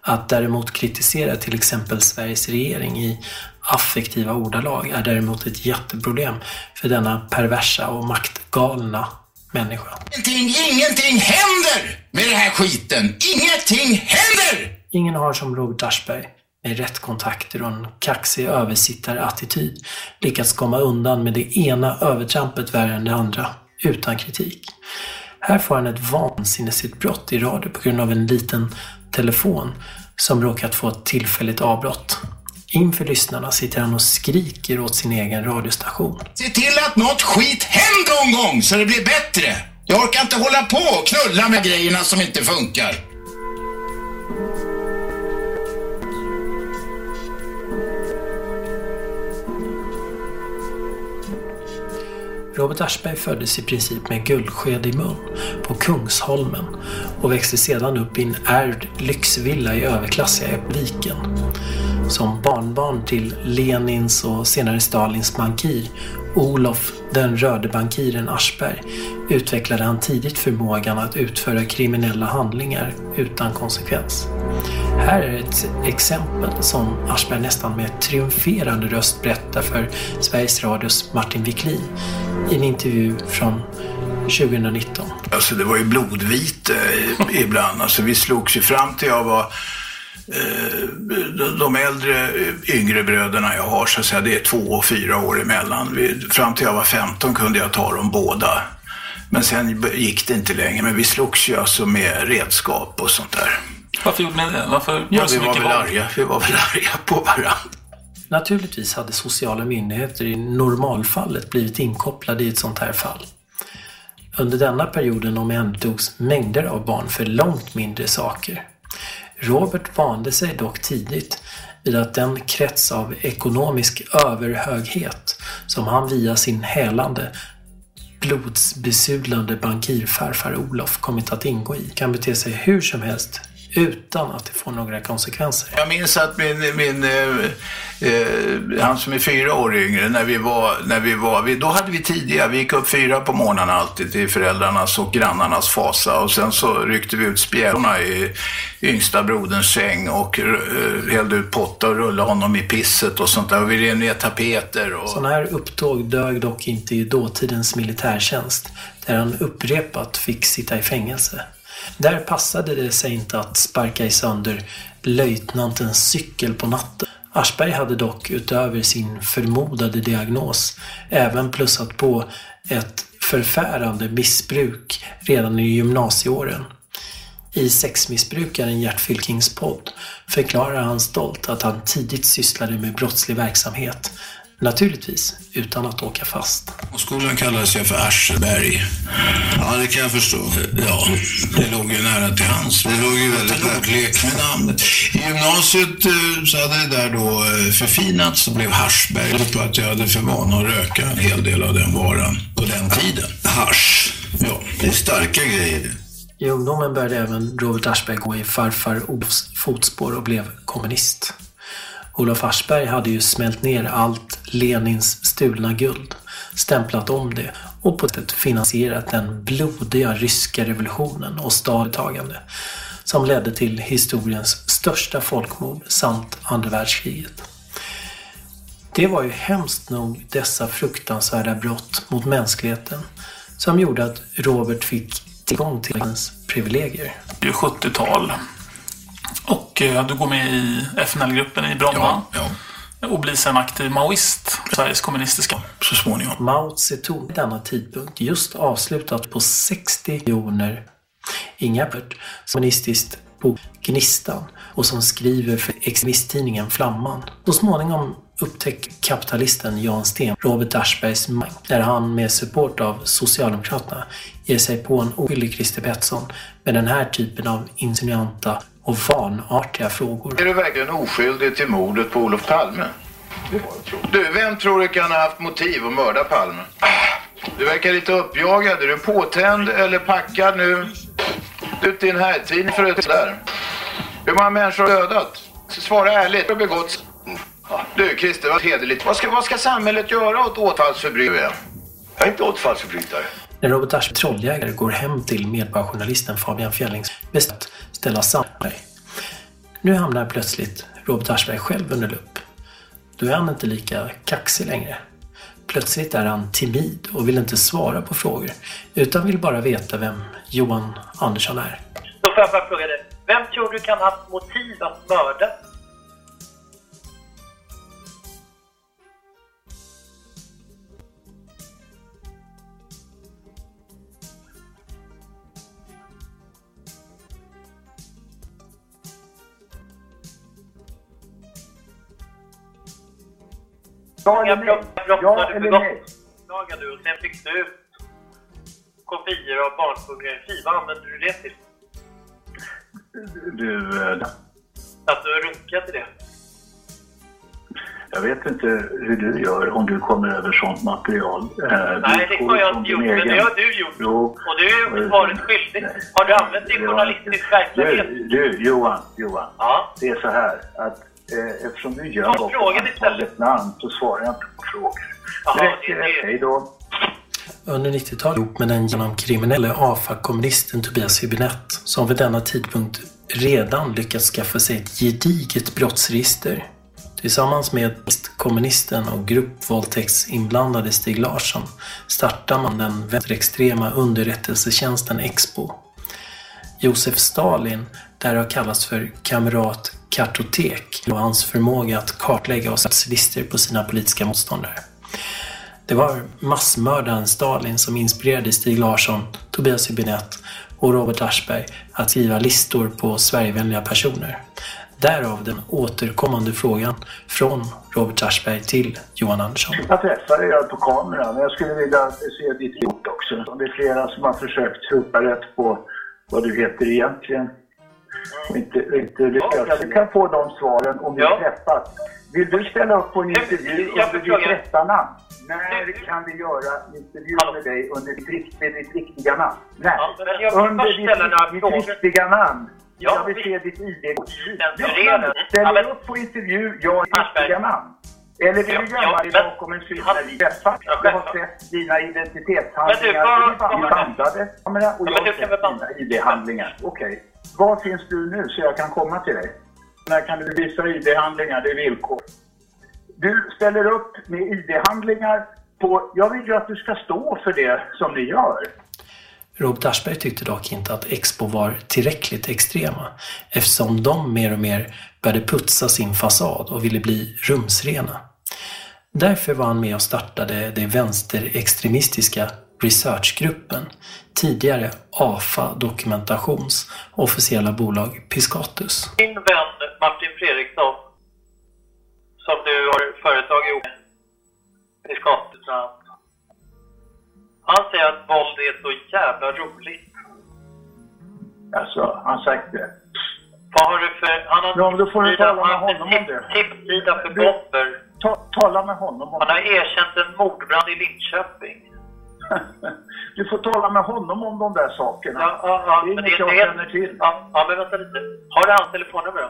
Speaker 45: Att däremot kritisera till exempel Sveriges regering i affektiva ordalag är däremot ett jätteproblem för denna perversa och maktgalna människa.
Speaker 55: Ingenting, ingenting händer med den här skiten. Ingenting händer!
Speaker 45: Ingen har som Robert Aschberg med rätt kontakter och en kaxig översittarattityd lyckats komma undan med det ena övertrampet värre än det andra, utan kritik. Här får han ett vansinnesutbrott i radio på grund av en liten telefon som råkat få ett tillfälligt avbrott. Inför lyssnarna sitter han och skriker åt sin egen radiostation.
Speaker 55: Se till att något skit händer någon gång så det blir bättre. Jag orkar inte hålla på och knulla med grejerna som inte funkar.
Speaker 45: Robert Aschberg föddes i princip med guldsked i mun på Kungsholmen och växte sedan upp i en ärvd lyxvilla i överklassiga Viken. Som barnbarn till Lenins och senare Stalins bankir Olof den röde bankiren Aschberg utvecklade han tidigt förmågan att utföra kriminella handlingar utan konsekvens. Här är ett exempel som Aschberg nästan med triumferande röst berättar för Sveriges Radios Martin Wiklin i en intervju från 2019.
Speaker 55: Alltså det var ju blodvite ibland. Alltså vi slogs ju fram till jag var de- de äldre eh, yngre bröderna jag har, så att säga, det är två och fyra år emellan. Fram till jag var 15 kunde jag ta dem båda. Men sen gick det inte längre. Men vi slogs ju alltså med redskap och sånt där.
Speaker 43: Varför gjorde ni det? Varför var
Speaker 55: Ja, vi var väl arga. Vi var väl arga på varandra.
Speaker 45: Naturligtvis hade sociala myndigheter i normalfallet blivit inkopplade i ett sånt här fall. Under denna perioden omhändertogs mängder av barn för långt mindre saker. Robert vande sig dock tidigt vid att den krets av ekonomisk överhöghet som han via sin hälande blodsbesudlande bankirfarfar Olof kommit att ingå i kan bete sig hur som helst utan att det får några konsekvenser.
Speaker 55: Jag minns att min, min eh, eh, han som är fyra år yngre, när vi var, när vi var vi, då hade vi tidiga, vi gick upp fyra på morgonen alltid till föräldrarnas och grannarnas fasa och sen så ryckte vi ut spjälorna i yngsta broderns säng och eh, hällde ut potta och rullade honom i pisset och sånt där och vi rev ner tapeter och
Speaker 45: Sådana här upptåg dög dock inte i dåtidens militärtjänst, där han upprepat fick sitta i fängelse. Där passade det sig inte att sparka i sönder löjtnantens cykel på natten. Aschberg hade dock utöver sin förmodade diagnos även plussat på ett förfärande missbruk redan i gymnasieåren. I Sexmissbrukaren Gert Fylkings podd förklarar han stolt att han tidigt sysslade med brottslig verksamhet. Naturligtvis utan att åka fast.
Speaker 46: Och skolan kallades jag för Ascheberg. Ja, det kan jag förstå. Ja, det låg ju nära till hans. Det låg ju väldigt nära. Lek med namnet. I gymnasiet eh, så hade det där då eh, förfinats och blev Haschberg. Det på att jag hade för vana att röka en hel del av den varan på den tiden. Hasch. Ja, det är starka grejer.
Speaker 45: I ungdomen började även Robert Aschberg gå i farfar Olofs fotspår och blev kommunist. Olof Aschberg hade ju smält ner allt Lenins stulna guld, stämplat om det och på ett sätt finansierat den blodiga ryska revolutionen och stadtagande som ledde till historiens största folkmord samt andra världskriget. Det var ju hemskt nog dessa fruktansvärda brott mot mänskligheten som gjorde att Robert fick tillgång till hans privilegier.
Speaker 56: Det är 70-tal. Och eh, du går med i FNL-gruppen i Bromma.
Speaker 55: Ja,
Speaker 56: Och blir sen aktiv maoist, Sveriges kommunistiska.
Speaker 55: Så småningom.
Speaker 45: Mao Zedong denna tidpunkt just avslutat på 60 miljoner Inga Bert, kommunistiskt på Gnistan och som skriver för extremisttidningen Flamman. Så småningom upptäcker kapitalisten Jan Sten Robert Aschbergs mang när han med support av Socialdemokraterna ger sig på en oskyldig Christer Pettersson med den här typen av insinuanta och vanartiga frågor.
Speaker 55: Är du verkligen oskyldig till mordet på Olof Palme? Du, vem tror du kan ha haft motiv att mörda Palme? Du verkar lite uppjagad. Är du påtänd eller packad nu? Ut i en herrtidning för det där. Hur många människor har dödat? Svara ärligt. Har begått... Du, Christer, vad hederligt. Vad ska, vad ska samhället göra åt återfallsförbrytare? Jag är inte återfallsförbrytare.
Speaker 45: När Robert Aschberg, trolljägare, går hem till medborgarjournalisten Fabian Fjellings bestämt ställa samman. Nu hamnar plötsligt Robert Aschberg själv under lupp. Då är han inte lika kaxig längre. Plötsligt är han timid och vill inte svara på frågor, utan vill bara veta vem Johan Andersson är.
Speaker 48: Då får jag bara fråga dig. Vem tror du kan ha haft motiv att mörda?
Speaker 57: Ja eller nej? Ja
Speaker 48: har
Speaker 57: eller nej?
Speaker 48: Lagade du och sen fick du kopior av barnpornografi. Vad använde du det till?
Speaker 52: Du, eh,
Speaker 48: Att du runkade till det?
Speaker 52: jag vet inte hur du gör om du kommer över sånt material. Eh,
Speaker 48: Nej,
Speaker 52: du
Speaker 48: det
Speaker 52: får
Speaker 48: har jag inte
Speaker 52: din
Speaker 48: gjort, men
Speaker 52: egen-
Speaker 48: det har du gjort.
Speaker 52: Jo.
Speaker 48: Och du är ju svaret skyldig. Har du använt det
Speaker 52: Det var-
Speaker 48: journalistisk verksamhet?
Speaker 52: Du, du Johan, Johan.
Speaker 48: Ja.
Speaker 52: Det är så här att eh, eftersom du gör
Speaker 48: istället.
Speaker 52: antalet namn så svarar jag inte på frågor.
Speaker 48: Jaha,
Speaker 52: det räcker, hej då.
Speaker 45: Under 90-talet ihop med den genomkriminelle AFA-kommunisten Tobias Hübinette som vid denna tidpunkt redan lyckats skaffa sig ett gediget brottsregister. Tillsammans med kommunisten och gruppvåldtäktsinblandade Stig Larsson startar man den vänsterextrema underrättelsetjänsten Expo. Josef Stalin därav kallas för kamrat kartotek och hans förmåga att kartlägga och sätta listor på sina politiska motståndare. Det var massmördaren Stalin som inspirerade Stig Larsson, Tobias Hübinette och Robert Aschberg att skriva listor på Sverigevänliga personer. Därav den återkommande frågan från Robert Aschberg till Johan Andersson.
Speaker 52: Jag träffade dig på kameran men jag skulle vilja se ditt gjort också. Det är flera som har försökt ropa rätt på vad du heter egentligen. Och inte, inte lyckas. Du kan få de svaren om vi träffas. Vill du ställa upp på en intervju under ditt rätta namn? När kan vi göra intervju med dig under ditt, med ditt riktiga namn? När?
Speaker 48: jag vill
Speaker 52: under ditt, ditt riktiga namn.
Speaker 48: Ja,
Speaker 52: jag vill
Speaker 48: vi-
Speaker 52: se ditt ID-kort. Ställer du upp på intervju, ja, ditt riktiga namn? Eller vill du
Speaker 48: Ja,
Speaker 52: gömma
Speaker 48: ja,
Speaker 52: dig bakom en skylt där vi träffas? Jag har sett dina identitetshandlingar. Vi bandade och
Speaker 48: Ja,
Speaker 52: jag har sett dina ID-handlingar. Okej. Var finns du nu så jag kan komma till dig? När kan du visa ID-handlingar? Det är villkor. Du ställer upp med ID-handlingar på... Jag vill ju att du ska stå för det som ni gör.
Speaker 45: Robert Aschberg tyckte dock inte att Expo var tillräckligt extrema eftersom de mer och mer började putsa sin fasad och ville bli rumsrena. Därför var han med och startade det vänsterextremistiska researchgruppen, tidigare AFA Dokumentations officiella bolag Piscatus.
Speaker 48: Din vän Martin Fredriksson, som du har företag ihop med, i Skapelsen, han säger att våld är så jävla roligt.
Speaker 52: Alltså, han har sagt det.
Speaker 48: Vad har du för... Han har
Speaker 52: Ja, men då får du tala med honom om det.
Speaker 48: tips- tipssida för bomber.
Speaker 52: Ta, tala med honom om
Speaker 48: Han har erkänt en mordbrand i Linköping. <laughs>
Speaker 52: Du får tala med honom om de där sakerna.
Speaker 48: Ja, ja, ja,
Speaker 52: det är
Speaker 48: men
Speaker 52: inget
Speaker 48: det-
Speaker 52: jag
Speaker 48: det-
Speaker 52: känner till.
Speaker 48: Ja, ja, men vänta lite. Har du hans telefonnummer då?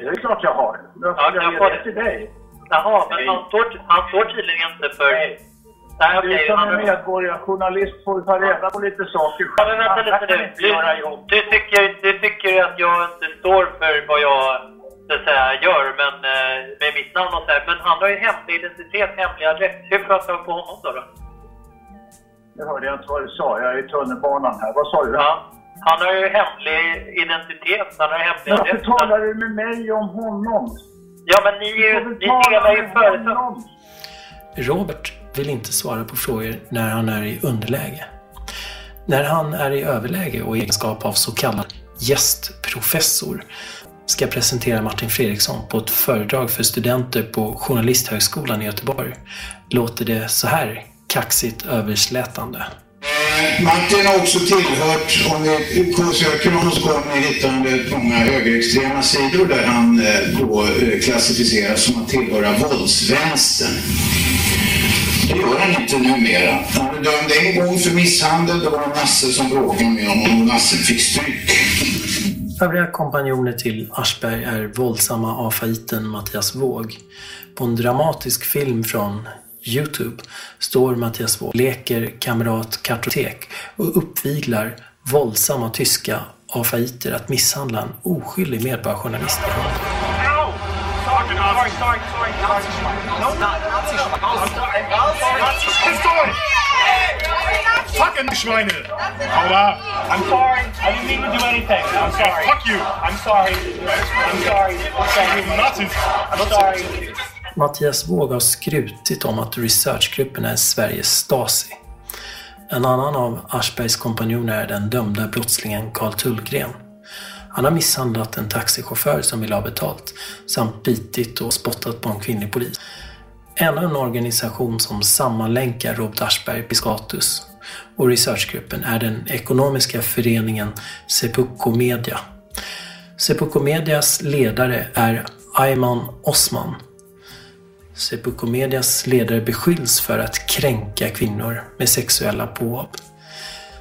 Speaker 52: Det är klart jag har. Jag,
Speaker 48: Ja,
Speaker 52: jag
Speaker 48: får
Speaker 52: det till dig.
Speaker 48: Jaha, men han står, han står tydligen inte för... Nej,
Speaker 52: Du som är medborgarjournalist får ta reda på lite saker
Speaker 48: Ja, men vänta lite nu. Du, du, tycker, du tycker att jag inte står för vad jag så att säga, gör men, eh, med mitt namn och så här. Men han har ju hemlig identitet, hemlig adress. Hur jag tag på honom då? då?
Speaker 52: Det hörde jag inte vad du sa. Jag är i tunnelbanan här. Vad sa du?
Speaker 48: Ja, han har ju hemlig identitet, han har hemlig
Speaker 52: Varför
Speaker 48: adress.
Speaker 52: talar du med mig om honom?
Speaker 48: Ja, men ni, ni delar ju företag.
Speaker 45: Robert vill inte svara på frågor när han är i underläge. När han är i överläge och i egenskap av så kallad gästprofessor ska presentera Martin Fredriksson på ett föredrag för studenter på Journalisthögskolan i Göteborg låter det så här kaxigt överslätande.
Speaker 46: Martin har också tillhört, om vi söker honom så kommer ni hitta många högerextrema sidor där han eh, då eh, klassificeras som att tillhöra våldsvänstern. Det gör han inte numera. Han blev dömd en gång för misshandel, det var Nasse som bråkade med honom och Nasse fick stryk.
Speaker 45: Övriga kompanjoner till Aschberg är våldsamma afaiten Mattias Våg. På en dramatisk film från Youtube står Mattias Våg, leker kamrat kartotek och uppviglar våldsamma tyska afaiter att misshandla en oskyldig medborgarjournalist i handen.
Speaker 58: Sorry, sorry, sorry. No, Fucking Schweine. Hold up. I'm sorry. I didn't mean to do anything. I'm sorry. Fuck you. I'm sorry. I'm sorry. I'm sorry. Nazis. I'm sorry.
Speaker 45: Mattias Våg har skrutit om att researchgruppen är Sveriges Stasi. En annan av Aschbergs kompanjoner är den dömda brottslingen Karl Tullgren. Han har misshandlat en taxichaufför som vill ha betalt samt bitit och spottat på en kvinnlig polis. Ännu en organisation som sammanlänkar Robert Aschberg Piscatus och researchgruppen är den ekonomiska föreningen Seppuku Media. Seppuku Medias ledare är Ayman Osman. Seppuku Medias ledare beskylls för att kränka kvinnor med sexuella påhopp.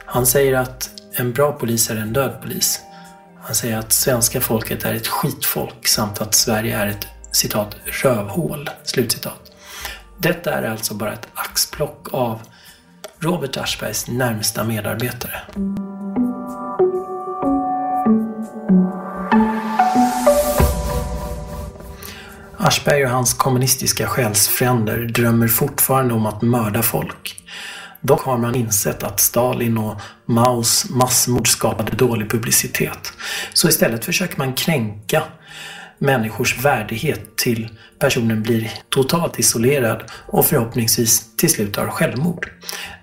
Speaker 45: Han säger att en bra polis är en död polis. Han säger att svenska folket är ett skitfolk samt att Sverige är ett citat rövhål. Slutcitat. Detta är alltså bara ett axplock av Robert Aschbergs närmsta medarbetare. Aschberg och hans kommunistiska själsfränder drömmer fortfarande om att mörda folk. Dock har man insett att Stalin och Maos massmord skapade dålig publicitet. Så istället försöker man kränka människors värdighet till personen blir totalt isolerad och förhoppningsvis till slut har självmord.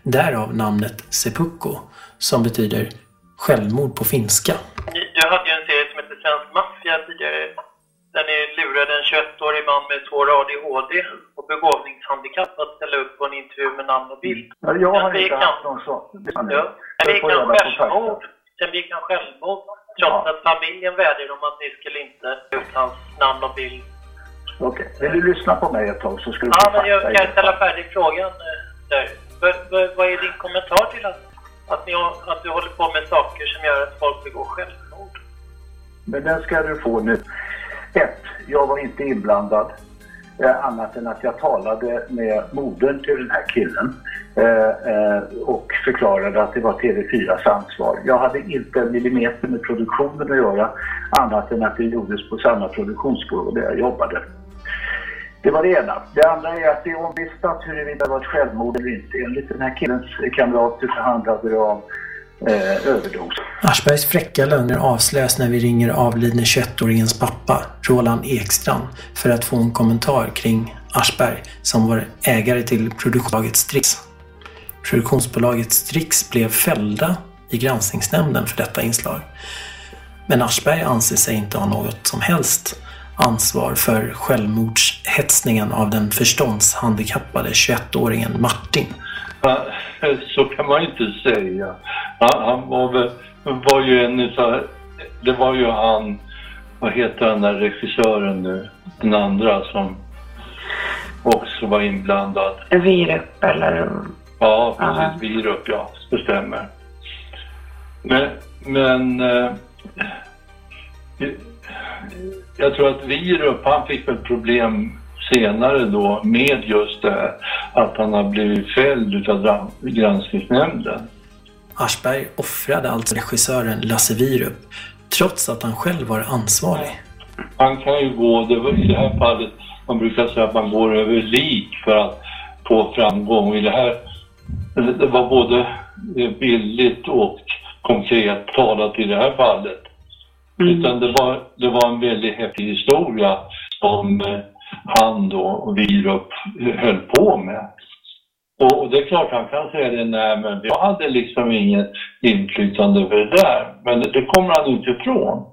Speaker 45: Därav namnet seppuku som betyder självmord på finska.
Speaker 48: Du hade ju en serie som hette Svensk Maffia tidigare. Där ni lurade en 21-årig man med svår ADHD och begåvningshandikapp att ställa upp på en intervju med namn och bild.
Speaker 52: Ja, Jag har inte haft någon sån.
Speaker 48: Ja. Sen begick
Speaker 52: får
Speaker 48: Sen begick han självmord. Trots att familjen vädjade om att ni skulle inte ta upp hans namn och bild.
Speaker 52: Okej, vill du lyssna på mig ett tag så ska du
Speaker 48: Ja, men jag kan ställa färdig frågan eh, där. Vad, är din kommentar till att, att, ni, att du håller på med saker som gör att folk begår självmord?
Speaker 52: Men den ska du få nu. Ett, jag var inte inblandad. Eh, annat än att jag talade med modern till den här killen Eh, eh, och förklarade att det var TV4s ansvar. Jag hade inte en millimeter med produktionen att göra annat än att det gjordes på samma produktionsbolag där jag jobbade. Det var det ena. Det andra är att det är omvistat huruvida det var ett självmord eller inte. Enligt den här killens kamrater så handlade det om eh, överdos.
Speaker 45: Aschbergs fräcka lögner avslöjas när vi ringer avlidne 21-åringens pappa, Roland Ekstrand, för att få en kommentar kring Aschberg som var ägare till produktionsbolaget Strix. Produktionsbolaget Strix blev fällda i granskningsnämnden för detta inslag. Men Aschberg anser sig inte ha något som helst ansvar för självmordshetsningen av den förståndshandikappade 21-åringen Martin.
Speaker 49: Ja, Så kan man ju inte säga. Han, han var, väl, var ju en utav... Det var ju han, vad heter den där regissören nu, den andra som också var inblandad.
Speaker 53: Virup eller...
Speaker 49: Ja, precis. Virup, ja. Det stämmer. Men, men eh, jag tror att Virup, han fick väl problem senare då med just det här att han har blivit fälld utav granskningsnämnden.
Speaker 45: Aschberg offrade alltså regissören Lasse Wierup trots att han själv var ansvarig.
Speaker 49: Man kan ju gå, det var, i det här fallet, man brukar säga att man går över lik för att få framgång. I det här, det var både billigt och konkret talat i det här fallet. Utan det var, det var en väldigt häftig historia som eh, han då och Wierup höll på med. Och, och det är klart han kan säga det, nej men jag hade liksom inget inflytande över det där. Men det kommer han inte ifrån.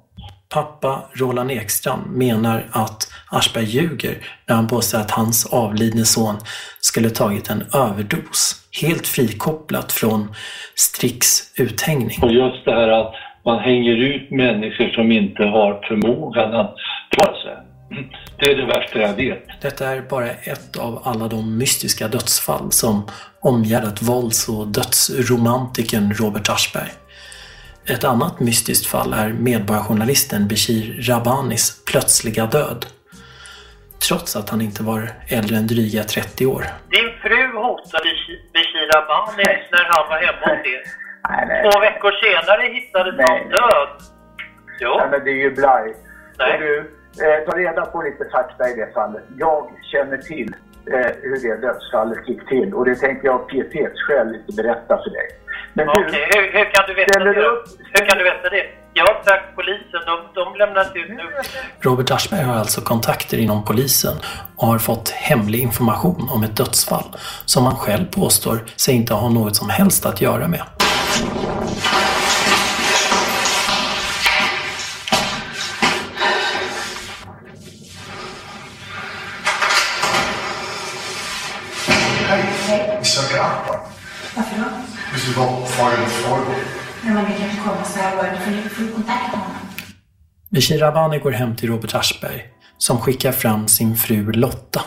Speaker 45: Pappa Roland Ekstrand menar att Aschberg ljuger när han påstår att hans avlidne son skulle tagit en överdos, helt frikopplat från Stricks uthängning.
Speaker 49: Och just det här att man hänger ut människor som inte har förmågan att klara sig. Det är det värsta jag vet.
Speaker 45: Detta är bara ett av alla de mystiska dödsfall som omgärdat vålds och dödsromantikern Robert Aschberg. Ett annat mystiskt fall är medborgarjournalisten Beshir Rabanis plötsliga död. Trots att han inte var äldre än dryga 30 år.
Speaker 48: Din fru hotade Beshir Rabani när han var hemma hos er. Två veckor senare hittades han död. Jo.
Speaker 52: Nej, men det är ju blaj.
Speaker 48: Nej.
Speaker 52: Och du, eh, ta reda på lite fakta i det fallet. Jag känner till eh, hur det dödsfallet gick till och det tänkte jag av pietetsskäl inte berätta för dig. Men du,
Speaker 48: Okej, hur, hur kan du veta det?
Speaker 52: du upp?
Speaker 48: Hur kan du veta det? Har sagt polisen, de, de lämnar inte ut nu.
Speaker 45: Robert Aschberg har alltså kontakter inom polisen och har fått hemlig information om ett dödsfall som han själv påstår sig inte ha något som helst att göra med.
Speaker 58: Hej, vi söker Akbar.
Speaker 59: Varför då?
Speaker 58: Vi ska bara fråga lite frågor
Speaker 59: när man kanske kommer så här bara. Du får, du kontakta honom.
Speaker 45: Bishir Rabani går hem till Robert Aschberg som skickar fram sin fru Lotta.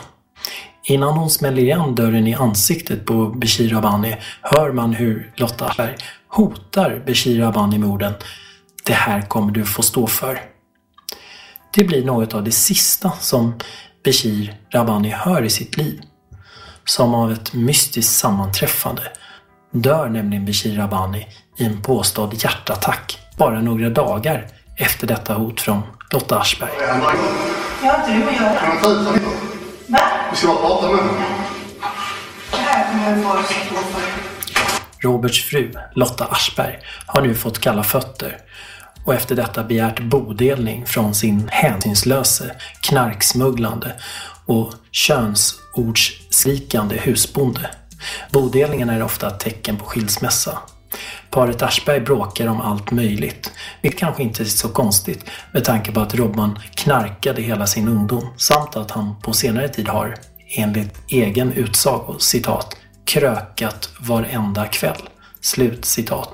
Speaker 45: Innan hon smäller igen dörren i ansiktet på Bishir Rabani hör man hur Lotta Aschberg hotar Bishir Rabani med orden “Det här kommer du få stå för”. Det blir något av det sista som Bishir Rabani hör i sitt liv. Som av ett mystiskt sammanträffande dör nämligen Beshir Rabani i en påstådd hjärtattack bara några dagar efter detta hot från Lotta Aschberg.
Speaker 59: Jag har inte du att göra.
Speaker 58: Kan man ta ut honom?
Speaker 59: Va?
Speaker 58: Vi ska bara prata med honom.
Speaker 59: Det här kommer du få stå för.
Speaker 45: Roberts fru, Lotta Aschberg, har nu fått kalla fötter och efter detta begärt bodelning från sin hänsynslöse, knarksmugglande och könsordsskrikande husbonde. Bodelningen är ofta ett tecken på skilsmässa. Paret Aschberg bråkar om allt möjligt, vilket kanske inte är så konstigt med tanke på att Robban knarkade hela sin ungdom samt att han på senare tid har, enligt egen utsago, citat, krökat varenda kväll. Slut citat.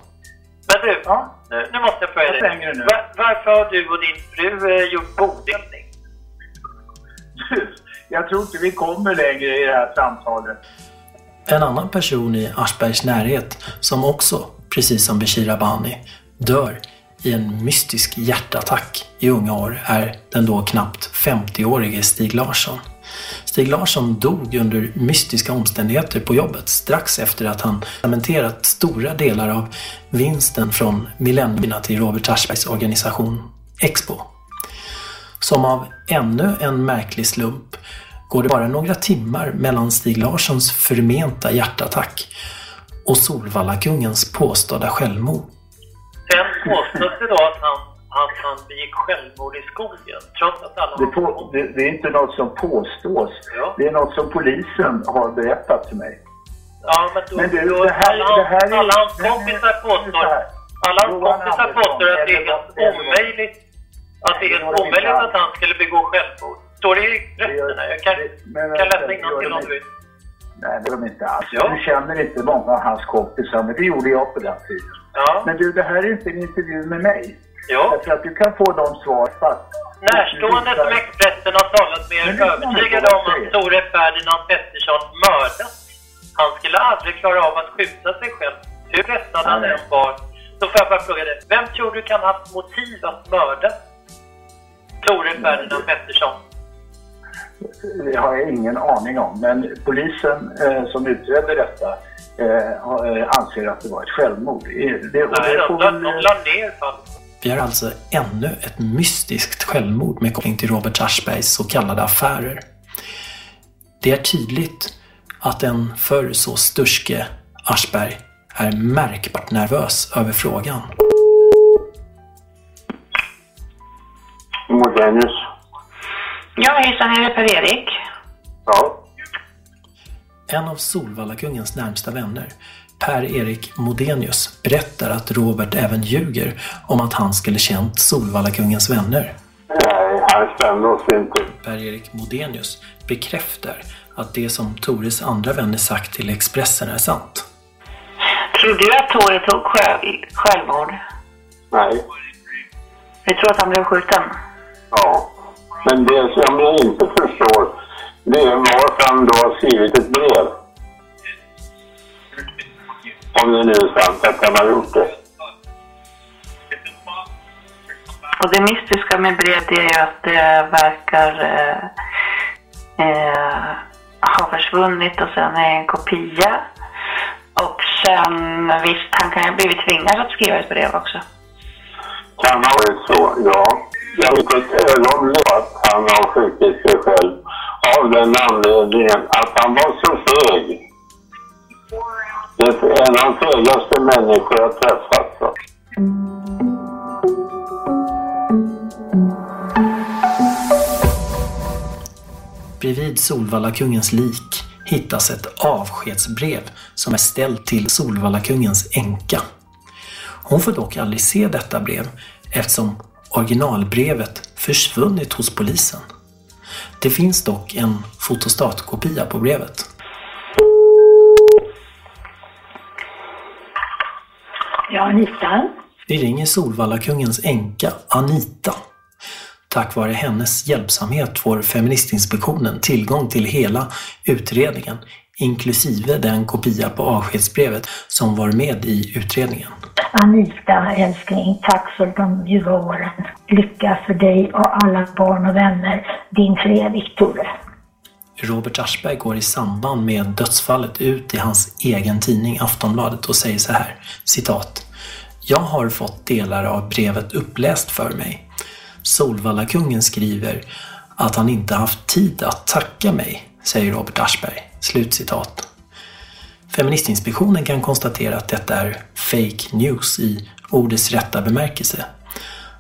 Speaker 48: Men du, nu, nu måste jag fråga dig. Var, varför har du och din fru eh, gjort bodelning?
Speaker 52: jag tror inte vi kommer längre i det här samtalet.
Speaker 45: En annan person i Aschbergs närhet som också, precis som Beshir Abani, dör i en mystisk hjärtattack i unga år är den då knappt 50-årige Stig Larsson. Stig Larsson dog under mystiska omständigheter på jobbet strax efter att han cementerat stora delar av vinsten från millennierna till Robert Aschbergs organisation Expo. Som av ännu en märklig slump går det bara några timmar mellan Stig Larssons förmenta hjärtattack och Solvallakungens påstådda självmord.
Speaker 48: Sen påstås det då att han, att han begick självmord i skogen, trots att alla
Speaker 52: Det, på, det, det är inte något som påstås. Det är något som polisen har berättat för mig.
Speaker 48: Ja, men då,
Speaker 52: Men du,
Speaker 48: då
Speaker 52: det här-
Speaker 48: alla,
Speaker 52: det här är-
Speaker 48: alla hans kompisar påstår, alla hans kompisar påstår att det är helt omöjligt, att det är helt omöjligt att han skulle begå självmord. Står det i rätterna? Jag kan,
Speaker 52: Men,
Speaker 48: kan läsa innantill
Speaker 52: gör
Speaker 48: om du vill.
Speaker 52: Nej, det är de inte alls.
Speaker 48: Ja.
Speaker 52: Du känner inte många av hans kompisar, men det gjorde jag på den tiden.
Speaker 48: Ja.
Speaker 52: Men du, det här är inte en intervju med mig.
Speaker 48: Ja.
Speaker 52: Därför att du kan få de svar fast...
Speaker 48: Närstående som Expressen har talat med är övertygade om att store Ferdinand Pettersson mördat. Han skulle aldrig klara av att skjuta sig själv, hur ledsen han än var. Så får jag bara fråga dig, vem tror du kan ha haft motiv att mörda Tore Ferdinand Pettersson?
Speaker 52: Det har jag ingen aning om. Men polisen eh, som utredde detta eh, eh, anser att det var ett självmord. Eh, Det, och
Speaker 48: Nej,
Speaker 52: det
Speaker 48: de, de, de
Speaker 52: eh,
Speaker 48: la ner fallet.
Speaker 45: Vi har alltså ännu ett mystiskt självmord med koppling till Robert Aschbergs så kallade affärer. Det är tydligt att en förr så sturske Aschberg är märkbart nervös över frågan.
Speaker 44: Modenius.
Speaker 53: Ja, hejsan, är det Per-Erik?
Speaker 44: Ja.
Speaker 45: En av Solvallakungens närmsta vänner, Per-Erik Modenius, berättar att Robert även ljuger om att han skulle känt Solvallakungens vänner.
Speaker 44: Nej, han kände oss inte.
Speaker 45: Per-Erik Modenius bekräftar att det som Tores andra vänner sagt till Expressen är sant.
Speaker 53: Tror du att Tore tog själv, självmord?
Speaker 44: Nej.
Speaker 53: Vi tror att han blev skjuten.
Speaker 44: Ja. Men det som jag inte förstår, det är varför han då har skrivit ett brev. Om det nu är sant att han har gjort det.
Speaker 53: Och det mystiska med brev det är ju att det verkar eh, eh, ha försvunnit och sen är en kopia. Och sen visst, han kan ju ha blivit tvingad att skriva ett brev också.
Speaker 44: Kan ha varit så, ja. Jag vet ett ögonblick att han har skjutit sig själv av den anledningen att han var så feg. Det är en av de fegaste människor jag träffat. Så.
Speaker 45: Bredvid Solvallakungens lik hittas ett avskedsbrev som är ställt till Solvallakungens änka. Hon får dock aldrig se detta brev eftersom originalbrevet försvunnit hos polisen. Det finns dock en fotostatkopia på brevet.
Speaker 60: Ja, Anita.
Speaker 45: Vi ringer Solvallakungens änka Anita. Tack vare hennes hjälpsamhet får Feministinspektionen tillgång till hela utredningen, inklusive den kopia på avskedsbrevet som var med i utredningen.
Speaker 60: Anita, älskling, tack för de ljuva åren. Lycka för dig och alla barn och vänner. Din Fredrik Tore.
Speaker 45: Robert Aschberg går i samband med dödsfallet ut i hans egen tidning Aftonbladet och säger så här, citat. Jag har fått delar av brevet uppläst för mig. Solvallakungen skriver att han inte haft tid att tacka mig, säger Robert Aschberg. Slutcitat. Feministinspektionen kan konstatera att detta är fake news i ordets rätta bemärkelse.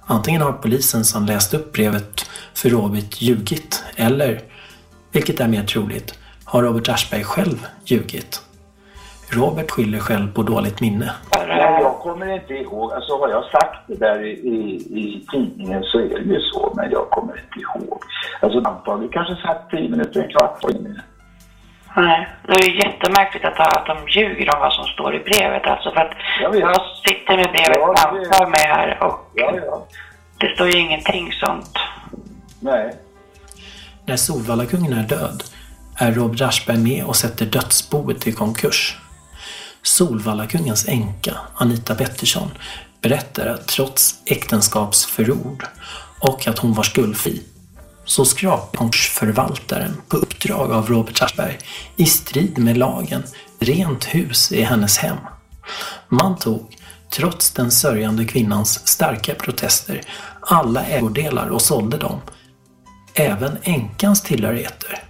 Speaker 45: Antingen har polisen som läst upp brevet för Robert ljugit eller, vilket är mer troligt, har Robert Aschberg själv ljugit. Robert skyller själv på dåligt minne.
Speaker 52: Jag kommer inte ihåg, alltså har jag sagt det där i, i, i tidningen så är det ju så, men jag kommer inte ihåg. Alltså antagligen kanske sagt 10 minuter, en kvart.
Speaker 53: Nej, det är ju jättemärkligt att, att de ljuger om vad som står i brevet. Alltså för att jag sitter med brevet
Speaker 52: Ja,
Speaker 53: framför mig här och
Speaker 52: Ja, ja.
Speaker 53: det står ju ingenting sånt.
Speaker 52: Nej.
Speaker 45: När Solvallakungen är död är Robert Aschberg med och sätter dödsboet i konkurs. Solvallakungens änka, Anita Pettersson, berättar att trots äktenskapsförord och att hon var skuldfri så skrapade på uppdrag av Robert Aschberg i strid med lagen rent hus i hennes hem. Man tog, trots den sörjande kvinnans starka protester, alla ägodelar och sålde dem. Även änkans tillhörigheter.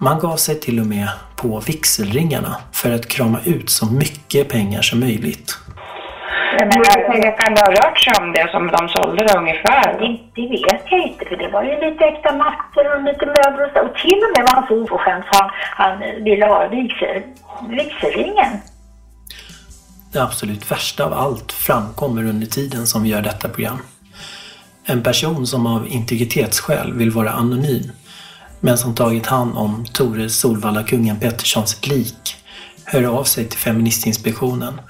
Speaker 45: Man gav sig till och med på vigselringarna för att krama ut så mycket pengar som möjligt.
Speaker 53: Hur mycket kan det ha rört sig om det som de sålde det ungefär?
Speaker 60: Det, det vet jag inte, för det var ju lite äkta mattor och lite möbler och så. Och till och med var han så oförskämd så han, han ville ha vigsel, vigselringen.
Speaker 45: Det absolut värsta av allt framkommer under tiden som vi gör detta program. En person som av integritetsskäl vill vara anonym men som tagit hand om Tore Solvalla-kungen Petterssons lik hör av sig till Feministinspektionen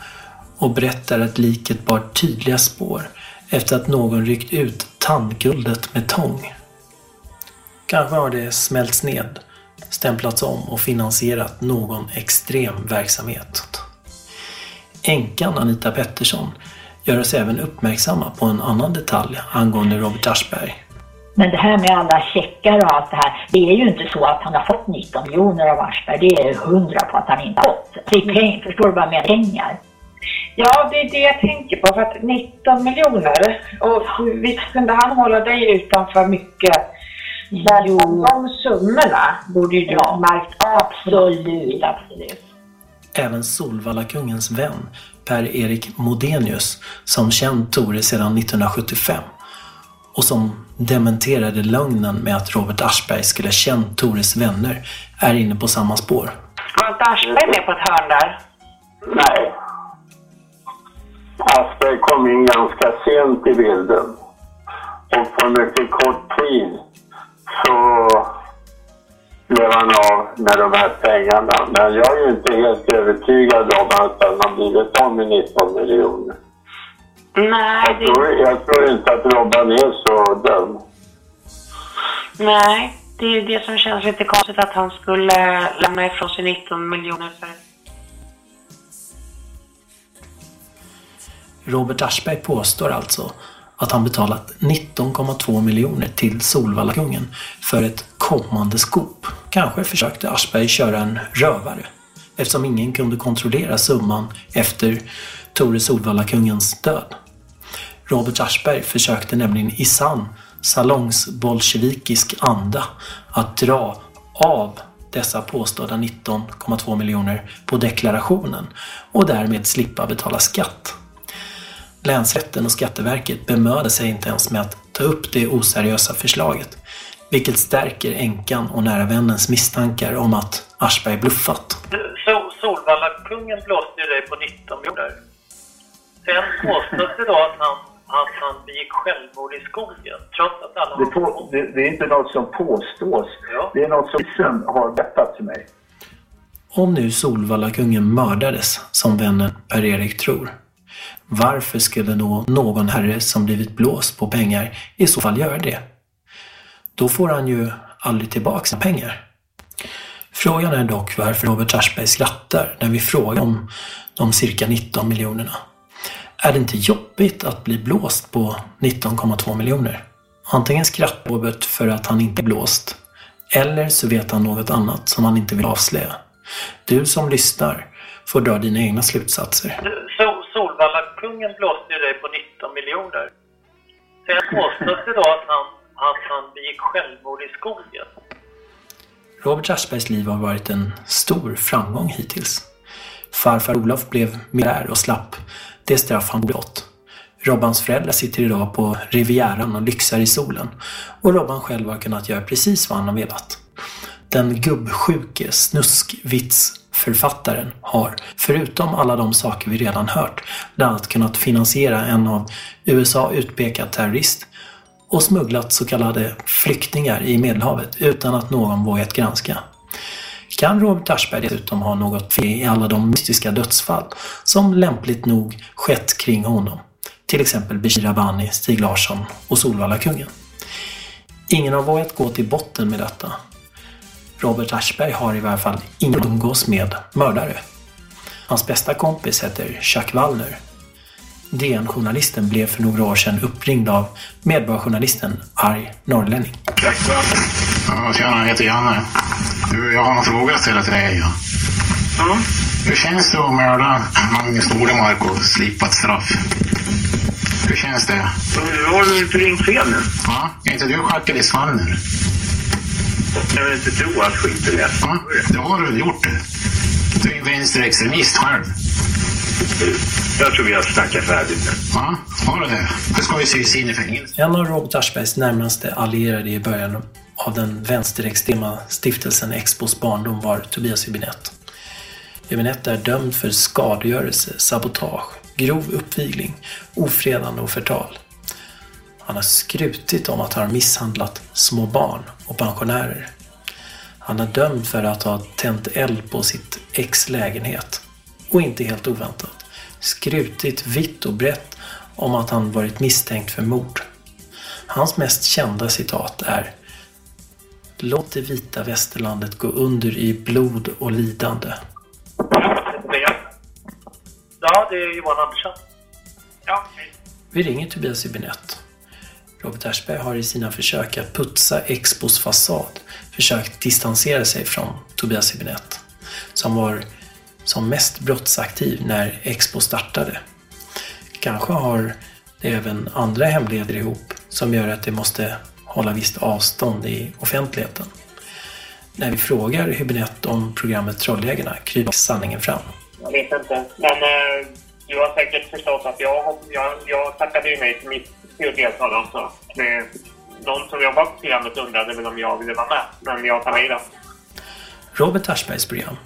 Speaker 45: och berättar att liket bar tydliga spår efter att någon ryckt ut tandguldet med tång. Kanske har det smälts ned, stämplats om och finansierat någon extrem verksamhet. Änkan Anita Pettersson gör oss även uppmärksamma på en annan detalj angående Robert Aschberg.
Speaker 60: Men det här med alla checkar och allt det här, det är ju inte så att han har fått 19 miljoner av Aschberg. Det är hundra på att han inte har fått. Det är pengar, förstår du vad jag menar? Pengar.
Speaker 61: Ja, det är det jag tänker på. För att 19 miljoner, och visst kunde han hålla dig utanför mycket. Jo. De summorna borde ju du ha märkt
Speaker 60: Absolut, absolut.
Speaker 45: Även Solvallakungens vän Per-Erik Modenius, som känt Tore sedan 1975 och som dementerade lögnen med att Robert Aschberg skulle känt Tores vänner, är inne på samma spår.
Speaker 61: Var inte Aschberg med på ett hörn där?
Speaker 44: Nej. Aschberg kom in ganska sent i bilden. Och på mycket kort tid så blev han av med de här pengarna. Men jag är ju inte helt övertygad om att han har blivit av med 19 miljoner.
Speaker 61: Nej,
Speaker 44: Jag tror, jag tror inte att Robban är så dum.
Speaker 61: Nej, det är ju det som känns lite konstigt att han skulle lämna ifrån sig 19 miljoner för
Speaker 45: Robert Aschberg påstår alltså att han betalat 19,2 miljoner till Solvallakungen för ett kommande skop. Kanske försökte Aschberg köra en rövare eftersom ingen kunde kontrollera summan efter Tore Solvallakungens död. Robert Aschberg försökte nämligen i sann salongsbolsjevikisk anda att dra av dessa påstådda 19,2 miljoner på deklarationen och därmed slippa betala skatt. Länsrätten och Skatteverket bemödade sig inte ens med att ta upp det oseriösa förslaget, vilket stärker änkan och nära vännens misstankar om att Aschberg bluffat.
Speaker 48: So Solvalla-kungen blåste ju dig på 19 miljoner. Sen påstås det då att han, att han begick självmord i skogen, trots att alla...
Speaker 52: Det, på, det, det är inte något som påstås. Det är något som polisen har berättat till mig.
Speaker 45: Om nu Solvallakungen mördades, som vännen Per-Erik tror, varför skulle då någon herre som blivit blåst på pengar i så fall göra det? Då får han ju aldrig tillbaka sina pengar. Frågan är dock varför Robert Aschberg skrattar när vi frågar om de cirka 19 miljonerna. Är det inte jobbigt att bli blåst på 19,2 miljoner? Antingen skrattar Robert för att han inte är blåst, eller så vet han något annat som han inte vill avslöja. Du som lyssnar får dra dina egna slutsatser.
Speaker 48: Så Solvalla-kungen blåste ju dig på 19 miljoner. Sen påstås det då att han, att han begick självmord i skogen.
Speaker 45: Robert Aschbergs liv har varit en stor framgång hittills. Farfar Olof blev miljardär och slapp det straff han borde fått. Robbans föräldrar sitter idag på Rivieran och lyxar i solen och Robban själv har kunnat göra precis vad han har velat. Den gubbsjuke Snuskvits Författaren har, förutom alla de saker vi redan hört, bland annat kunnat finansiera en av USA utpekad terrorist och smugglat så kallade flyktingar i Medelhavet utan att någon vågat granska. Kan Robert Aschberg dessutom ha något fel i alla de mystiska dödsfall som lämpligt nog skett kring honom? Till exempel Bishir Abani, Stig Larsson och Solvalla-kungen. Ingen har vågat gå till botten med detta. Robert Aschberg har i varje fall ingen umgås med mördare. Hans bästa kompis heter Chuck Wallner. DN-journalisten blev för några år sedan uppringd av medborgarjournalisten Arg Norrlänning.
Speaker 46: Ja, tjena, jag heter Janne. Du, jag har en fråga att ställa till dig. Ja. Hur känns det att mörda Magnus Nordemark och slippa ett straff? Hur känns det?
Speaker 44: Du har ju inte ringt fel nu.
Speaker 46: Va? Är inte du Jacques Svanner?
Speaker 44: Jag vill inte tro att skiten är
Speaker 46: Va? Det har du gjort det? Du är vänsterextremist själv.
Speaker 44: Jag tror vi har snackat färdigt nu.
Speaker 46: Ja, har du det? Då ska vi ses in i fängelse.
Speaker 45: En av Robert Aschbergs närmaste allierade i början av den vänsterextrema stiftelsen Expos barndom var Tobias Hübinette. Hübinette är dömd för skadegörelse, sabotage, grov uppvigling, ofredande och förtal. Han har skrutit om att han har misshandlat små barn och pensionärer. Han är dömd för att ha tänt eld på sitt ex lägenhet. Och inte helt oväntat, skrutit vitt och brett om att han varit misstänkt för mord. Hans mest kända citat är Låt det vita västerlandet gå under i blod och lidande.
Speaker 48: Ja, det är Johan Andersson. Ja,
Speaker 45: Vi ringer Tobias Hübinette. Robert Aschberg har i sina försök att putsa Expos fasad försökt distansera sig från Tobias Hübinette, som var som mest brottsaktiv när Expo startade. Kanske har det även andra hemligheter ihop som gör att det måste hålla visst avstånd i offentligheten. När vi frågar Hübinette om programmet Trolljägarna kryper sanningen fram.
Speaker 62: Jag vet inte. Men eh, du har säkert förstått att jag, jag, jag tackade ju nej till mitt deltagande också. Det, de som jobbar på programmet undrade väl om jag ville vara med. Men jag tar nej då.
Speaker 45: Robert Aschbergs program,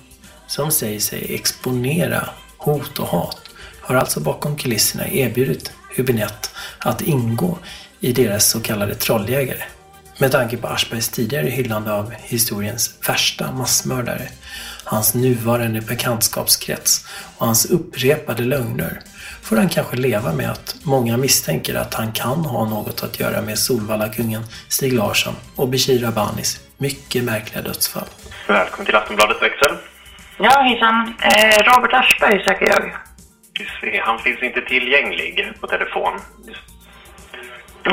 Speaker 45: som säger sig exponera hot och hat, har alltså bakom kulisserna erbjudit Hübinette att ingå i deras så kallade trolljägare. Med tanke på Aschbergs tidigare hyllande av historiens värsta massmördare, hans nuvarande bekantskapskrets och hans upprepade lögner får han kanske leva med att många misstänker att han kan ha något att göra med Solvalla-kungen Stig Larsson och Bashir Rabanis mycket märkliga dödsfall.
Speaker 50: Välkommen till Aftonbladet växel.
Speaker 53: Ja, hejsan. Eh, Robert Aschberg söker jag.
Speaker 50: Ser, Han finns inte tillgänglig på telefon.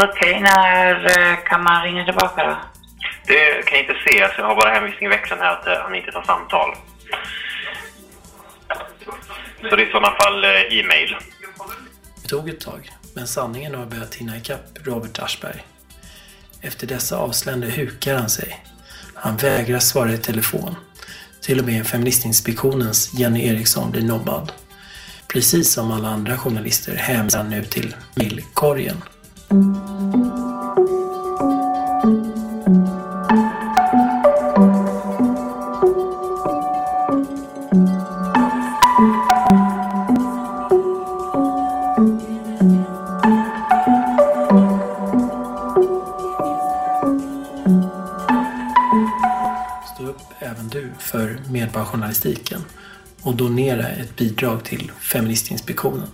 Speaker 53: Okej, när eh, kan man ringa tillbaka då?
Speaker 50: Det kan jag inte se, så jag har bara hänvisning i växeln här att eh, han inte tar samtal. Så det är i sådana fall eh, e-mail.
Speaker 45: Det tog ett tag, men sanningen har börjat hinna ikapp Robert Aschberg. Efter dessa avslöjanden hukar han sig. Han vägrar svara i telefon. Till och med Feministinspektionens Jenny Eriksson blir nobbad. Precis som alla andra journalister hänvisar han nu till mejlkorgen. För Medborgarjournalistiken och donera ett bidrag till Feministinspektionen.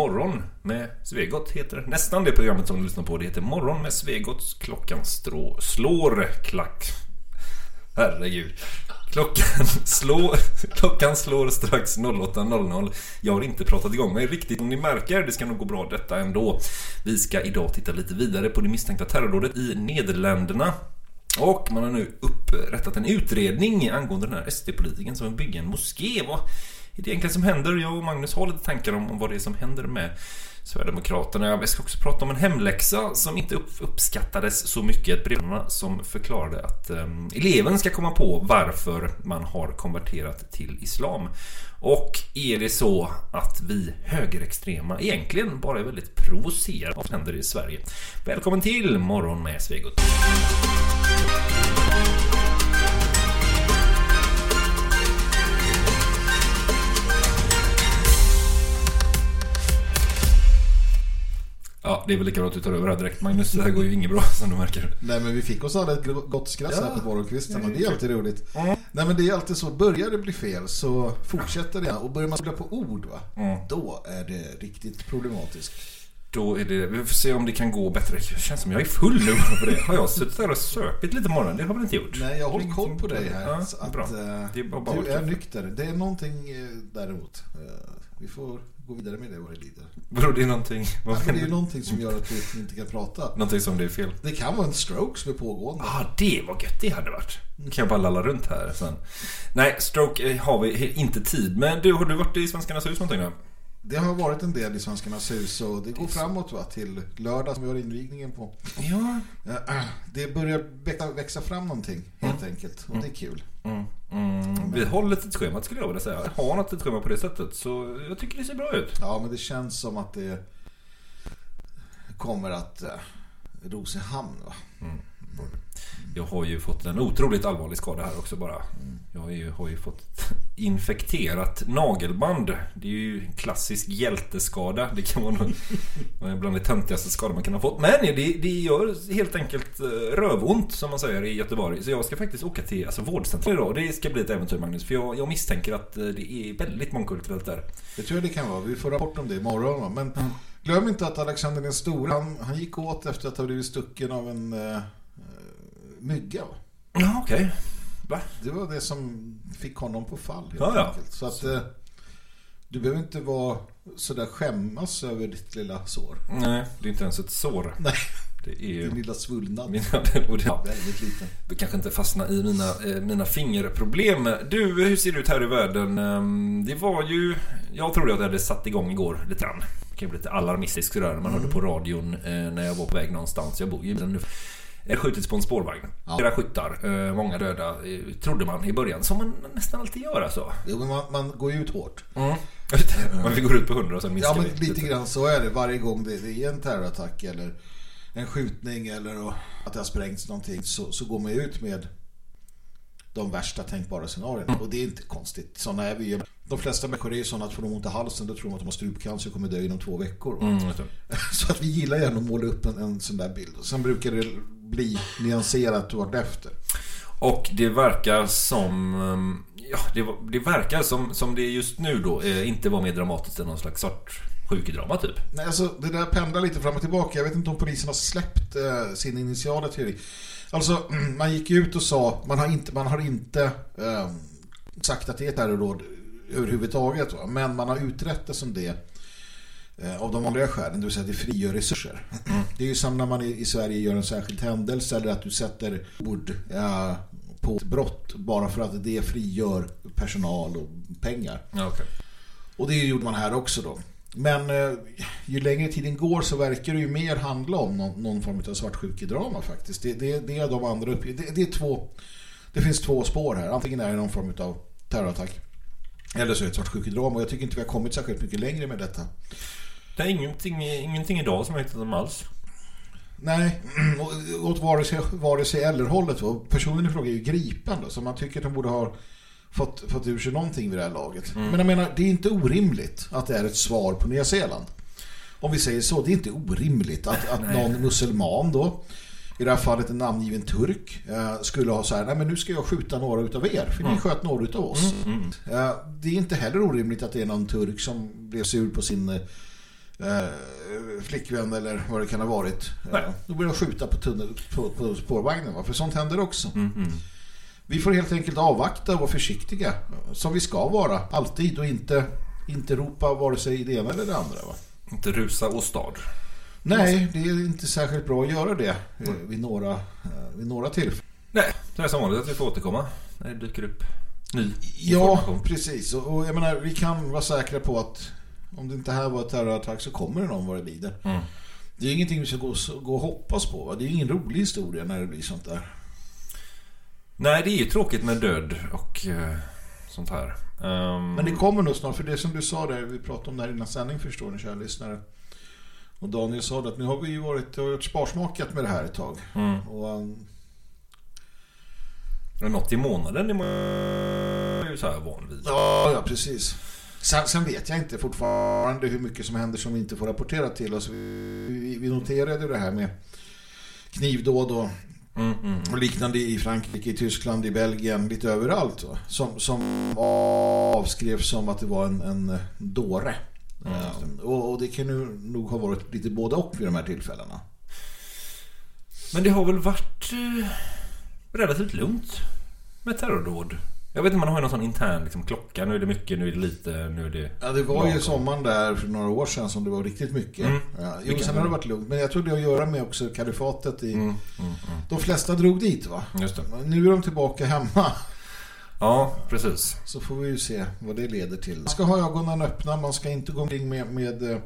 Speaker 63: Morgon med Svegot heter nästan det programmet som du lyssnar på. Det heter Morgon med Svegot. Klockan strå, slår klack. Herregud. Klockan slår, klockan slår strax 08.00. Jag har inte pratat igång mig riktigt. Om ni märker, det ska nog gå bra detta ändå. Vi ska idag titta lite vidare på det misstänkta terrordådet i Nederländerna. Och man har nu upprättat en utredning angående den här SD-politiken som vill bygga en moské. Vad är det egentligen som händer? Jag och Magnus har lite tankar om, om vad det är som händer med Sverigedemokraterna. Vi ska också prata om en hemläxa som inte upp, uppskattades så mycket. Brevarna som förklarade att um, eleven ska komma på varför man har konverterat till islam. Och är det så att vi högerextrema egentligen bara är väldigt provocerade av vad som händer i Sverige? Välkommen till Morgon med Svegot. Ja, det är väl lika bra att du tar över här direkt Magnus. Det här går ju inget bra <laughs> som du märker.
Speaker 64: Nej, men vi fick oss alla ett gott skratt
Speaker 63: Ja.
Speaker 64: här på morgonkvisten och det är
Speaker 63: Mm.
Speaker 64: alltid roligt. Nej, men det är alltid så. Börjar det bli fel så fortsätter det. Och börjar man spela på ord, va?
Speaker 63: Mm.
Speaker 64: Då är det riktigt problematiskt.
Speaker 63: Då är det, vi får se om det kan gå bättre. Det känns som jag är full nu på det. Har jag suttit där och söpit lite morgon? Det har väl inte gjort?
Speaker 64: Nej, jag har hållit koll på dig här.
Speaker 63: Ja,
Speaker 64: att,
Speaker 63: bra.
Speaker 64: eh,
Speaker 63: Det är bara- bara
Speaker 64: du är nykter. Det är någonting eh, däremot. Eh, vi får gå vidare med det vad det lider.
Speaker 63: Vadå, det är någonting?
Speaker 64: Ja, men det är ju någonting som gör att du inte kan prata.
Speaker 63: Någonting som det är fel.
Speaker 64: Det kan vara en stroke som är pågående.
Speaker 63: Ah, det var gött det hade varit. Nu kan jag bara lalla runt här sen. Nej, stroke eh, har vi inte tid. Men du, har du varit i Svenskarnas hus någonting då?
Speaker 64: Det har varit en del i Svenskarnas hus och det går framåt va, till lördag som vi har invigningen på.
Speaker 63: Ja.
Speaker 64: Eh, Det börjar växa, fram någonting helt enkelt och det är kul.
Speaker 63: Mm. Mm. Vi har lite schema skulle jag vilja säga. Jag har något schema på det sättet. Så jag tycker det ser bra ut.
Speaker 64: Ja, men det känns som att det kommer att eh, ros i hamn va?
Speaker 63: Jag har ju fått en otroligt allvarlig skada här också bara. Jag har ju, har ju fått <laughs> infekterat nagelband. Det är ju en klassisk hjälteskada. Det kan vara nog vara bland de töntigaste skador man kan ha fått. Men det, det gör helt enkelt eh, rövont som man säger i Göteborg. Så jag ska faktiskt åka till alltså, vårdcentralen idag. Det ska bli ett äventyr Magnus. För jag, jag misstänker att eh, det är väldigt mångkulturellt där.
Speaker 64: Det tror jag det kan vara. Vi får rapport om det imorgon. Men glöm inte att Alexander den store, han, han gick åt efter att ha blivit stucken av en eh, mygga.
Speaker 63: Ja, okej. Va?
Speaker 64: Det var det som fick honom på fall helt
Speaker 63: Ja, ja.
Speaker 64: enkelt. Så att eh, du behöver inte vara sådär skämmas över ditt lilla sår.
Speaker 63: Nej, det är inte ens ett sår.
Speaker 64: Nej.
Speaker 63: Det är ju...
Speaker 64: Din lilla svullnad. <laughs>
Speaker 63: Mina, och det,
Speaker 64: Väldigt liten.
Speaker 63: Du kanske inte fastna i mina, eh, mina fingerproblem. Du, hur ser det ut här i världen? Ehm, Det var ju... Jag trodde att det hade satt igång igår lite grann. Det kan ju bli lite alarmistisk sådär när man hörde på radion eh, när jag var på väg någonstans. Jag bor ju i bilen nu. Skjutits på en spårvagn. Flera skyttar, eh, många döda, trodde man i början. Som man nästan alltid gör alltså.
Speaker 64: Jo, men man, man går ju ut hårt.
Speaker 63: Mm. <laughs> Man vi går ut på 100 och sen minskar
Speaker 64: Ja, men
Speaker 63: vi.
Speaker 64: lite grann så är det. Varje gång det, är en terrorattack eller en skjutning eller att det har sprängts någonting så, så går man ju ut med de värsta tänkbara scenarierna. Och det är inte konstigt. Såna är vi ju. De flesta människor är ju sådana att får de ont i halsen då tror de att de har strupcancer och kommer dö inom två veckor.
Speaker 63: Mm. <laughs>
Speaker 64: Så att vi gillar gärna att måla upp en, en sån där bild. Och sen brukar det bli nyanserat vartefter.
Speaker 63: Och det verkar som... ehm, Ja, det, det verkar som, som det just nu då eh, inte var mer dramatiskt än någon slags sorts sjukdrama typ.
Speaker 64: Nej, alltså det där pendlar lite fram och tillbaka. Jag vet inte om polisen har släppt eh, sin initiala teori. Alltså, <clears throat> man gick ut och sa, man har inte, man har inte eh, sagt att det är ett terrordåd överhuvudtaget. Va? Men man har utrett det som det av de vanliga skälen, det vill säga att det frigör resurser. Det är ju som när man i, Sverige gör en särskild händelse eller att du sätter ord eh, på ett brott bara för att det frigör personal och pengar.
Speaker 63: Okej.
Speaker 64: Och det gjorde man här också då. Men eh, ju längre tiden går så verkar det ju mer handla om någon, någon form av svartsjukedrama faktiskt. Det, det, det är de andra upp, det, det är två det finns två spår här. Antingen är det någon form av terrorattack eller så är det ett svartsjukedrama. Och jag tycker inte vi har kommit särskilt mycket längre med detta.
Speaker 63: Är ingenting, ingenting idag som jag hittat om alls.
Speaker 64: Nej, <clears throat> åt vare sig, vare sig eller hållet. va. Personen i fråga är ju gripen då, så man tycker att de borde ha fått, fått ur sig någonting vid det här laget.
Speaker 63: Mm.
Speaker 64: Men jag menar, det är inte orimligt att det är ett svar på Nya Zeeland. Om vi säger så, det är inte orimligt att, att någon muselman då, i det här fallet en namngiven turk, eh, skulle ha så här, nej men nu ska jag skjuta några utav er, för ni
Speaker 63: Mm.
Speaker 64: sköt några utav oss. Eh, det är inte heller orimligt att det är någon turk som blev sur på sin eh, flickvän eller vad det kan ha varit. Eh, då börjar de skjuta på, tunnel, på, på spårvagnen, va? för sånt händer också. Vi får helt enkelt avvakta och vara försiktiga, som vi ska vara, alltid, och inte, inte ropa vare sig det ena eller det andra. Va?
Speaker 63: Inte rusa åstad.
Speaker 64: Nej, det är inte särskilt bra att göra det eh, vid några, eh, vid några tillfällen.
Speaker 63: Nej, det är som vanligt att vi får återkomma när det dyker upp ny
Speaker 64: Ja, precis. Och, och jag menar, vi kan vara säkra på att om det inte här var ett terrorattack så kommer det någon vad det lider.
Speaker 63: Mm.
Speaker 64: Det är ingenting vi ska gå, gå och hoppas på. Va? Det är ingen rolig historia när det blir sånt där.
Speaker 63: Nej, det är ju tråkigt med död och eh, sånt här. Ehm,
Speaker 64: Men det kommer nog snart, för det som du sa där, vi pratade om det här innan sändning förstår ni, kära lyssnare. Och Daniel sa det att nu har vi ju varit gjort sparsmakat med det här ett tag.
Speaker 63: Mm.
Speaker 64: Och, um,
Speaker 63: något i månaden är man ju så här van vid.
Speaker 64: Ja, ja precis. Sen, sen vet jag inte fortfarande hur mycket som händer som vi inte får rapportera till oss. Vi, vi, noterade ju det här med knivdåd och,
Speaker 63: Mm, mm.
Speaker 64: och liknande i Frankrike, i Tyskland, i Belgien, lite överallt. Va? Som, som avskrevs som att det var en, en dåre.
Speaker 63: Mm,
Speaker 64: Eh, och, och det kan ju nog ha varit lite både och vid de här tillfällena.
Speaker 63: Men det har väl varit eh, relativt lugnt med terrordåd. Jag vet inte, man har ju någon sån intern liksom, klocka. Nu är det mycket, nu är det lite, nu är det...
Speaker 64: Ja, det var ju sommaren där för några år sedan som det var riktigt mycket.
Speaker 63: Mm.
Speaker 64: Ja, jo, sen har det varit lugnt. Men jag tror det har att göra med också kalifatet i...
Speaker 63: Mm, mm, mm.
Speaker 64: De flesta drog dit va?
Speaker 63: Just det.
Speaker 64: Nu är de tillbaka hemma.
Speaker 63: Ja, precis.
Speaker 64: Så får vi ju se vad det leder till. Man ska ha ögonen öppna. Man ska inte gå omkring med, med eh,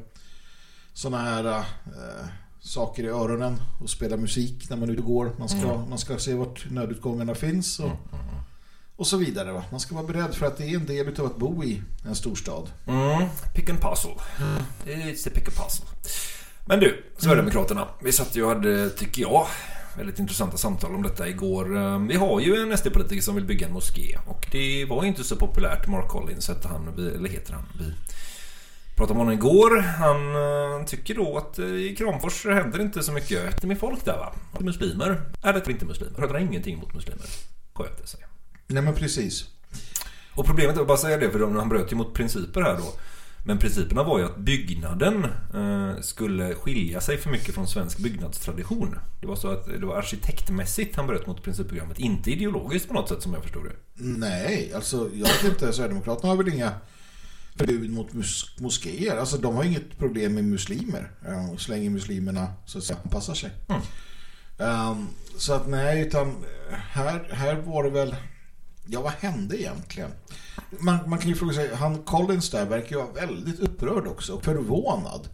Speaker 64: såna här eh, saker i öronen och spela musik när man är ute och går. Man ska,
Speaker 63: Mm.
Speaker 64: man ska se vart nödutgångarna finns och, och så vidare. Va? Man ska vara beredd för att det är en del av att bo i en storstad.
Speaker 63: Mm, pick and puzzle. It's a pick and puzzle. Men du, Sverigedemokraterna. Vi satt ju och hade, tycker jag, väldigt intressanta samtal om detta igår. Eh, Vi har ju en SD-politiker som vill bygga en moské. Och det var ju inte så populärt. Mark Collins hette han, eller heter han. Vi pratade om honom igår. Han eh, tycker då att eh, i Kramfors händer inte så mycket med folk där va. Muslimer. Är det inte muslimer? Har ingenting mot muslimer. Sköter sig.
Speaker 64: Nej men precis.
Speaker 63: Och problemet att bara säga det för de- han bröt ju mot principer här då. Men principerna var ju att byggnaden eh, skulle skilja sig för mycket från svensk byggnadstradition. Det var så att det var arkitektmässigt han bröt mot principprogrammet. Inte ideologiskt på något sätt som jag förstod det.
Speaker 64: Nej, alltså jag vet inte. Sverigedemokraterna har väl inga förbud mot mus- moskéer. Alltså de har inget problem med muslimer. Ja, så länge muslimerna så att säga anpassar sig. Ehm, så att nej, utan här, här var det väl... Ja, vad hände egentligen? Man, man kan ju fråga sig, han Collins där verkar ju vara väldigt upprörd också. och Förvånad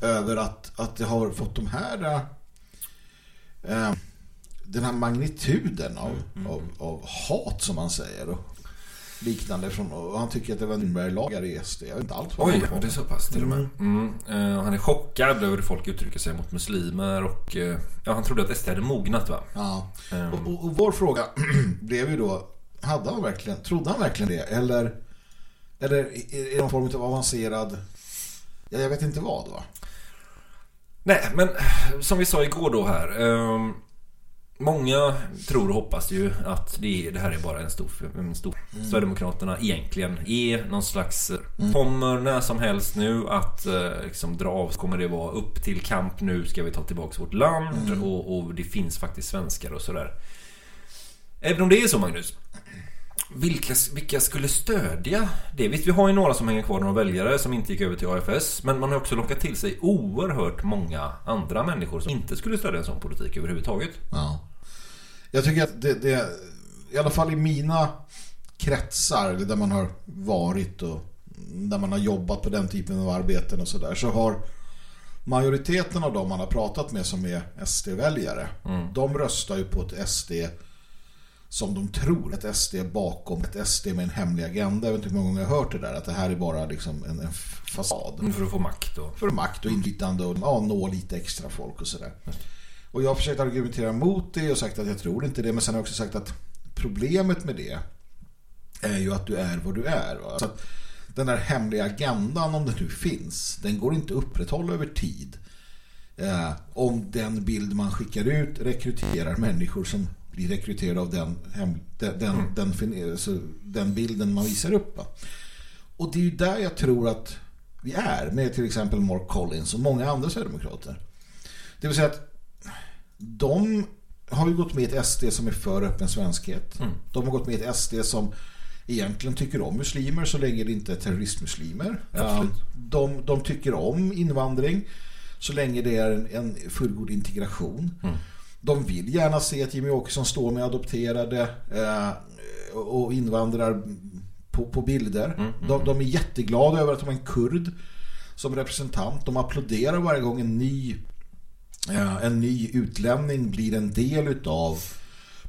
Speaker 64: över att, att det har fått de här... eh, den här magnituden av, av, av hat som man säger och liknande från, och han tycker att det var en Nürnberglagar i SD. Jag vet inte allt vad
Speaker 63: Oj,
Speaker 64: det
Speaker 63: är så pass till och med.
Speaker 64: Mm.
Speaker 63: Mm. Eh, han är chockad över hur folk uttrycker sig mot muslimer och eh, ja, han trodde att SD hade mognat va?
Speaker 64: Ja.
Speaker 63: Ehm.
Speaker 64: Och, och, och vår fråga <clears throat> blev ju då, hade han verkligen, trodde han verkligen det? Eller, eller är det någon form av avancerad, ja, jag vet inte vad va?
Speaker 63: Nej, men som vi sa igår då här. ehm, många tror och hoppas ju att det, det här är bara en stor... En stor
Speaker 64: Mm.
Speaker 63: Sverigedemokraterna egentligen är någon slags...
Speaker 64: Mm.
Speaker 63: Kommer när som helst nu att eh, liksom dra av. Kommer det vara upp till kamp nu ska vi ta tillbaka vårt land
Speaker 64: Mm.
Speaker 63: och, och det finns faktiskt svenskar och sådär. Även om det är så Magnus. Vilka, vilka skulle stödja det? Visst, vi har ju några som hänger kvar, några väljare som inte gick över till AFS. Men man har också lockat till sig oerhört många andra människor som inte skulle stödja en sån politik överhuvudtaget.
Speaker 64: Ja. Jag tycker att det, det i alla fall i mina kretsar där man har varit och där man har jobbat på den typen av arbeten och sådär så har majoriteten av dem man har pratat med som är SD-väljare
Speaker 63: Mm.
Speaker 64: de röstar ju på ett SD som de tror ett SD bakom ett SD med en hemlig agenda. Jag vet inte hur många gånger jag har hört det där att det här är bara liksom en, en fasad.
Speaker 63: Mm, För att få makt då.
Speaker 64: För makt och inflytande och ja, nå lite extra folk och sådär. Och jag har försökt argumentera mot det och sagt att jag tror inte det men sen har jag också sagt att problemet med det är ju att du är vad du är. Va? Så att den där hemliga agendan om den nu finns den går inte att upprätthålla över tid. Eh, om den bild man skickar ut rekryterar människor som blir rekryterade av den, hem, den, den, den, fin- alltså, den bilden man visar upp. Va? Och det är ju där jag tror att vi är med till exempel Mark Collins och många andra Sverigedemokrater. Det vill säga att de har ju gått med i ett SD som är för öppen svenskhet.
Speaker 63: Mm.
Speaker 64: De har gått med i ett SD som egentligen tycker om muslimer så länge det inte är terroristmuslimer.
Speaker 63: Absolut.
Speaker 64: De, de tycker om invandring så länge det är en, en fullgod integration.
Speaker 63: Mm.
Speaker 64: De vill gärna se att Jimmy Åkesson står med adopterade eh, och invandrar på, på bilder.
Speaker 63: Mm,
Speaker 64: De, de är jätteglada över att de har en kurd som representant. De applåderar varje gång en ny eh, en ny utlänning blir en del utav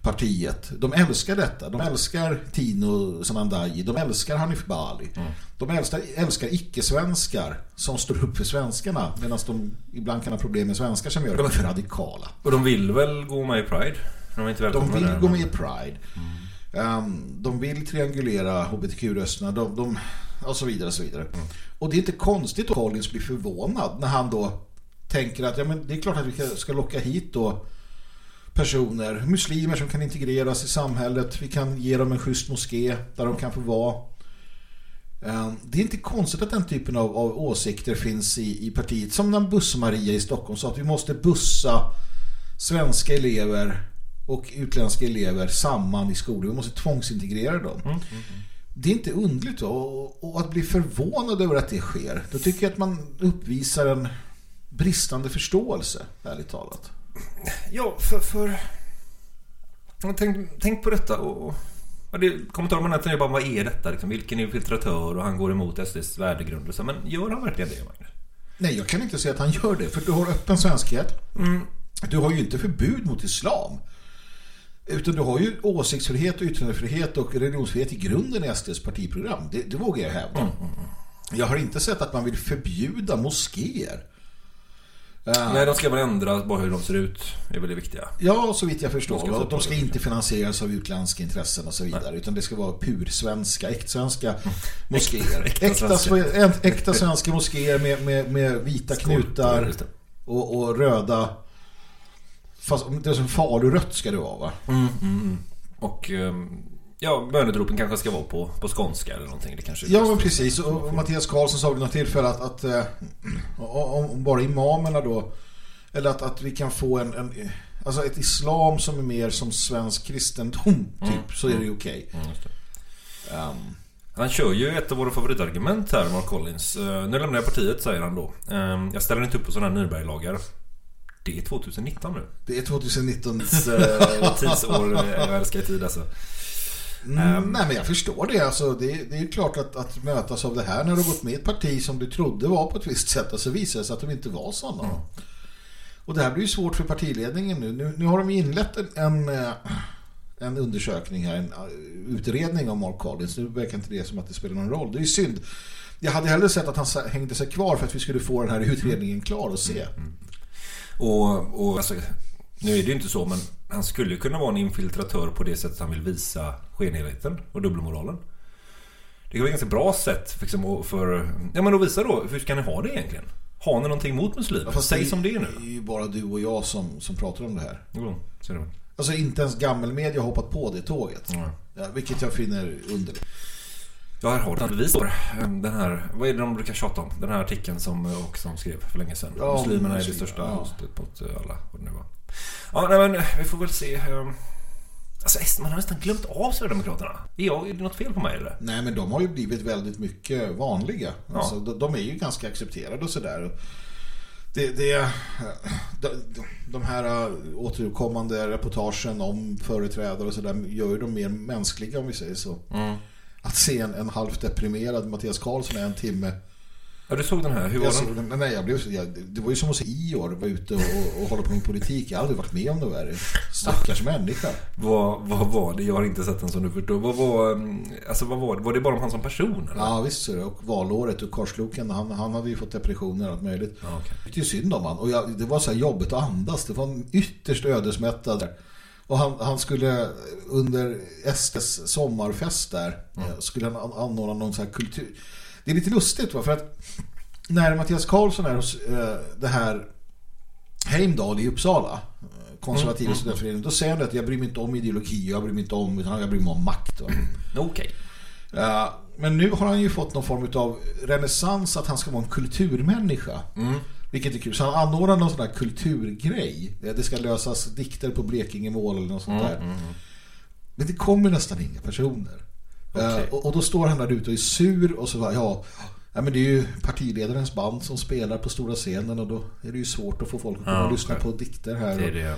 Speaker 64: partiet. De älskar detta. De älskar Tino Sanandaji. De älskar Hanif Bali. De älskar, älskar icke-svenskar som står upp för svenskarna medan de ibland kan ha problem med svenskar som gör det. De är för radikala.
Speaker 63: Och de vill väl gå med i Pride? De är inte
Speaker 64: De vill
Speaker 63: där,
Speaker 64: gå
Speaker 63: men-
Speaker 64: med i Pride. Um, de vill triangulera hbtq-rösterna. De, de, och så vidare och så vidare. Och det är inte konstigt att Collins blir förvånad när han då tänker att ja, men det är klart att vi ska locka hit då personer, muslimer som kan integreras i samhället. Vi kan ge dem en schysst moské där de kan få vara. Um, Det är inte konstigt att den typen av, av åsikter finns i, i partiet. Som när Buss-Maria i Stockholm sa att vi måste bussa svenska elever och utländska elever samman i skolor. Vi måste tvångsintegrera dem. Det är inte undligt då. Och, och att bli förvånad över att det sker. Då tycker jag att man uppvisar en bristande förståelse, ärligt talat.
Speaker 63: Ja, för... för... Tänk, tänk på detta och... och- det, kommentaren nätet är bara vad är detta? Liksom, vilken infiltratör och han går emot SDs värdegrund och så. Men gör han verkligen det, Magnus?
Speaker 64: Nej, jag kan inte säga att han gör det. För du har öppen svenskhet.
Speaker 63: Mm.
Speaker 64: Du har ju inte förbud mot islam. Utan du har ju åsiktsfrihet och yttrandefrihet och religionsfrihet i grunden i SDs partiprogram. Det, det vågar jag hävda. Jag har inte sett att man vill förbjuda moskéer. Eh,
Speaker 63: Nej, de ska väl ändra bara hur de ser ut. Det är väl det viktiga.
Speaker 64: Ja, så vitt jag förstår.
Speaker 63: De ska
Speaker 64: de ska inte finansieras av utländska intressen och så vidare. Utan det ska vara pursvenska, äktsvenska <laughs> moskéer.
Speaker 63: Äkta
Speaker 64: Äkta,
Speaker 63: svenska.
Speaker 64: äkta, svenska moskéer med, med, med vita
Speaker 63: just
Speaker 64: knutar och, och röda... Fast det är som falurött ska det vara va?
Speaker 63: Mm, mm, mm. Och... ehm, Ja, bönedropen kanske ska vara på, på skånska eller någonting. Det kanske
Speaker 64: Ja, men precis. Och och Mattias Karlsson sa vid något tillfälle att, att eh, <clears throat> om, bara imamerna då eller att, att vi kan få en, en alltså ett islam som är mer som svensk kristendom typ, så är det ju okej.
Speaker 63: Mm, just det.
Speaker 64: Ehm,
Speaker 63: Han kör ju ett av våra favoritargument här, Mark Collins. Eh, nu lämnar jag partiet, säger han då. Eh, jag ställer inte upp på sådana här Nürnberglagar. Det är 2019 nu.
Speaker 64: Det är 2019
Speaker 63: Eh, <laughs> Tidsår, jag älskar tid alltså.
Speaker 64: Mm, nej men jag förstår det. Alltså, det, det är ju klart att, att mötas av det här när du gått med i ett parti som du trodde var på ett visst sätt och så visar det sig att de inte var sådana. Och det här blir ju svårt för partiledningen nu. Nu, nu har de inlett en, en, eh, en undersökning här, en eh, utredning om Mark Collins. Nu verkar inte det som att det spelar någon roll. Det är ju synd. Jag hade hellre sett att han hängde sig kvar för att vi skulle få den här utredningen klar och se.
Speaker 63: Och, och alltså, nu är det ju inte så, men han skulle kunna vara en infiltratör på det sättet han vill visa skenheligheten och dubbelmoralen. Det kan vara ett ganska bra sätt liksom, och för... Ja men då visa då, hur ska ni ha det egentligen? Har ni någonting emot muslimer?
Speaker 64: Fast
Speaker 63: Säg som det är nu.
Speaker 64: Det är ju bara du och jag som, som pratar om det här.
Speaker 63: Jo, är det.
Speaker 64: Alltså inte ens gammelmedia har hoppat på det tåget. Ja, vilket jag finner underligt.
Speaker 63: Ja, här har du bevis på den här, vad är det de brukar tjata om? Den här artikeln som Åkesson skrev för länge sedan.
Speaker 64: Ja,
Speaker 63: Muslimerna är det största
Speaker 64: ja.
Speaker 63: hotet mot eh, alla, vad det nu var. Ja, nej men vi får väl se. eh, Alltså man har nästan glömt av Sverigedemokraterna. Är, jag, är det något fel på mig eller?
Speaker 64: Nej, men de har ju blivit väldigt mycket vanliga.
Speaker 63: Ja.
Speaker 64: Alltså, de, de är ju ganska accepterade och sådär. Det, det, de, de här äh, återkommande reportagen om företrädare och sådär gör ju dem mer mänskliga om vi säger så.
Speaker 63: Mm.
Speaker 64: att se en, en halvt deprimerad Mattias Karlsson i en timme.
Speaker 63: Ja, du såg den här. Hur var
Speaker 64: jag
Speaker 63: den?
Speaker 64: Såg den? Nej, jag blev, jag, det var ju som att se Ior vara ute och, och, och hålla på med politik. Jag har aldrig varit med om det värre. Stackars människa.
Speaker 63: Vad, vad var det? Jag har inte sett den som du förstår. Vad var, mm, alltså, vad var det? Var det bara om han som person? Eller?
Speaker 64: Ja visst. Och valåret och korsloken, han, han hade ju fått depressioner och allt möjligt.
Speaker 63: Ja, okay.
Speaker 64: Det är synd om han. Och jag, det var så här jobbigt att andas. Det var en ytterst ödesmättad. Och han, han skulle under SDs sommarfest där eh, skulle han an- anordna någon så här kultur. Det är lite lustigt va? För att när Mattias Karlsson är hos eh, det här Heimdal i Uppsala eh, konservativa
Speaker 63: Mm, mm,
Speaker 64: studentföreningen då säger han att jag bryr mig inte om ideologi jag bryr mig inte om utan jag bryr mig om makt va?
Speaker 63: Okej.
Speaker 64: Ja, men nu har han ju fått någon form av renässans att han ska vara en kulturmänniska. Vilket är kul. Så han anordnar någon sån här kulturgrej. Det ska lösas dikter på Blekingemål eller något sånt
Speaker 63: Mm,
Speaker 64: där.
Speaker 63: mm, mm.
Speaker 64: Men det kommer nästan inga personer. Eh, och, och då står han där ute och är sur och så bara, ja, ja men det är ju partiledarens band som spelar på stora scenen och då är det ju svårt att få folk att komma
Speaker 63: Ja,
Speaker 64: och lyssna på dikter här.
Speaker 63: Det är det.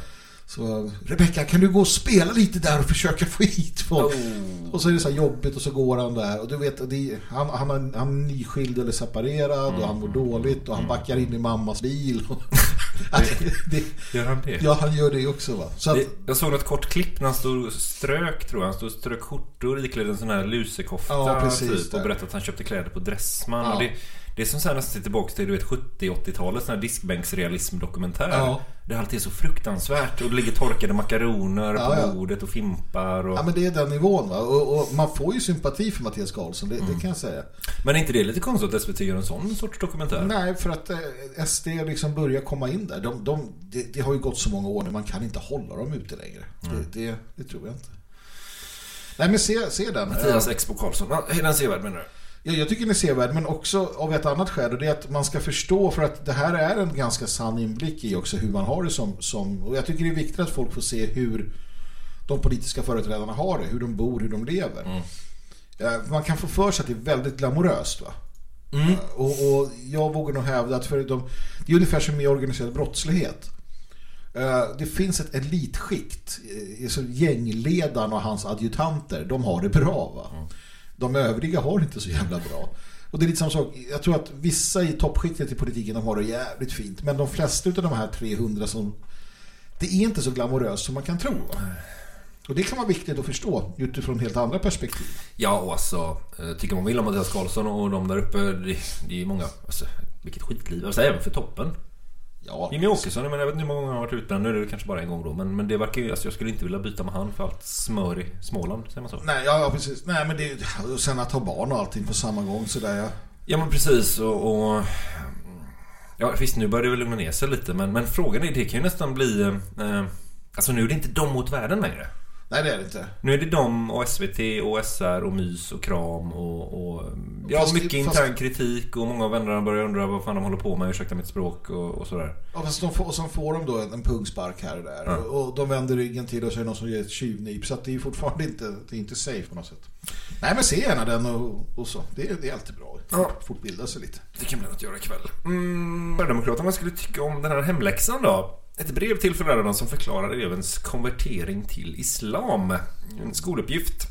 Speaker 64: Så Rebecka, kan du gå och spela lite där och försöka få hit folk?
Speaker 63: Oh.
Speaker 64: Och så är det så här jobbigt och så går han där och du vet, det, han, han, är- han är nyskild eller separerad och han mår dåligt och han backar in i mammas bil. <laughs> det,
Speaker 63: Gör han det?
Speaker 64: Ja, han gör det också va. Så att,
Speaker 63: Det- Jag såg något kort klipp när han stod och strök tror jag. Han stod och strök skjortor iklädd en sån här lusekofta
Speaker 64: Ja, precis,
Speaker 63: typ, och berättade att han köpte kläder på Dressman.
Speaker 64: Ja.
Speaker 63: Och det, det är som så här nästan tillbaka till du vet 70-80-talet sån här diskbänksrealism-dokumentär.
Speaker 64: Ja.
Speaker 63: Det alltid är så fruktansvärt och det ligger torkade makaroner
Speaker 64: Ja,
Speaker 63: på
Speaker 64: ja.
Speaker 63: bordet och fimpar. Och...
Speaker 64: ja, men det är den nivån va. Och, och man får ju sympati för Mattias Karlsson, det, det kan jag säga.
Speaker 63: Men är inte det lite konstigt att SVT gör en sån sorts dokumentär?
Speaker 64: Nej, för att eh, SD liksom börjar komma in där. De, de, det, det har ju gått så många år nu, man kan inte hålla dem ute längre. Det, det, det tror jag inte. Nej, men se, se den.
Speaker 63: Mattias Expo Karlsson. Är den sevärd menar du?
Speaker 64: Ja, jag tycker den är sevärd, men också av ett annat skäl. Och det är att man ska förstå, för att det här är en ganska sann inblick i också hur man har det som... som och jag tycker det är viktigt att folk får se hur de politiska företrädarna har det. Hur de bor, hur de lever. Eh, Man kan få för sig att det är väldigt glamoröst va? Eh, Och, och jag vågar nog hävda att för de, det är ungefär som med organiserad brottslighet. Eh, Det finns ett elitskikt, gängledaren och hans adjutanter, de har det bra va? De övriga har inte så jävla bra. Och det är lite samma sak, jag tror att vissa i toppskiktet i politiken de har det jävligt fint. Men de flesta av de här 300 som, det är inte så glamoröst som man kan tro? Och det kan vara viktigt att förstå utifrån helt andra perspektiv.
Speaker 63: Ja, och alltså eh, tycker man vill om Mattias Karlsson och de där uppe. Det, det är ju många. Alltså, vilket skitliv. Alltså även för toppen.
Speaker 64: Ja.
Speaker 63: Jimmy Åkesson, jag, menar, jag vet inte hur många gånger han har varit utbränd. Nu är det kanske bara en gång då. Men, men det verkar ju, alltså, jag skulle inte vilja byta med han för allt smör i Småland. Säger man så?
Speaker 64: Nej, ja, ja precis. Nej, men det, och sen att ha barn och allting på samma gång sådär ja.
Speaker 63: Ja men precis och, och Ja visst nu börjar det väl lugna ner sig lite men, men frågan är det kan ju nästan bli eh, Alltså nu är det inte de mot världen längre
Speaker 64: Nej det är det inte.
Speaker 63: Nu är det de och SVT och SR och MYS och KRAM och, och Ja
Speaker 64: Fast-
Speaker 63: mycket
Speaker 64: fast-
Speaker 63: intern kritik och många av vännerna börjar undra vad fan de håller på med, ursäkta mitt språk och, och sådär
Speaker 64: Ja, fast de får, och sen får de då en, en pungspark här och där.
Speaker 63: Ja.
Speaker 64: Och, och de vänder ryggen till och så är det någon som ger ett tjuvnyp. Så att det är fortfarande inte, det är inte safe på något sätt. Nej men se gärna den och, och så. Det, är- det är alltid bra.
Speaker 63: Ja.
Speaker 64: Fortbilda sig lite.
Speaker 63: Det kan bli något att göra ikväll. Mm, Sverigedemokraterna skulle tycka om den här hemläxan då. Ett brev till föräldrarna som förklarar elevens konvertering till islam. En skoluppgift.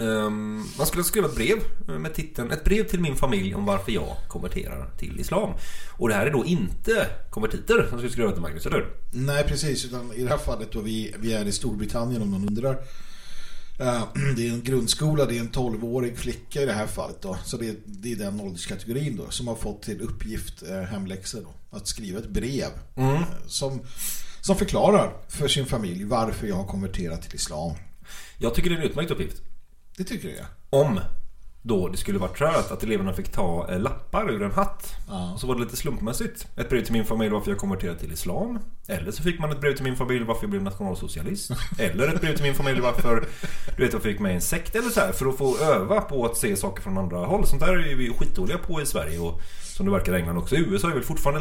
Speaker 63: Ehm, man skulle skriva ett brev eh, med titeln Ett brev till min familj om varför jag konverterar till islam. Och det här är då inte konvertiter som skulle skriva till Magnus, eller hur?
Speaker 64: Nej precis, utan i det här fallet då vi, vi är i Storbritannien om någon undrar. Eh, <clears throat> Det är en grundskola, det är en 12-årig flicka i det här fallet då. Så det är, det är den ålderskategorin då som har fått till uppgift eh, hemläxor då. Att skriva ett brev
Speaker 63: Mm.
Speaker 64: eh, som, som förklarar för sin familj varför jag har konverterat till islam.
Speaker 63: Jag tycker det är en utmärkt uppgift.
Speaker 64: Det tycker jag.
Speaker 63: Om då det skulle så här att, eleverna fick ta eh, lappar ur en hatt.
Speaker 64: Ja.
Speaker 63: Och så var det lite slumpmässigt. Ett brev till min familj varför jag konverterade till islam. Eller så fick man ett brev till min familj varför jag blev nationalsocialist. <laughs> Eller ett brev till min familj varför du vet, jag fick med i en sekt. Eller så här, för att få öva på att se saker från andra håll. Sånt där är vi skitdåliga på i Sverige. Och som det verkar i England också. I USA är väl fortfarande